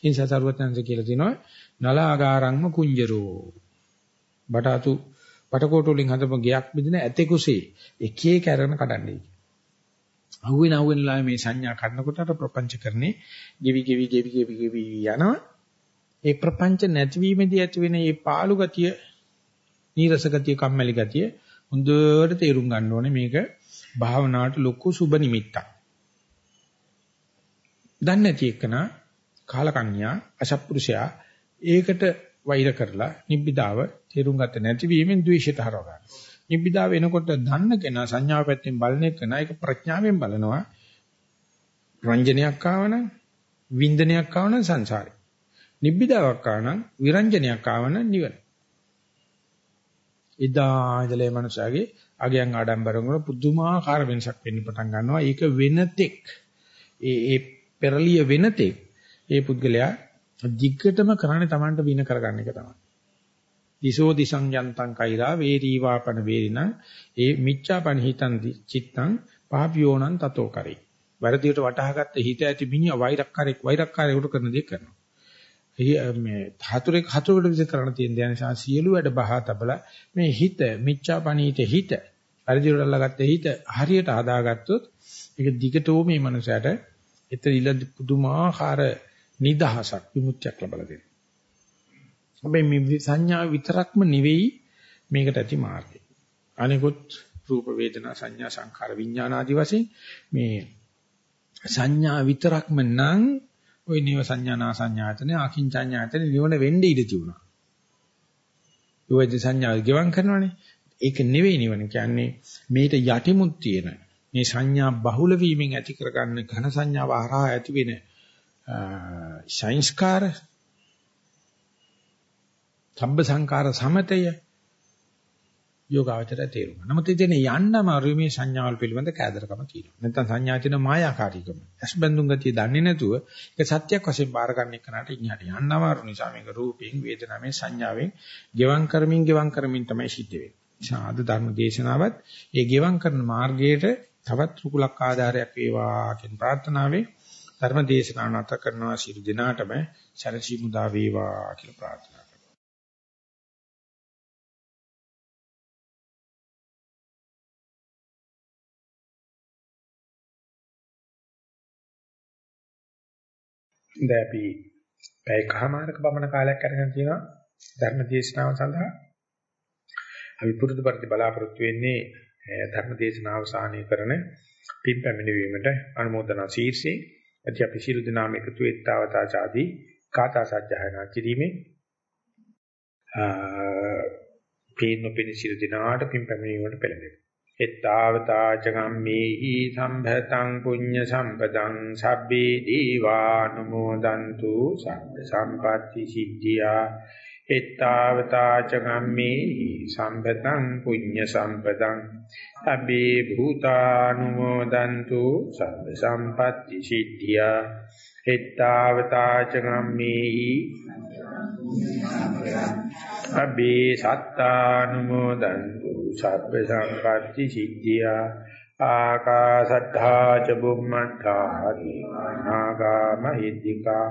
ඒ නිසා සරුවත්යන්ස කියලා තිනවා නලාගාරම්ම කුංජරෝ. බටාතු පටකොටු වලින් හදපු ගයක් බෙදෙන ඇතෙකුසේ එකේ කැරගෙන කඩන්නේ. අහුවෙන අහුවෙන ලා මේ සංඥා කඩනකොට අර ප්‍රපංච කරන්නේ ගෙවි ගෙවි ගෙවි ගෙවි ගෙවි යනවා. ඒ ප්‍රපංච නැතිවීමේදී ඇති වෙන මේ පාළු ගතිය, නීරස ගතිය, කම්මැලි ගතිය හොඳට තේරුම් ගන්න ඕනේ මේක භාවනාවට ලොකු සුබ නිමිත්තක්. දන්නේ නැති එකන කාලකන්‍යා අසත්පුරුෂයා ඒකට වෛර කරලා නිබ්බිදාව තේරුම් ගත නැතිවීමෙන් ද්වේෂයට හරව ගන්නවා. නිබ්බිදාව එනකොට දන්න කෙනා සංඥාව පැත්තෙන් බලන කෙනා ඒක ප්‍රඥාවෙන් බලනවා. රංජනයක් ආවනම් වින්දනයක් ආවනම් සංසාරේ. නිබ්බිදාවක් ආවනම් විරංජනයක් ආවනම් නිවන. එදා ඉඳලා මනුෂයාගේ අගයන් ආඩම්බරම් වල පුදුමාකාර වෙනසක් වෙන්න පටන් ගන්නවා. ඒක වෙනතෙක් ඒ ඒ පෙරලිය වෙනතෙක් ඒ පුද්ගලයා දිග්ගටම කරන්නේ Tamanට වින කරගන්න එක තමයි. දිසෝ දිසං යන්තං කෛරා වේරී වාපන වේරිණ ඒ මිච්ඡාපන හිතං චිත්තං පාපියෝනං තතෝ කරේ. වැරදියට වටහාගත්ත හිත ඇති මිනිහා වෛරක්කාරයෙක් වෛරක්කාරයෙකුට කරන දේ කරනවා. මේ හතුරෙක් හතුරකට විදිහට කරන්න තියෙන දේ නිසා සියලු වැඩ බහා තබලා මේ හිත මිච්ඡාපනීත හිත වැරදියට අල්ලගත්ත හිත හරියට හදාගත්තොත් ඒක දිගටම මේ මනුස්සයාට එතන ඉල පුදුමාකාර නිදහසක් විමුක්තියක් ලබා දෙනවා. හැබැයි මේ සංඥා විතරක්ම නෙවෙයි මේකට ඇති මාර්ගය. අනිකුත් රූප වේදනා සංඥා සංඛාර විඥාන ආදී වශයෙන් මේ සංඥා විතරක්ම නම් ওই නිව සංඥානා සංඥාතන අකින්චඤ්ඤාතන නිවන වෙන්න ඉඩ තිබුණා. ඔයද සංඥා ගෙවම් කරනවනේ. ඒක නෙවෙයි නිවන කියන්නේ මේට යටිමුත් තියෙන මේ සංඥා බහුල වීමෙන් ඇති කරගන්න ඝන සංඥාව හරහා ඇති වෙන සංස්කාර සම්බ සංකාර සමතය යෝගාවචර තේරුම. නමුත් ඉතින් යන්නම අරුමේ සංඥාවල් පිළිබඳ කෑදරකම තියෙනවා. නැත්නම් සංඥා කියන මායාකාරීකම. ඇස්බඳුන් ගතිය දන්නේ නැතුව ඒක සත්‍යයක් වශයෙන් බාර ගන්න එකනට ඉන්නහට යන්නම අරු නිසා මේක රූපයෙන් වේදනාවෙන් සංඥාවෙන් ගෙවම් කරමින් ගෙවම් කරමින් තමයි සිද්ධ වෙන්නේ. සාද ධර්ම දේශනාවත් ඒ ගෙවම් කරන මාර්ගයට තවත් රුකුලක් ආධාරයක් වේවා කියන ප්‍රාර්ථනාවෙන් ධර්ම දේශනාව නැත කරනවා සියලු දිනාටම සරසි මුදා වේවා කියලා ප්‍රාර්ථනා කරනවා. දැන් අපි පැයකමාරක පමණ කාලයක් අරගෙන තියෙනවා ධර්ම දේශනාව සඳහා. අපි පුරුදු පරිදි බලාපොරොත්තු වෙන්නේ ධර්ම දේශනාව සාහනීය කරන පින් පැමිණීමට අනුමೋದනා ශීර්ෂේ ඇති අපි සියලු දෙනාම එකතු වෙත්තාවතා ආදී කාථා සජ්ජායනා කිරීමේ පේන පෙන සියලු දෙනාට පින් පැමිණීමට පෙළඹෙමු. එත්තාවතා චගම්මේහි සම්භතං පුඤ්ඤ සම්පදං සබ්බේ දීවානුමෝදන්තු සම්ප සම්පatti සිද්ධියා එත්තාවතා චගම්මේහි සම්පතං පුඤ්ඤ සම්පදං අබේ භූතානුමෝදන්තු සබ්බ සම්පatti සිද්ධියා. එත්තාවතා චගම්මේහි අබේ සත්තානුමෝදන්තු සබ්බ සම්පatti සිද්ධියා. ආකාසත්තා ච බුම්මත්තා නාගා මහිද්దికා.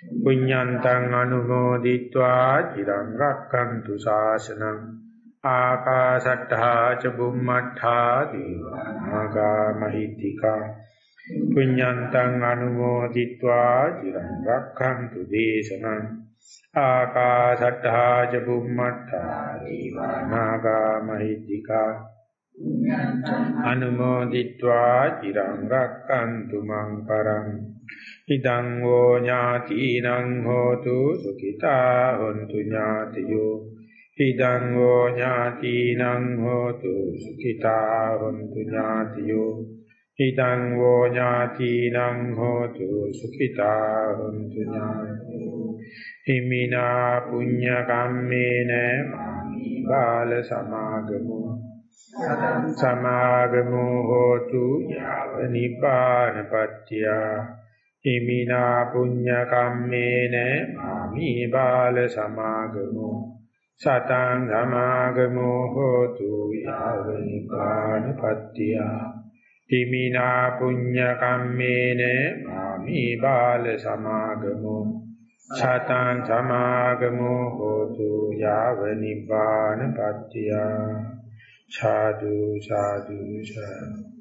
පුඤ්ඤන්තං අනුමෝදිत्वा චිරං රක්칸තු ශාසනං ආකාශට්ඨා ච බුම්මට්ඨා දීවානාගා මහිත්‍තිකා පුඤ්ඤන්තං අනුමෝදිत्वा චිරං රක්칸තු දේශනං ආකාශට්ඨා ච බුම්මට්ඨා දීවානාගා මහිත්‍තිකා අනුමෝදිत्वा චිරං රක්칸තු මං පරං ඉදං වෝ ඥාතිනං හෝතු සුඛිතා හොන්තු ඥාතියෝ. ඉදං වෝ ඥාතිනං හෝතු සුඛිතා හොන්තු ඥාතියෝ. ඉදං වෝ ඥාතිනං හෝතු සුඛිතා හොන්තු ඥාතියෝ. හිමිනා පුඤ්ඤ කම්මේන බාල සමාගමෝ. සමාගමෝ හෝතු යාව නිපානපත්ත්‍යා හිමිනා පුඤ්ඤ කම්මේන මාමි බාල සමාගමෝ සතං සමාගමෝ හෝතු යාව නිපානපත්ත්‍ය හිමිනා පුඤ්ඤ කම්මේන මාමි බාල සමාගමෝ සතං සමාගමෝ හෝතු යාව නිපානපත්ත්‍ය සාදු සාදු සාදු